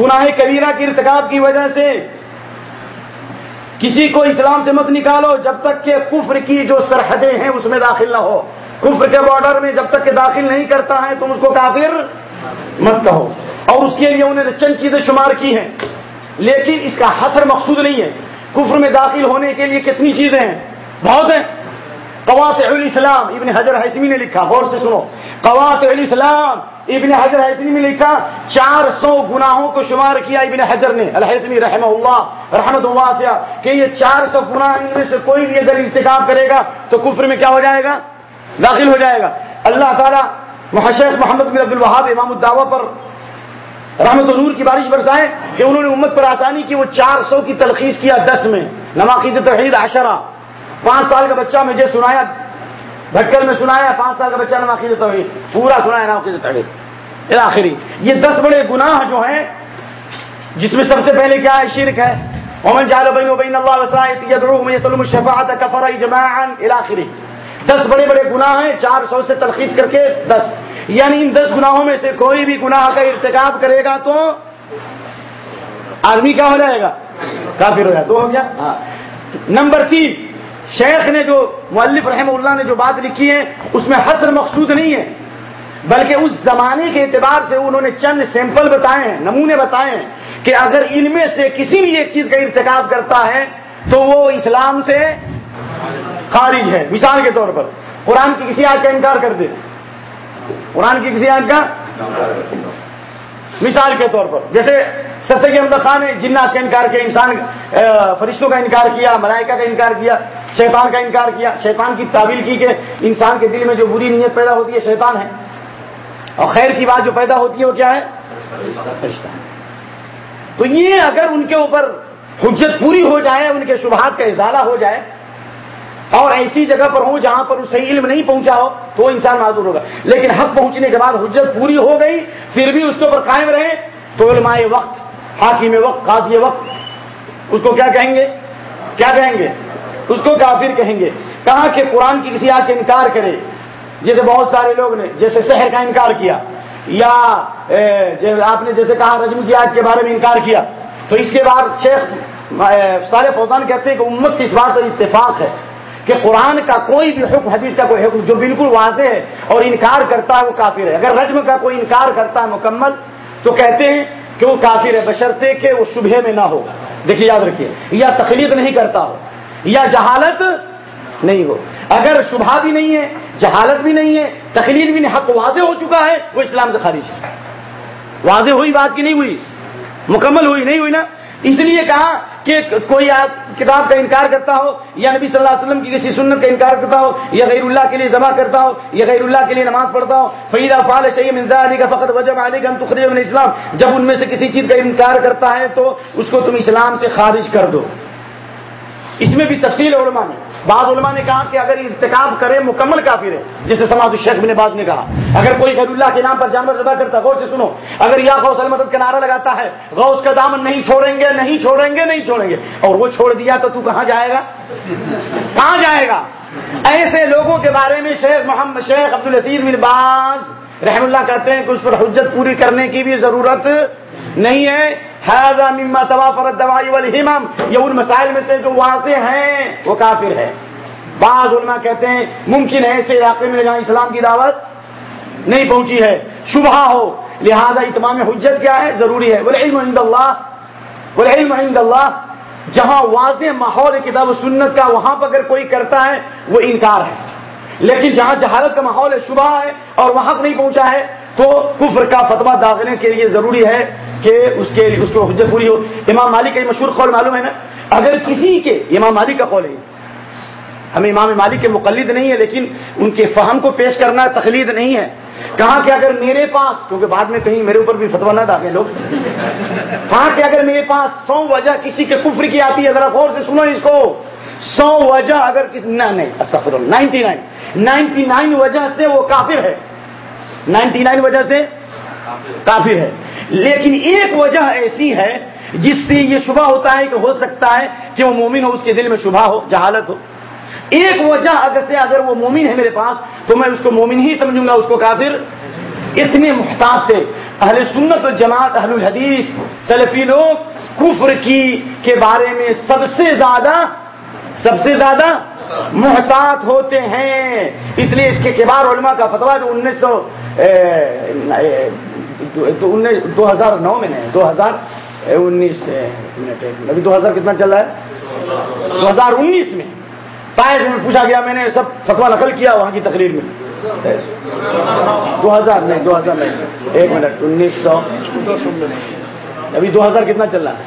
گناہ کبیرہ کے ارتکاب کی وجہ سے کسی کو اسلام سے مت نکالو جب تک کہ کفر کی جو سرحدیں ہیں اس میں داخل نہ ہو۔ کفر کے بارڈر میں جب تک کہ داخل نہیں کرتا ہے، تم اس کو کافر مت کہو۔ اور اس کے لیے انہیں چند چیزیں شمار کی ہیں۔ لیکن اس کا حسر مقصود نہیں ہے۔ کفر میں داخل ہونے کے لیے کتنی چیزیں ہیں؟ بہت ہیں۔ قوات الاسلام، ابن حجر حسمی نے لکھا، غور سے سنو۔ قوات الاسلام، ابن حجر حسمی نے لکھا، چار سو گناہوں کو شمار کیا ابن حجر نے۔ الحسمی رحمہ اللہ رحمت اللہ سے کہ یہ چار سو گناہ ان میں سے کوئی بھی اگر انتخاب کرے گا تو کفر میں کیا ہو جائے گا؟ داخل ہو جائے گا۔ اللہ تعالیٰ محشیخ محمد بن عبد الوہاب امام الدعوہ پر رحمت النور کی بارش برسائے کہ انہوں نے امت پر آسانی کی وہ چار سو کی تلخیص کیا دس میں۔ نواقیز توحید عشرہ۔ پانچ سال کا بچہ مجھے سنایا، بھٹکل میں سنایا، پانچ سال کا بچہ نام توحید۔ پورا سنایا نا توحید۔ آخری۔ یہ دس بڑے گناہ جو ہیں، جس میں سب سے پہلے کیا ہے؟ شرک ہے۔ ومن جعل بین اللہ وسائط يدعوهم يسلم الشفاعت کفر اجماعا الى دس بڑے بڑے گناہ ہیں چار سو سے تلخیص کر کے دس۔ یعنی ان دس گناہوں میں سے کوئی بھی گناہ کا ارتکاب کرے گا تو آدمی کیا ہو جائے گا؟ کافر ہو جائے تو ہو گیا؟ ہاں۔ نمبر تین شیخ نے جو مؤلف رحمہ اللہ نے جو بات لکھی ہے اس میں حسر مقصود نہیں ہے۔ بلکہ اس زمانے کے اعتبار سے انہوں نے چند سیمپل بتائے ہیں نمونے بتائے ہیں کہ اگر ان میں سے کسی بھی ایک چیز کا ارتکاب کرتا ہے تو وہ اسلام سے خارج ہے، مثال کے طور پر۔ قرآن کی کسی آگ کا انکار کر دے۔ قرآن کی کسی آگ کا مثال کے طور پر۔ جیسے سسے کے احمد خان نے جنات کا انکار کیا، انسان فرشتوں کا انکار کیا، ملائکہ کا انکار کیا، شیطان کا انکار کیا۔ شیطان کی تعویل کی کہ انسان کے دل میں جو بری نیت پیدا ہوتی ہے، شیطان ہے۔ اور خیر کی بات جو پیدا ہوتی ہے، وہ کیا ہے؟ فرشتہ تو یہ اگر ان کے اوپر حجت پوری ہو جائے، ان کے شبہات کا ازالہ ہو جائے اور ایسی جگہ پر ہوں جہاں پر اسے علم نہیں پہنچا ہو تو انسان معذور ہوگا۔ لیکن حق پہنچنے کے بعد حجت پوری ہو گئی، پھر بھی اس کے اوپر قائم رہے۔ تو علماء وقت، حاکم وقت، قاضی وقت، اس کو کیا کہیں گے؟ کیا کہیں گے؟ اس کو کافر کہیں گے۔ کہا کہ قرآن کی کسی آگ کا انکار کرے۔ جیسے بہت سارے لوگ نے جیسے شہر کا انکار کیا، یا آپ نے جیسے کہا رجم کی آج کے بارے میں انکار کیا۔ تو اس کے بعد شیخ سارے فوزان کہتے ہیں کہ امت کی اس بات پر اتفاق ہے۔ کہ قرآن کا کوئی بھی حکم، حدیث کا کوئی حکم جو بالکل واضح ہے اور انکار کرتا ہے وہ کافر ہے۔ اگر رجم کا کوئی انکار کرتا ہے مکمل، تو کہتے ہیں کہ وہ کافر ہے بشرطے کہ وہ شبہ میں نہ ہو دیکھیے، یاد رکھیے، یا تخلیق نہیں کرتا ہو، یا جہالت نہیں ہو۔ اگر شبہ بھی نہیں ہے، جہالت بھی نہیں ہے، تخلیق بھی نہیں، حق واضح ہو چکا ہے، وہ اسلام سے خارج ہے۔ واضح ہوئی بات کی نہیں ہوئی، مکمل ہوئی، نہیں ہوئی نا۔ اس لیے کہا کہ کوئی کتاب کا انکار کرتا ہو، یا نبی صلی اللہ علیہ وسلم کی کسی سنت کا انکار کرتا ہو، یا غیر اللہ کے لیے جمع کرتا ہو، یا غیر اللہ کے لیے نماز پڑھتا ہو فعید افال شعیم منظا علی کا فقط وجب علی کا تخریب اسلام جب ان میں سے کسی چیز کا انکار کرتا ہے تو اس کو تم اسلام سے خارج کر دو۔ اس میں بھی تفصیل علماء نے بعض علماء نے کہا کہ اگر ارتکاب کرے، مکمل کافر ہے، جسے سماج الشیخ بن باز نے کہا۔ اگر کوئی غیر اللہ کے نام پر جانور زبا کرتا غور سے سنو، اگر یا غوث المدد کا نعرہ لگاتا ہے، غوث کا دامن نہیں چھوڑیں گے، نہیں چھوڑیں گے، نہیں چھوڑیں گے، اور وہ چھوڑ دیا تو تو کہاں جائے گا؟ کہاں جائے گا؟ ایسے لوگوں کے بارے میں شیخ محمد شیخ عبد العزیز بن باز رحم اللہ کہتے ہیں کہ اس پر حجت پوری کرنے کی بھی ضرورت نہیں ہے۔ مما فرت دوائی والہمم یہ ان مسائل میں سے جو واضح ہیں، وہ کافر ہے بعض علماء کہتے ہیں، ممکن ہے ایسے علاقے میں جہاں اسلام کی دعوت؟ نہیں پہنچی ہے. شبہ ہو. لہذا اتمام حجت کیا ہے؟ ضروری ہے. والعلم عند اللہ. والعلم عند اللہ. جہاں واضح ماحول کتاب و سنت کا وہاں پر اگر کوئی کرتا ہے، وہ انکار ہے. لیکن جہاں جہالت کا ماحول ہے شبہ ہے اور وہاں نہیں پہنچا ہے، تو کفر کا فتوا داخلے کے لیے ضروری ہے۔ کہ اس کے اس کو حجت پوری ہو۔ امام مالک کا یہ مشہور قول معلوم ہے نا؟ اگر کسی کے امام مالک کا قول ہے۔ ہمیں امام مالک کے مقلد نہیں ہے، لیکن ان کے فہم کو پیش کرنا تقلید نہیں ہے۔ کہا کہ اگر میرے پاس، کیونکہ بعد میں کہیں میرے اوپر بھی فتوا نہ داغے لوگ کہا کہ اگر میرے پاس سو وجہ کسی کے کفر کی آتی ہے، ذرا غور سے سنو اس کو۔ سو وجہ اگر نہ، نہیں نائنٹی نائن۔ نائنٹی نائن وجہ سے وہ کافر ہے۔ نائنٹی نائن وجہ سے کافر ہے۔ لیکن ایک وجہ ایسی ہے جس سے یہ شبہ ہوتا ہے کہ ہو سکتا ہے کہ وہ مومن ہو، اس کے دل میں شبہ ہو، جہالت ہو۔ ایک وجہ اگر سے اگر وہ مومن ہے میرے پاس، تو میں اس کو مومن ہی سمجھوں گا، اس کو کافر۔ اتنے محتاط تھے۔ اہل سنت جماعت اہل الحدیث، سلفی لوگ کفر کی کے بارے میں سب سے زیادہ، سب سے زیادہ محتاط ہوتے ہیں۔ اس لیے اس کے کبار علماء کا فتوا جو انیس سو دو ہزار نو میں دو ہزار انیس منٹ ابھی دو ہزار کتنا چل رہا ہے؟ دو ہزار انیس میں۔ میں پوچھا گیا میں نے، سب فتوا نقل کیا وہاں کی تقریر میں۔ دو ہزار نہیں، دو ہزار نہیں۔ ایک منٹ، انیس سو ابھی دو ہزار کتنا چل رہا ہے؟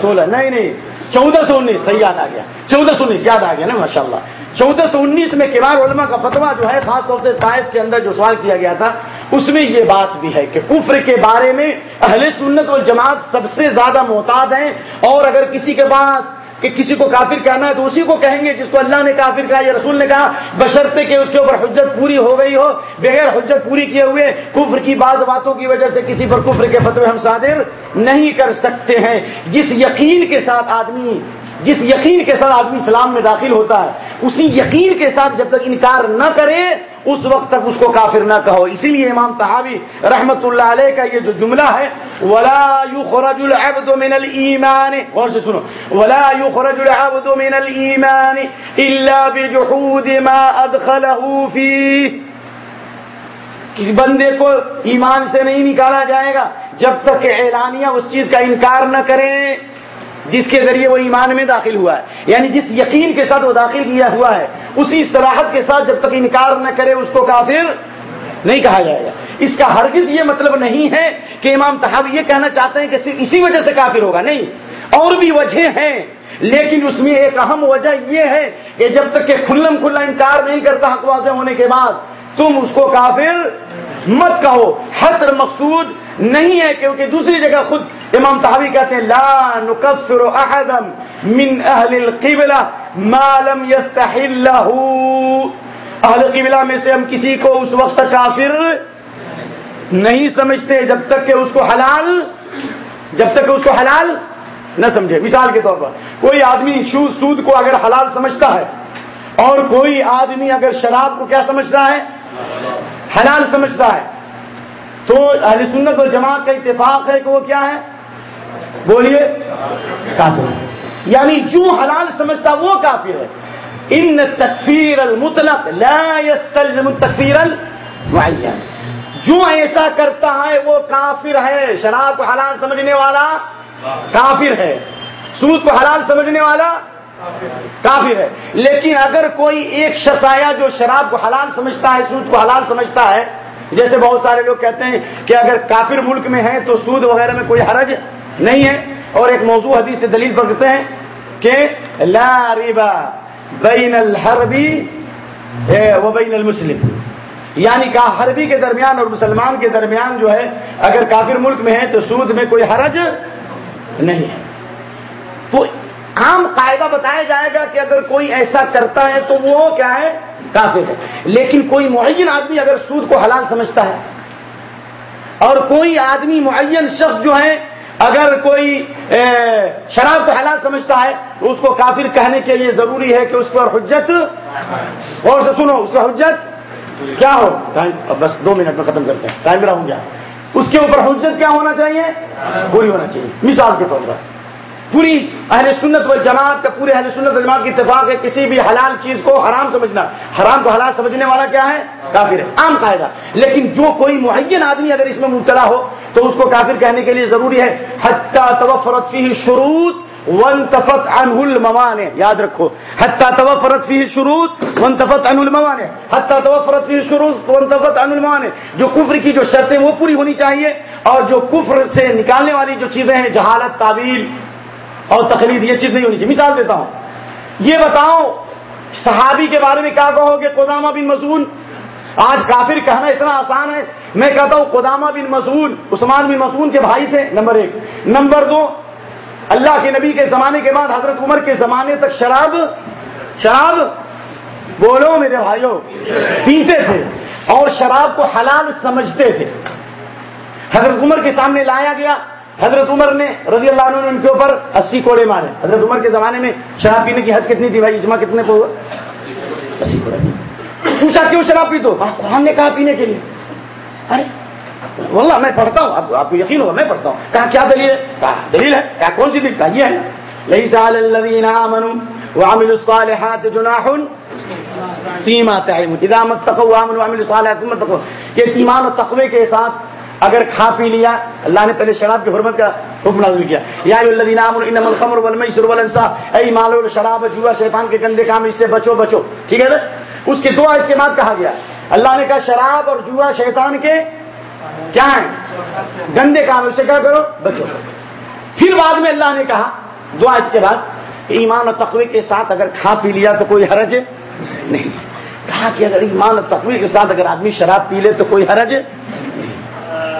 سولہ۔ نہیں نہیں، چودہ سو انیس، صحیح یاد آ گیا۔ چودہ سو انیس، یاد آ گیا نا ماشاء اللہ چودہ سو انیس میں کبار علماء کا فتوا جو ہے، خاص طور سے طائف کے اندر جو سوال کیا گیا تھا، اس میں یہ بات بھی ہے کہ کفر کے بارے میں اہل سنت و جماعت سب سے زیادہ محتاط ہیں اور اگر کسی کے پاس کہ کسی کو کافر کہنا ہے تو اسی کو کہیں گے جس کو اللہ نے کافر کہا یا رسول نے کہا، بشرطے کہ اس کے اوپر حجت پوری ہو گئی ہو، بغیر حجت پوری کیے ہوئے کفر کی بعض باتوں کی وجہ سے کسی پر کفر کے فتوے ہم صادر نہیں کر سکتے ہیں۔ جس یقین کے ساتھ آدمی جس یقین کے ساتھ آدمی اسلام میں داخل ہوتا ہے، اسی یقین کے ساتھ جب تک انکار نہ کرے، اس وقت تک اس کو کافر نہ کہو۔ اسی لیے امام تحاوی رحمت اللہ علیہ کا یہ جو جملہ ہے، ولا يخرج العبد من الايمان غور سے سنو، ولا يخرج العبد من الايمان الا بجحود ما ادخله فيه۔ کسی بندے کو ایمان سے نہیں نکالا جائے گا جب تک کہ اعلانیہ اس چیز کا انکار نہ کرے جس کے ذریعے وہ ایمان میں داخل ہوا ہے یعنی جس یقین کے ساتھ وہ داخل کیا ہوا ہے، اسی صلاحت کے ساتھ جب تک انکار نہ کرے اس کو کافر نہیں کہا جائے گا۔ اس کا ہرگز یہ مطلب نہیں ہے کہ امام تحاب یہ کہنا چاہتے ہیں کہ صرف اسی وجہ سے کافر ہوگا، نہیں، اور بھی وجہ ہیں۔ لیکن اس میں ایک اہم وجہ یہ ہے کہ جب تک کہ کھلم کھلا انکار نہیں کرتا حق واضح ہونے کے بعد، تم اس کو کافر مت کہو۔ حسر مقصود نہیں ہے کیونکہ دوسری جگہ خود امام تحاوی کہتے ہیں، لا نکفر احدا من اہل القبلہ ما لم يستحلہ اہل قبلہ میں سے ہم کسی کو اس وقت کافر نہیں سمجھتے جب تک کہ اس کو حلال، جب تک کہ اس کو حلال نہ سمجھے۔ مثال کے طور پر، کوئی آدمی سود کو اگر حلال سمجھتا ہے اور کوئی آدمی اگر شراب کو کیا سمجھتا ہے؟ حلال سمجھتا ہے۔ تو اہل سنت اور جماعت کا اتفاق ہے کہ وہ کیا ہے؟ بولیے، کافر یعنی جو حلال سمجھتا وہ کافر ہے۔ ان تکفیر المطلق لا يستلزم التکفیر المعین جو ایسا کرتا ہے وہ کافر ہے۔ شراب کو حلال سمجھنے والا کافر ہے۔ سود کو حلال سمجھنے والا کافر ہے۔ لیکن اگر کوئی ایک شخص آیا جو شراب کو حلال سمجھتا ہے، سود کو حلال سمجھتا ہے جیسے بہت سارے لوگ کہتے ہیں کہ اگر کافر ملک میں ہے تو سود وغیرہ میں کوئی حرج نہیں ہے۔ اور ایک موضوع حدیث سے دلیل پکڑتے ہیں کہ لا ربا بین الحربی و بین المسلم۔ یعنی کہ حربی کے درمیان اور مسلمان کے درمیان جو ہے، اگر کافر ملک میں ہے تو سود میں کوئی حرج نہیں ہے۔ تو عام قاعدہ بتایا جائے گا کہ اگر کوئی ایسا کرتا ہے تو وہ کیا ہے؟ کافر ہے۔ لیکن کوئی معین آدمی اگر سود کو حلال سمجھتا ہے، اور کوئی آدمی معین شخص جو ہے، اگر کوئی شراب کو حلال سمجھتا ہے، تو اس کو کافر کہنے کے لیے ضروری ہے کہ اس پر حجت، اور سے سنو، اس کا حجت کیا ہو؟ بس دو منٹ میں ختم کرتے ہیں۔ ٹائم میرا ہو گیا۔ اس کے اوپر حجت کیا ہونا چاہیے؟ پوری ہونا چاہیے۔ مثال کے طور پر۔ پوری اہل سنت و جماعت کا پورے اہل سنت و جماعت کی اتفاق ہے، کسی بھی حلال چیز کو حرام سمجھنا۔ حرام کو حلال سمجھنے والا کیا ہے؟ کافر ہے، عام قاعدہ۔ لیکن جو کوئی معین آدمی اگر اس میں مبتلا ہو، تو اس کو کافر کہنے کے لیے ضروری ہے، حتیٰ توفرت فی شروط ون تفت عنہ الموان یاد رکھو، حتیٰ توفرت فی شروط ون تفت عنہ الموان حتیٰ توفرت فی شروط ون تفت عنہ الموان جو کفر کی جو شرطیں، وہ پوری ہونی چاہیے، اور جو کفر سے نکالنے والی جو چیزیں ہیں، جہالت، تعویل اور تقلید یہ چیز نہیں ہونی چاہیے۔ مثال دیتا ہوں۔ یہ بتاؤ صحابی کے بارے میں کیا کہو گے؟ قدامہ بن مسعود۔ آج کافر کہنا اتنا آسان ہے۔ میں کہتا ہوں، قدامہ بن مسعود، عثمان بن مسعود کے بھائی تھے، نمبر ایک۔ نمبر دو، اللہ کے نبی کے زمانے کے بعد حضرت عمر کے زمانے تک شراب شراب؟ بولو میرے بھائیوں، پیتے تھے اور شراب کو حلال سمجھتے تھے۔ حضرت عمر کے سامنے لایا گیا۔ حضرت عمر نے رضی اللہ عنہ نے ان کے اوپر اسی کوڑے مارے۔ حضرت عمر کے زمانے میں شراب پینے کی حد کتنی تھی بھائی؟ اجماع کتنے کو ہوا؟ اسی کوڑے۔ پوچھا کیوں شراب پی دو قرآن نے کہا پینے کے لیے۔ ارے، واللہ، میں پڑھتا ہوں۔ آپ کو یقین ہوگا، میں پڑھتا ہوں۔ کہا، کیا دلیل ہے؟ کہا، دلیل ہے۔ کہا، کون سی دلیل؟ کہا، یہ ہے۔ لئی سال الذین آمنوا وعملوا الصالحات جناح فیما تعلمون اذا متقوا وعملوا وعملوا الصالحات ثم تقوا۔ کہ ایمان و تقوی کے ساتھ اگر کھا پی لیا، اللہ نے پہلے شراب کی حرمت کا حکم نازل کیا۔ یا الخمر والمیسر والانصاب، اے ایمان و شراب جوا، شیطان کے گندے کام، اس سے بچو بچو۔ ٹھیک ہے نا؟ اس کے دو آیت کے بعد کہا گیا۔ اللہ نے کہا، شراب اور جوا شیطان کے کیا ہیں؟ گندے کام اسے کیا کرو؟ بچو۔ پھر بعد میں اللہ نے کہا دو آیت کے بعد، ایمان و تقوی کے ساتھ اگر کھا پی لیا تو کوئی حرج نہیں۔ کہا کہ اگر ایمان و تقوی کے ساتھ اگر آدمی شراب پی لے تو کوئی حرج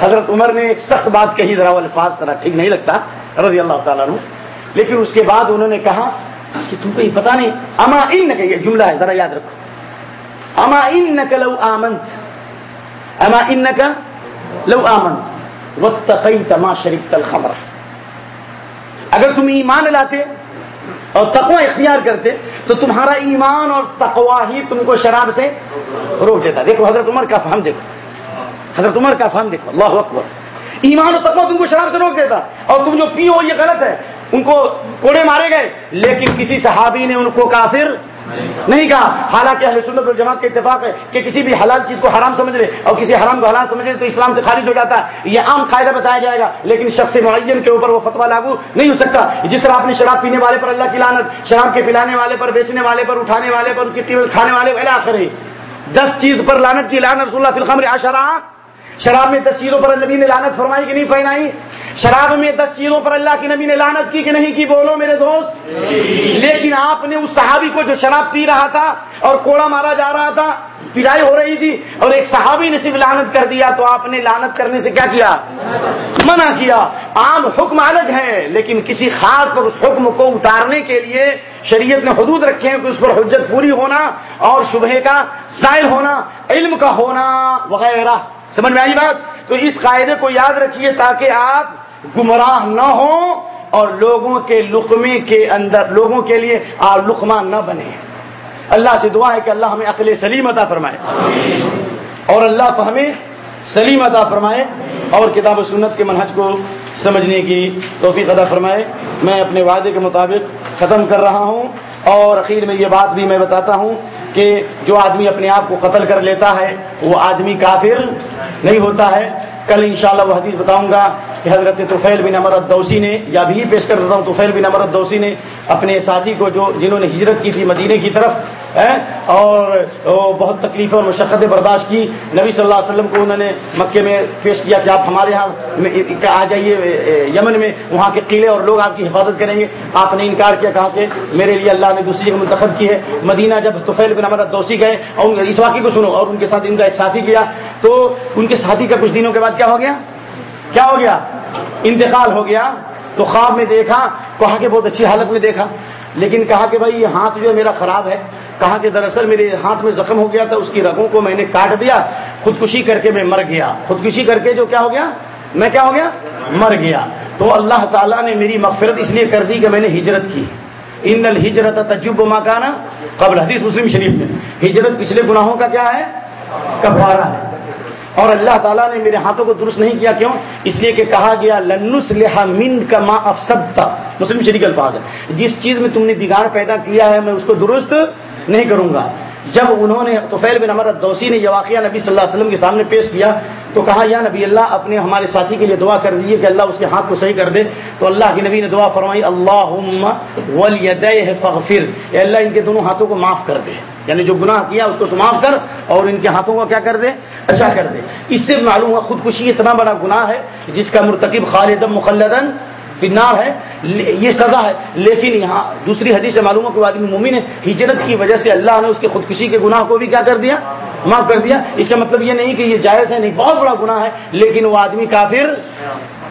حضرت عمر نے ایک سخت بات کہی، ذرا الفاظ ذرا ٹھیک نہیں لگتا، رضی اللہ تعالیٰ عنہ۔ لیکن اس کے بعد انہوں نے کہا کہ تم کو یہ پتا نہیں، اما ان کا یہ جملہ ہے، ذرا یاد رکھو۔ اما ان کا لو آمنت، اما ان کا لو آمنت وقت تما شریف تل خبر اگر تم ایمان لاتے اور تقوا اختیار کرتے، تو تمہارا ایمان اور تقوا ہی تم کو شراب سے روک دیتا۔ دیکھو، حضرت عمر کا فہم دیکھو۔ حضرت عمر کا فہم دیکھو، اللہ اکبر۔ ایمان و تقوا تم کو شراب سے روک دیتا۔ اور تم جو پیو، یہ غلط ہے۔ ان کو کوڑے مارے گئے۔ لیکن کسی صحابی نے ان کو کافر نہیں کہا۔ حالانکہ اہل سنت جماعت کا اتفاق ہے کہ کسی بھی حلال چیز کو حرام سمجھ لے اور کسی حرام کو حلال سمجھ لے تو اسلام سے خارج ہو جاتا ہے۔ یہ عام قاعدہ بتایا جائے گا، لیکن شخص معین کے اوپر وہ فتوا لاگو نہیں ہو سکتا۔ جس طرح اپنی شراب پینے والے پر اللہ کی لانت شراب کے پلانے والے پر، بیچنے والے پر، اٹھانے والے پر کھانے والے آخر دس چیز پر لانت کی لانت رسول اللہ فلخم آشرا شراب میں دس چیزوں پر نبی نے لانت فرمائی کہ نہیں پہنائی شراب میں دس چیزوں پر اللہ کی نبی نے لانت کی کہ نہیں کی؟ بولو میرے دوست۔ لیکن آپ نے اس صحابی کو جو شراب پی رہا تھا اور کوڑا مارا جا رہا تھا پڑائی ہو رہی تھی اور ایک صحابی نے صرف لانت کر دیا تو آپ نے لانت کرنے سے کیا کیا؟ منع کیا۔ عام حکم الگ ہے لیکن کسی خاص پر اس حکم کو اتارنے کے لیے شریعت نے حدود رکھے ہیں کہ اس پر حجت پوری ہونا اور شبہ کا ظاہر ہونا علم کا ہونا وغیرہ۔ سمجھ میں آئی بات؟ تو اس قاعدے کو یاد رکھیے تاکہ آپ گمراہ نہ ہوں اور لوگوں کے لقمے کے اندر لوگوں کے لیے آپ لقمہ نہ بنے۔ اللہ سے دعا ہے کہ اللہ ہمیں عقل سلیم عطا فرمائے۔ اور اللہ کو ہمیں سلیم عطا فرمائے۔ اور کتاب و سنت کے منہج کو سمجھنے کی توفیق عطا فرمائے۔ میں اپنے وعدے کے مطابق ختم کر رہا ہوں۔ اور اخیر میں یہ بات بھی میں بتاتا ہوں کہ جو آدمی اپنے آپ کو قتل کر لیتا ہے، وہ آدمی کافر نہیں ہوتا ہے۔ کل انشاءاللہ وہ حدیث بتاؤں گا کہ حضرت توفیل بن امرت دوسی نے، یا بھی پیش کر دیتا ہوں توفیل بن امرت دوسی نے اپنے ساتھی کو جو، جنہوں نے ہجرت کی تھی مدینے کی طرف اور بہت تکلیف اور مشقت برداشت کی۔ نبی صلی اللہ علیہ وسلم کو انہوں نے مکے میں پیش کیا کہ آپ ہمارے یہاں آ جائیے یمن میں، وہاں کے قلعے اور لوگ آپ کی حفاظت کریں گے۔ آپ نے انکار کیا، کہا کہ میرے لیے اللہ نے دوسری جگہ منتخب کی ہے۔ مدینہ جب توفیل بن امرت دوسی گئے، اور اس واقعے کو سنو، اور ان کے ساتھ ان کا ایک ساتھی کیا تو ان کے ساتھی کا کچھ دنوں کے بعد کیا ہو گیا؟ کیا ہو گیا؟ انتقال ہو گیا۔ تو خواب میں دیکھا، کہا کہ بہت اچھی حالت میں دیکھا۔ لیکن کہا کہ بھائی یہ ہاتھ جو ہے میرا خراب ہے۔ کہا کہ دراصل میرے ہاتھ میں زخم ہو گیا تھا، اس کی رگوں کو میں نے کاٹ دیا، خودکشی کر کے میں مر گیا۔ خودکشی کر کے جو کیا ہو گیا؟ میں کیا ہو گیا؟ مر گیا۔ تو اللہ تعالیٰ نے میری مغفرت اس لیے کر دی کہ میں نے ہجرت کی۔ ان الجرت تجب مکانا قبل۔ حدیث مسلم شریف میں۔ ہجرت پچھلے گناہوں کا کیا ہے؟ کفارہ ہے۔ اور اللہ تعالیٰ نے میرے ہاتھوں کو درست نہیں کیا، کیوں؟ اس لیے کہ کہا گیا لنس لہا من کا ماں افسدتا مسلم شریف الفاظ ہے۔ جس چیز میں تم نے بگاڑ پیدا کیا ہے، میں اس کو درست نہیں کروں گا۔ جب انہوں نے توفیل بن امر دوسی نے یہ واقعہ نبی صلی اللہ علیہ وسلم کے سامنے پیش کیا تو کہا، یا نبی اللہ، اپنے ہمارے ساتھی کے لیے دعا کر دیجیے کہ اللہ اس کے ہاتھ کو صحیح کر دے۔ تو اللہ کے نبی نے دعا فرمائی اللہ فغفر اے اللہ، ان کے دونوں ہاتھوں کو معاف کر دے۔ یعنی جو گناہ کیا اس کو تو معاف کر اور ان کے ہاتھوں کو کیا کر دے؟ اچھا کر دے۔ اس سے معلوم ہوا خودکشی اتنا بڑا گناہ ہے جس کا مرتکب خالدم مخلدن فنار ہے، یہ سزا ہے۔ لیکن یہاں دوسری حدیث سے معلوم ہو کہ آدمی مومن ہے، ہجرت کی وجہ سے اللہ نے اس کے خودکشی کے گناہ کو بھی کیا کر دیا؟ معاف کر دیا۔ اس کا مطلب یہ نہیں کہ یہ جائز ہے، نہیں، بہت بڑا گناہ ہے، لیکن وہ آدمی کافر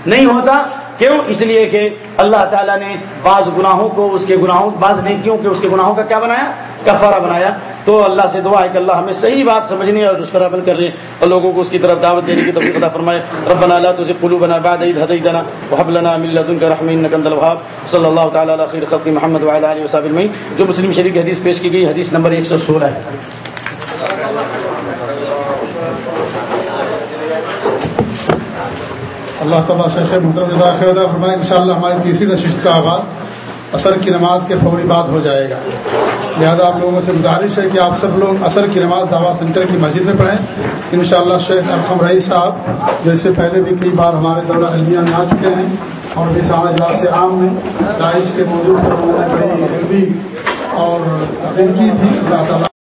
نہیں ہوتا۔ کیوں؟ اس لیے کہ اللہ تعالیٰ نے بعض گناہوں کو اس کے گناہوں بعض نہیں کیوں کہ اس کے گناہوں کا کیا بنایا؟ کفارہ بنایا۔ تو اللہ سے دعا ہے کہ اللہ ہمیں صحیح بات سمجھنے اور اس پر عمل کرنے اور لوگوں کو اس کی طرف دعوت دینے کی توفیق عطا فرمائے۔ ربنا لا تزغ قلوبنا بعد إذ هديتنا وهب لنا من لدنك رحمة إنك أنت الوهاب۔ صلی اللہ تعالی علی خیر خلق محمد وعلى آله وصحبه جو مسلم شریف کی حدیث پیش کی گئی، حدیث نمبر 116 ہے۔ اللہ تعالیٰ شیخ محترم جزاخر فرمائے ان شاء اللہ ہماری تیسری نشست کا آغاز اثر کی نماز کے فوری بعد ہو جائے گا۔ لہذا آپ لوگوں سے گزارش ہے کہ آپ سب لوگ اثر کی نماز دعوا سینٹر کی مسجد میں پڑھیں۔ ان شاء اللہ شیخ ارحم رئی صاحب جیسے پہلے بھی کئی بار ہمارے دورہ علمیہ میں آ چکے ہیں اور نشان اجلاس عام میں داعش کے موجود پر انہوں نے بڑی علمی اور کی تھی۔ اللہ تعالیٰ